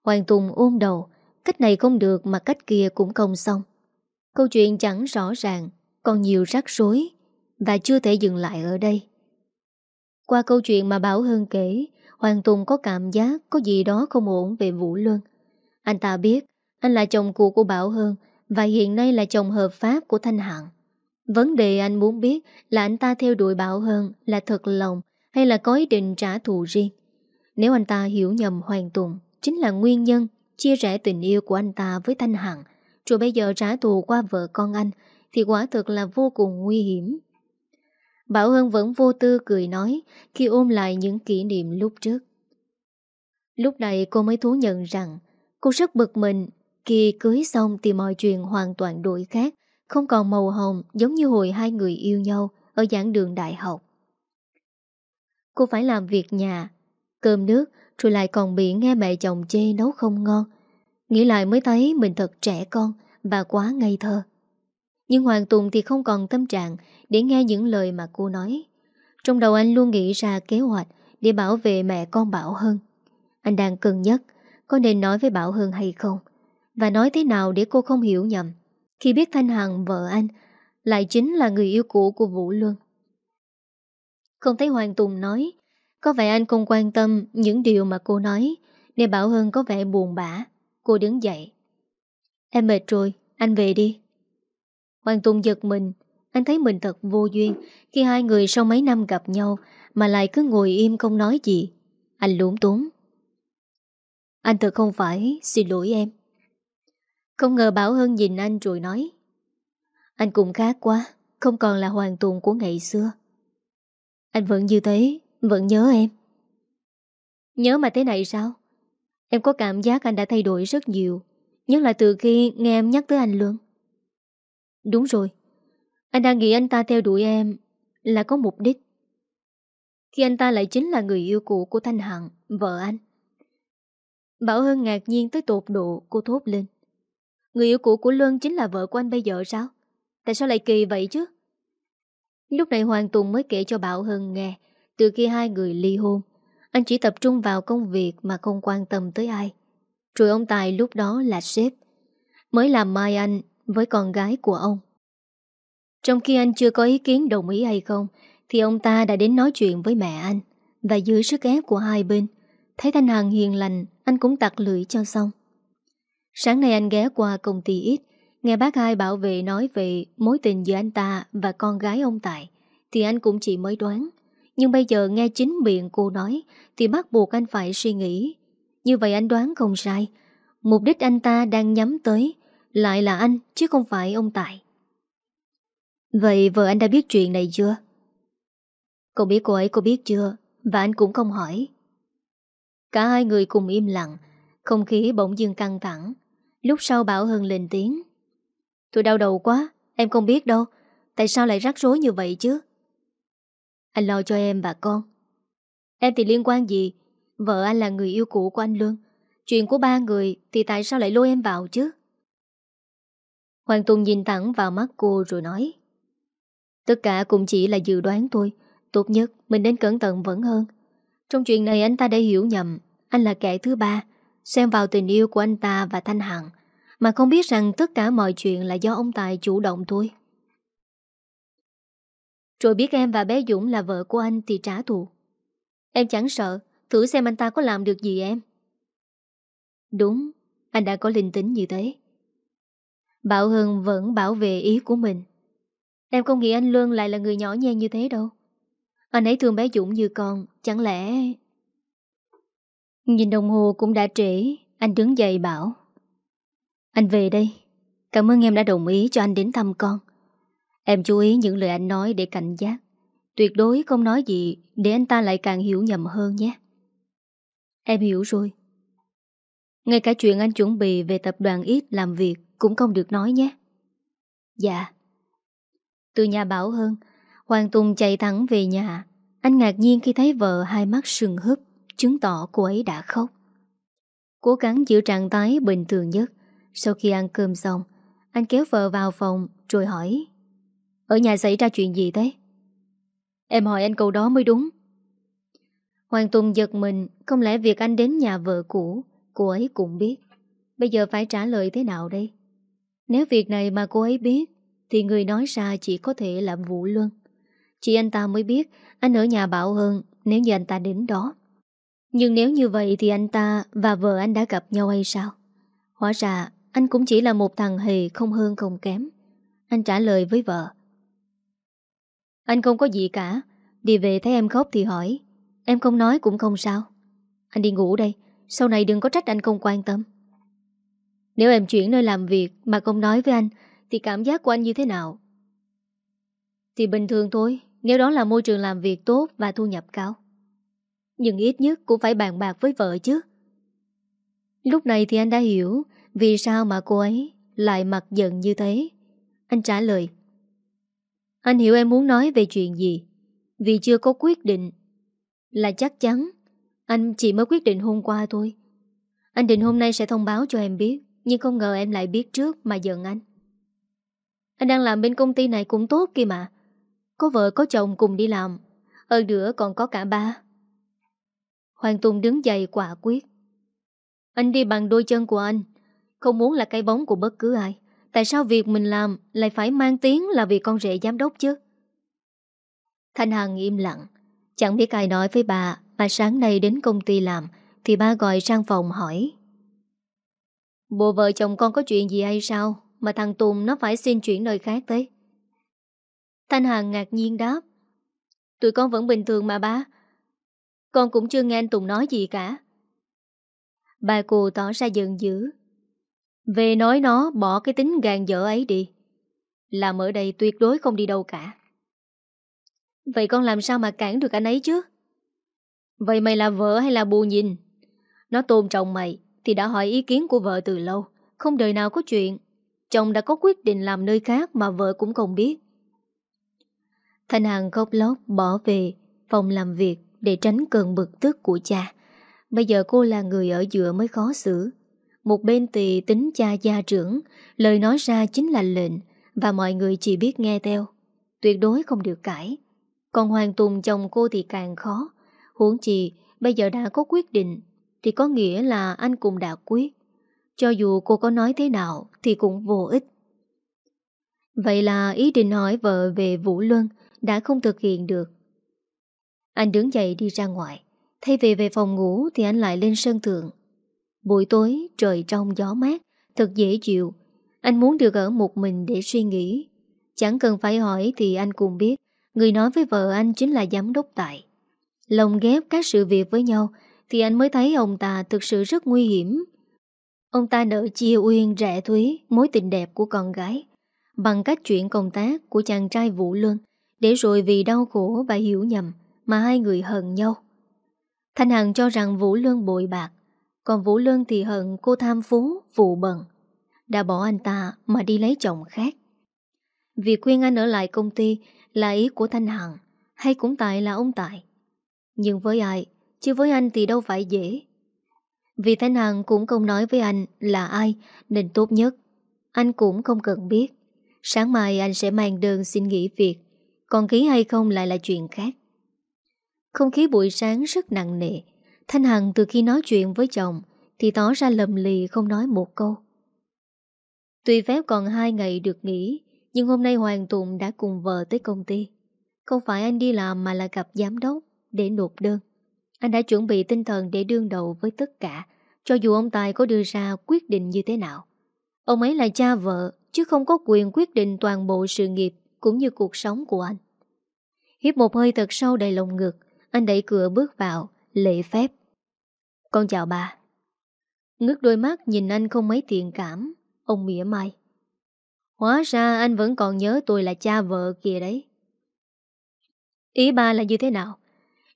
Hoàng Tùng ôm đầu Cách này không được mà cách kia cũng không xong. Câu chuyện chẳng rõ ràng Còn nhiều rắc rối Và chưa thể dừng lại ở đây. Qua câu chuyện mà Bảo Hân kể, Hoàng Tùng có cảm giác có gì đó không ổn về Vũ Luân. Anh ta biết anh là chồng cũ của Bảo Hân và hiện nay là chồng hợp pháp của Thanh Hạng. Vấn đề anh muốn biết là anh ta theo đuổi Bảo Hân là thật lòng hay là có ý định trả thù riêng. Nếu anh ta hiểu nhầm Hoàng Tùng chính là nguyên nhân chia rẽ tình yêu của anh ta với Thanh Hằng, rồi bây giờ trả thù qua vợ con anh thì quả thực là vô cùng nguy hiểm. Bảo Hân vẫn vô tư cười nói khi ôm lại những kỷ niệm lúc trước. Lúc này cô mới thú nhận rằng cô rất bực mình khi cưới xong thì mọi chuyện hoàn toàn đổi khác, không còn màu hồng giống như hồi hai người yêu nhau ở giảng đường đại học. Cô phải làm việc nhà, cơm nước rồi lại còn bị nghe mẹ chồng chê nấu không ngon. Nghĩ lại mới thấy mình thật trẻ con và quá ngây thơ. Nhưng Hoàng Tùng thì không còn tâm trạng để nghe những lời mà cô nói. Trong đầu anh luôn nghĩ ra kế hoạch để bảo vệ mẹ con Bảo hơn. Anh đang cân nhắc có nên nói với Bảo Hân hay không và nói thế nào để cô không hiểu nhầm khi biết Thanh Hằng vợ anh lại chính là người yêu cũ của Vũ Luân. Không thấy Hoàng Tùng nói có vẻ anh không quan tâm những điều mà cô nói nên Bảo Hân có vẻ buồn bã. Cô đứng dậy. Em mệt rồi, anh về đi. Hoàng Tùng giật mình Anh thấy mình thật vô duyên Khi hai người sau mấy năm gặp nhau Mà lại cứ ngồi im không nói gì Anh lúng túng anh thật không phải, Xin lỗi em. Không ngờ Bảo Hân nhìn anh rồi nói, Anh cũng khác quá, Không còn là Hoàng Tùng của ngày xưa. Anh vẫn như thế, Vẫn nhớ em. Nhớ mà thế này sao? Em có cảm giác anh đã thay đổi rất nhiều, Nhất là từ khi nghe em nhắc tới anh luôn. Đúng rồi, Anh đang nghĩ anh ta theo đuổi em Là có mục đích. Khi anh ta lại chính là người yêu cũ của Thanh Hằng, Vợ anh. Bảo Hân ngạc nhiên tới tột độ Cô thốt lên. Người yêu cũ của Luân chính là vợ của anh bây giờ sao? Tại sao lại kỳ vậy chứ? Lúc này Hoàng Tùng mới kể cho Bảo Hân nghe, Từ khi hai người ly hôn, Anh chỉ tập trung vào công việc Mà không quan tâm tới ai. Rồi ông Tài lúc đó là sếp, Mới làm mai anh với con gái của ông. Trong khi anh chưa có ý kiến đồng ý hay không, Thì ông ta đã đến nói chuyện với mẹ anh Và dưới sức ép của hai bên, Thấy Thanh Hằng hiền lành anh cũng tặc lưỡi cho xong. Sáng nay anh ghé qua công ty ít Nghe bác hai bảo vệ nói về mối tình giữa anh ta và con gái ông Tài, Thì anh cũng chỉ mới đoán. Nhưng bây giờ nghe chính miệng cô nói, Thì bắt buộc anh phải suy nghĩ. Như vậy anh đoán không sai. Mục đích anh ta đang nhắm tới Lại là anh, chứ không phải ông Tài. Vậy vợ anh đã biết chuyện này chưa? Cậu biết cô ấy cô biết chưa? Và anh cũng không hỏi. Cả hai người cùng im lặng, Không khí bỗng dưng căng thẳng. Lúc sau Bảo Hân lên tiếng, Tôi đau đầu quá, Em không biết đâu, Tại sao lại rắc rối như vậy chứ? Anh lo cho em và con. Em thì liên quan gì? Vợ anh là người yêu cũ của anh Lương Chuyện của ba người Thì tại sao lại lôi em vào chứ? Hoàng Tùng nhìn thẳng vào mắt cô rồi nói, Tất cả cũng chỉ là dự đoán thôi, Tốt nhất mình nên cẩn thận vẫn hơn. Trong chuyện này anh ta đã hiểu nhầm. Anh là kẻ thứ ba Xem vào tình yêu của anh ta và Thanh Hằng, Mà không biết rằng tất cả mọi chuyện là do ông Tài chủ động thôi. Rồi biết em và bé Dũng là vợ của anh thì trả thù. Em chẳng sợ, Thử xem anh ta có làm được gì em. Đúng, Anh đã có linh tính như thế. Bảo Hưng vẫn bảo vệ ý của mình. Em không nghĩ anh Luân lại là người nhỏ nhen như thế đâu. Anh ấy thương bé Dũng như con, Chẳng lẽ Nhìn đồng hồ cũng đã trễ, Anh đứng dậy bảo. Anh về đây, Cảm ơn em đã đồng ý cho anh đến thăm con. Em chú ý những lời anh nói để cảnh giác. Tuyệt đối không nói gì Để anh ta lại càng hiểu nhầm hơn nhé. Em hiểu rồi. Ngay cả chuyện anh chuẩn bị Về tập đoàn ít làm việc Cũng không được nói nhé. Dạ. Từ nhà Bảo Hơn Hoàng Tùng chạy thẳng về nhà Anh ngạc nhiên khi thấy vợ hai mắt sừng húp chứng tỏ cô ấy đã khóc. Cố gắng giữ trạng thái bình thường nhất. Sau khi ăn cơm xong, anh kéo vợ vào phòng rồi hỏi Ở nhà xảy ra chuyện gì thế? Em hỏi anh câu đó mới đúng. Hoàng Tùng giật mình, không lẽ việc anh đến nhà vợ cũ, cô ấy cũng biết. Bây giờ phải trả lời thế nào đây? Nếu việc này mà cô ấy biết, thì người nói ra chỉ có thể là Vũ Luân. Chỉ anh ta mới biết, anh ở nhà Bảo hơn, nếu như anh ta đến đó. Nhưng nếu như vậy thì anh ta và vợ anh đã gặp nhau hay sao? Hóa ra, anh cũng chỉ là một thằng hề không hơn không kém. Anh trả lời với vợ. Anh không có gì cả. Đi về thấy em khóc thì hỏi. Em không nói cũng không sao. Anh đi ngủ đây. Sau này đừng có trách anh không quan tâm. Nếu em chuyển nơi làm việc mà không nói với anh, thì cảm giác của anh như thế nào? Thì bình thường thôi. Nếu đó là môi trường làm việc tốt và thu nhập cao. Nhưng ít nhất cũng phải bàn bạc với vợ chứ. Lúc này thì anh đã hiểu Vì sao mà cô ấy Lại mặt giận như thế. Anh trả lời, Anh hiểu em muốn nói về chuyện gì. Vì chưa có quyết định Là chắc chắn Anh chỉ mới quyết định hôm qua thôi. Anh định hôm nay sẽ thông báo cho em biết, Nhưng không ngờ em lại biết trước Mà giận anh. Anh đang làm bên công ty này cũng tốt kia mà. Có vợ có chồng cùng đi làm ờ, Hơn nữa còn có cả ba Hoàng Tùng đứng dậy quả quyết. Anh đi bằng đôi chân của anh, không muốn là cái bóng của bất cứ ai. Tại sao việc mình làm lại phải mang tiếng là vì con rể giám đốc chứ? Thanh Hằng im lặng, chẳng biết ai nói với bà mà sáng nay đến công ty làm thì ba gọi sang phòng hỏi. Bộ vợ chồng con có chuyện gì hay sao mà thằng Tùng nó phải xin chuyển nơi khác thế? Thanh Hằng ngạc nhiên đáp. Tụi con vẫn bình thường mà ba, con cũng chưa nghe anh Tùng nói gì cả. Bà cô tỏ ra giận dữ. Về nói nó bỏ cái tính gàn dở ấy đi. Làm ở đây tuyệt đối không đi đâu cả. Vậy con làm sao mà cản được anh ấy chứ? Vậy mày là vợ hay là bù nhìn? Nó tôn trọng mày Thì đã hỏi ý kiến của vợ từ lâu. Không đời nào có chuyện. Chồng đã có quyết định làm nơi khác Mà vợ cũng không biết. Thanh Hằng khóc lóc bỏ về, Phòng làm việc để tránh cơn bực tức của cha. Bây giờ cô là người ở giữa mới khó xử. Một bên thì tính cha gia trưởng, Lời nói ra chính là lệnh Và mọi người chỉ biết nghe theo. Tuyệt đối không được cãi. Còn Hoàng Tùng chồng cô thì càng khó. Huống chi, bây giờ đã có quyết định, Thì có nghĩa là anh cũng đã quyết. Cho dù cô có nói thế nào Thì cũng vô ích. Vậy là ý định hỏi vợ về Vũ Luân đã không thực hiện được. Anh đứng dậy đi ra ngoài, Thay vì về phòng ngủ Thì anh lại lên sân thượng. Buổi tối, trời trong gió mát, Thật dễ chịu. Anh muốn được ở một mình để suy nghĩ. Chẳng cần phải hỏi thì anh cũng biết, Người nói với vợ anh chính là giám đốc tại. Lồng ghép các sự việc với nhau Thì anh mới thấy ông ta thực sự rất nguy hiểm. Ông ta nợ chia uyên rẻ thúy, Mối tình đẹp của con gái. Bằng cách chuyển công tác của chàng trai Vũ Luân để rồi vì đau khổ và hiểu nhầm Mà hai người hận nhau. Thanh Hằng cho rằng Vũ Lương bội bạc Còn Vũ Lương thì hận cô tham phú, phụ bận. Đã bỏ anh ta mà đi lấy chồng khác. Việc khuyên anh ở lại công ty Là ý của Thanh Hằng Hay cũng tại là ông Tại Nhưng với ai Chứ với anh thì đâu phải dễ. Vì Thanh Hằng cũng không nói với anh Là ai nên tốt nhất Anh cũng không cần biết. Sáng mai anh sẽ mang đơn xin nghỉ việc. Còn ký hay không lại là chuyện khác. Không khí buổi sáng rất nặng nề. Thanh Hằng từ khi nói chuyện với chồng Thì tỏ ra lầm lì không nói một câu. Tuy phép còn hai ngày được nghỉ, Nhưng hôm nay Hoàng Tùng đã cùng vợ tới công ty. Không phải anh đi làm mà là gặp giám đốc Để nộp đơn. Anh đã chuẩn bị tinh thần để đương đầu với tất cả, Cho dù ông Tài có đưa ra quyết định như thế nào. Ông ấy là cha vợ, Chứ không có quyền quyết định toàn bộ sự nghiệp cũng như cuộc sống của anh. Hiếp một hơi thật sâu đầy lồng ngực, Anh đẩy cửa bước vào Lệ phép. Con chào bà. Ngước đôi mắt nhìn anh không mấy thiện cảm, Ông mỉa mai. Hóa ra anh vẫn còn nhớ tôi là cha vợ kìa đấy. Ý ba là như thế nào?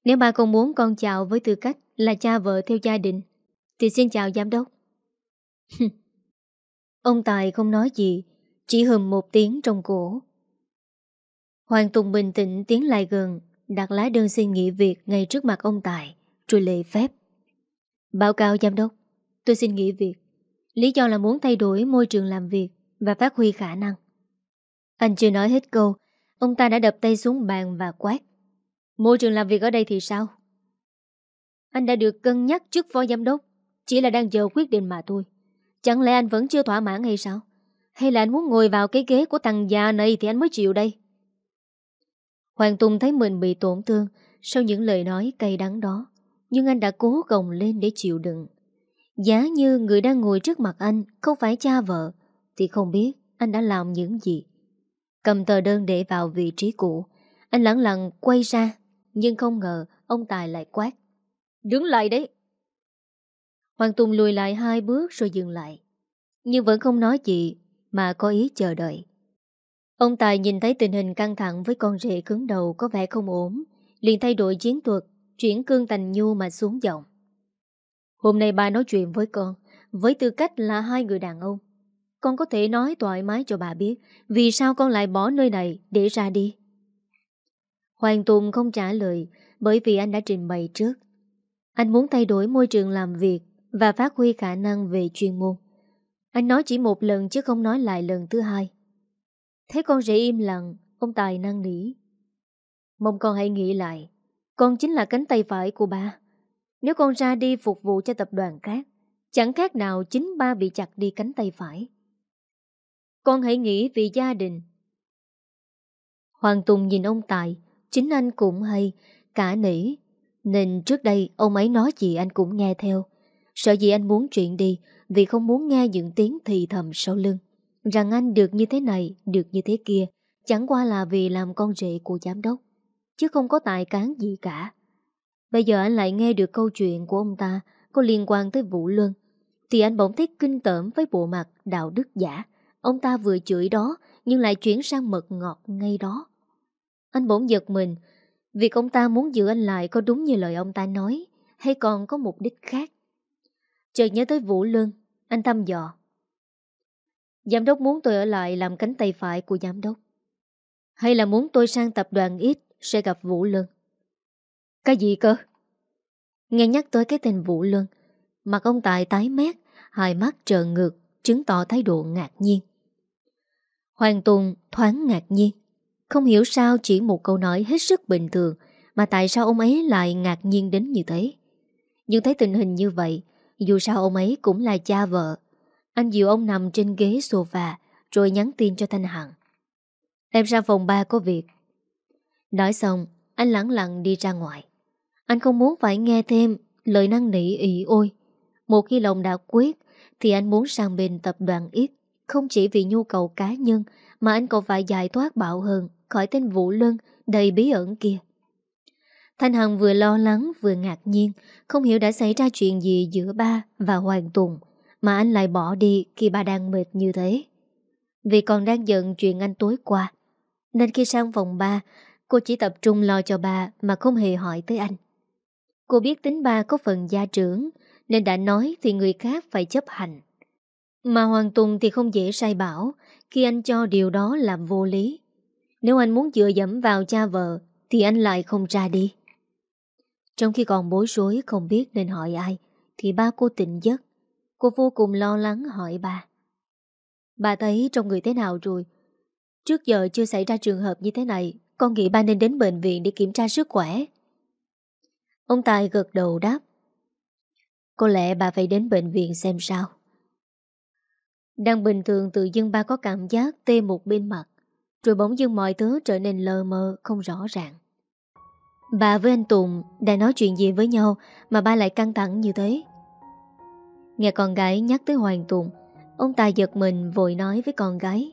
Nếu ba không muốn con chào với tư cách Là cha vợ theo gia đình, Thì xin chào giám đốc. Ông Tài không nói gì, Chỉ hừm một tiếng trong cổ. Hoàng Tùng bình tĩnh tiến lại gần, Đặt lá đơn xin nghỉ việc Ngay trước mặt ông Tài, Rồi lệ phép. Báo cáo giám đốc, Tôi xin nghỉ việc. Lý do là muốn thay đổi môi trường làm việc Và phát huy khả năng. Anh chưa nói hết câu, Ông ta đã đập tay xuống bàn và quát. Môi trường làm việc ở đây thì sao? Anh đã được cân nhắc trước phó giám đốc, Chỉ là đang chờ quyết định mà thôi. Chẳng lẽ anh vẫn chưa thỏa mãn hay sao? Hay là anh muốn ngồi vào cái ghế của thằng già này Thì anh mới chịu đây? Hoàng Tùng thấy mình bị tổn thương, Sau những lời nói cay đắng đó, Nhưng anh đã cố gồng lên để chịu đựng. Giá như người đang ngồi trước mặt anh Không phải cha vợ, Thì không biết anh đã làm những gì. Cầm tờ đơn để vào vị trí cũ, Anh lặng lặng quay ra, Nhưng không ngờ ông Tài lại quát, Đứng lại đấy. Hoàng Tùng lùi lại hai bước rồi dừng lại. Nhưng vẫn không nói gì, Mà có ý chờ đợi. Ông Tài nhìn thấy tình hình căng thẳng Với con rể cứng đầu có vẻ không ổn, liền thay đổi chiến thuật, Chuyển cương thành nhu mà xuống giọng. Hôm nay bà nói chuyện với con, Với tư cách là hai người đàn ông. Con có thể nói thoải mái cho bà biết Vì sao con lại bỏ nơi này Để ra đi. Hoàng Tùng không trả lời Bởi vì anh đã trình bày trước. Anh muốn thay đổi môi trường làm việc Và phát huy khả năng về chuyên môn. Anh nói chỉ một lần chứ không nói lại lần thứ hai. Thấy con rể im lặng Ông Tài năng nỉ Mong con hãy nghĩ lại Con chính là cánh tay phải của ba nếu con ra đi phục vụ cho tập đoàn khác, chẳng khác nào chính ba bị chặt đi cánh tay phải. Con hãy nghĩ vì gia đình. Hoàng Tùng nhìn ông Tài, chính anh cũng hay, cả nỉ. Nên trước đây ông ấy nói gì anh cũng nghe theo. Sợ gì anh muốn chuyện đi vì không muốn nghe những tiếng thì thầm sau lưng. Rằng anh được như thế này, được như thế kia, chẳng qua là vì làm con rể của giám đốc. Chứ không có tài cán gì cả. Bây giờ anh lại nghe được câu chuyện của ông ta có liên quan tới Vũ Luân. Thì anh bỗng thấy kinh tởm với bộ mặt đạo đức giả. Ông ta vừa chửi đó nhưng lại chuyển sang mật ngọt ngay đó. Anh bỗng giật mình. Việc ông ta muốn giữ anh lại có đúng như lời ông ta nói hay còn có mục đích khác? Chợt nhớ tới Vũ Luân Anh thăm dò Giám đốc muốn tôi ở lại làm cánh tay phải của giám đốc. Hay là muốn tôi sang tập đoàn ít Sẽ gặp Vũ Luân. Cái gì cơ? Nghe nhắc tới cái tên Vũ Luân, Mặt ông Tài tái mét, Hai mắt trợn ngược, Chứng tỏ thái độ ngạc nhiên. Hoàng Tùng thoáng ngạc nhiên, Không hiểu sao chỉ một câu nói hết sức bình thường Mà tại sao ông ấy lại ngạc nhiên đến như thế. Nhưng thấy tình hình như vậy, Dù sao ông ấy cũng là cha vợ anh dìu ông nằm trên ghế sofa, Rồi nhắn tin cho Thanh Hằng. Em ra phòng ba có việc. Nói xong, Anh lặng lặng đi ra ngoài. Anh không muốn phải nghe thêm Lời năng nỉ ị ôi. Một khi lòng đã quyết, Thì anh muốn sang bên tập đoàn ít Không chỉ vì nhu cầu cá nhân, Mà anh còn phải giải thoát bạo hơn Khỏi tên Vũ Lân đầy bí ẩn kia. Thanh Hằng vừa lo lắng, vừa ngạc nhiên, Không hiểu đã xảy ra chuyện gì giữa ba và Hoàng Tùng. Mà anh lại bỏ đi khi ba đang mệt như thế. Vì còn đang giận chuyện anh tối qua, Nên khi sang phòng ba, Cô chỉ tập trung lo cho ba Mà không hề hỏi tới anh. Cô biết tính ba có phần gia trưởng, Nên đã nói thì người khác phải chấp hành. Mà Hoàng Tùng thì không dễ sai bảo Khi anh cho điều đó làm vô lý. Nếu anh muốn dựa dẫm vào cha vợ Thì anh lại không ra đi. Trong khi còn bối rối không biết nên hỏi ai, Thì ba cô tỉnh giấc. Cô vô cùng lo lắng hỏi bà. Bà thấy trong người thế nào rồi? Trước giờ chưa xảy ra trường hợp như thế này, Con nghĩ ba nên đến bệnh viện để kiểm tra sức khỏe. Ông Tài gật đầu đáp. Có lẽ bà phải đến bệnh viện xem sao. Đang bình thường tự dưng ba có cảm giác tê một bên mặt, Rồi bỗng dưng mọi thứ trở nên lờ mờ, không rõ ràng. Bà với anh Tùng đã nói chuyện gì với nhau Mà ba lại căng thẳng như thế? Nghe con gái nhắc tới Hoàng Tùng, Ông ta giật mình vội nói với con gái.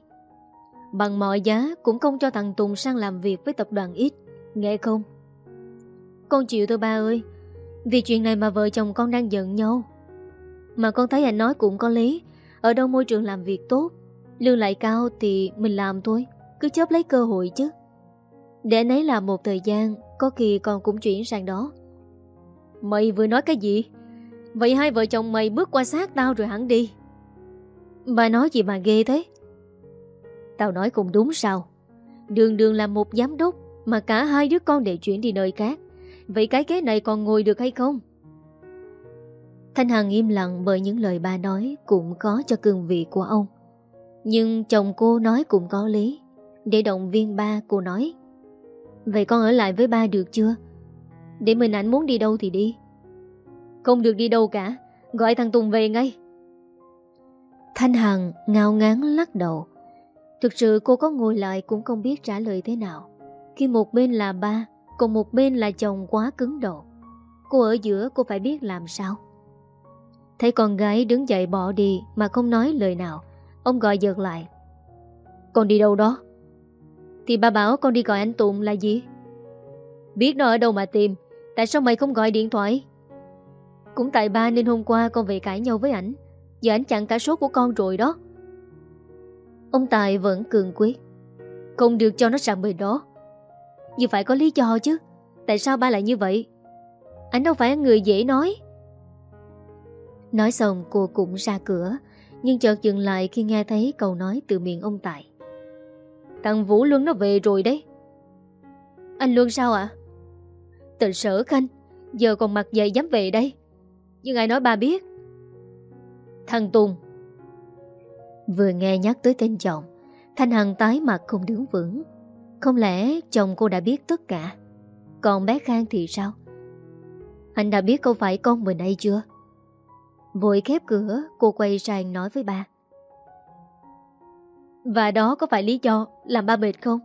Bằng mọi giá cũng không cho thằng Tùng sang làm việc với tập đoàn ít Nghe không? Con chịu thôi ba ơi, Vì chuyện này mà vợ chồng con đang giận nhau. Mà con thấy anh nói cũng có lý, Ở đâu môi trường làm việc tốt, Lương lại cao thì mình làm thôi, Cứ chấp lấy cơ hội chứ. Để anh ấy làm một thời gian, Có khi con cũng chuyển sang đó. Mày vừa nói cái gì? Vậy hai vợ chồng mày bước qua xác tao rồi hẳn đi Bà nói gì mà ghê thế Tao nói cũng đúng sao Đường đường là một giám đốc Mà cả hai đứa con để chuyển đi nơi khác Vậy cái ghế này còn ngồi được hay không? Thanh Hằng im lặng bởi những lời bà nói cũng có cho cương vị của ông. Nhưng chồng cô nói cũng có lý. Để động viên ba, cô nói, Vậy con ở lại với ba được chưa? Để mình ảnh muốn đi đâu thì đi. Không được đi đâu cả. Gọi thằng Tùng về ngay. Thanh Hằng ngao ngán lắc đầu. Thực sự cô có ngồi lại cũng không biết trả lời thế nào. Khi một bên là ba, còn một bên là chồng quá cứng đầu Cô ở giữa cô phải biết làm sao Thấy con gái đứng dậy bỏ đi Mà không nói lời nào Ông gọi giật lại Con đi đâu đó Thì bà bảo con đi gọi anh Tùng là gì Biết nó ở đâu mà tìm Tại sao mày không gọi điện thoại cũng tại ba nên hôm qua con về cãi nhau với ảnh. Giờ ảnh chặn cả số của con rồi đó. Ông Tài vẫn cường quyết. Không được cho nó sang bề đó. Nhưng phải có lý do chứ. Tại sao ba lại như vậy? Anh đâu phải người dễ nói. Nói xong cô cũng ra cửa, Nhưng chợt dừng lại khi nghe thấy câu nói từ miệng ông Tài. Thằng Vũ Luân nó về rồi đấy. Anh Luân sao ạ? À? Tình sở khanh, Giờ còn mặc dậy dám về đây. Nhưng ai nói ba biết? Thằng Tùng. Vừa nghe nhắc tới tên chồng, Thanh Hằng tái mặt không đứng vững. Không lẽ chồng cô đã biết tất cả? Còn bé Khang thì sao? Anh đã biết không phải con mình hay chưa? Vội khép cửa, Cô quay sang nói với ba. Và đó có phải lý do Làm ba mệt không?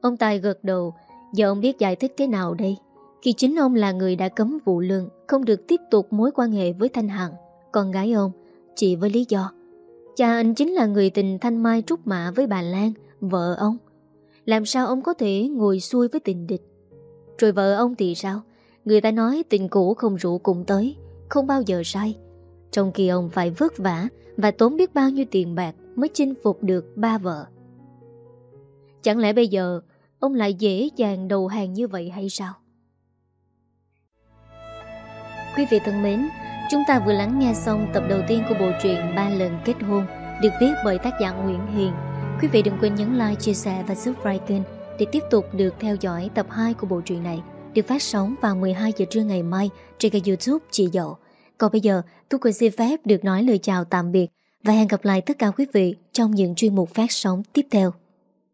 Ông Tài gật đầu, Giờ ông biết giải thích thế nào đây? Khi chính ông là người đã cấm vụ lương Không được tiếp tục mối quan hệ với Thanh Hằng, Con gái ông, Chỉ với lý do, Cha anh chính là người tình Thanh Mai Trúc Mã với bà Lan, Vợ ông. Làm sao ông có thể ngồi xuôi với tình địch? Rồi vợ ông thì sao? Người ta nói tình cũ không rủ cùng tới, Không bao giờ sai. Trong khi ông phải vất vả Và tốn biết bao nhiêu tiền bạc Mới chinh phục được ba vợ. Chẳng lẽ bây giờ Ông lại dễ dàng đầu hàng như vậy hay sao? Quý vị thân mến Chúng ta vừa lắng nghe xong tập đầu tiên của bộ truyện Ba lần kết hôn được viết bởi tác giả Nguyễn Hiền. Quý vị đừng quên nhấn like, chia sẻ và subscribe kênh để tiếp tục được theo dõi tập 2 của bộ truyện này được phát sóng vào 12 giờ trưa ngày mai trên kênh youtube Chị Dậu. Còn bây giờ, tôi Quỳnh xin phép được nói lời chào tạm biệt và hẹn gặp lại tất cả quý vị trong những chuyên mục phát sóng tiếp theo.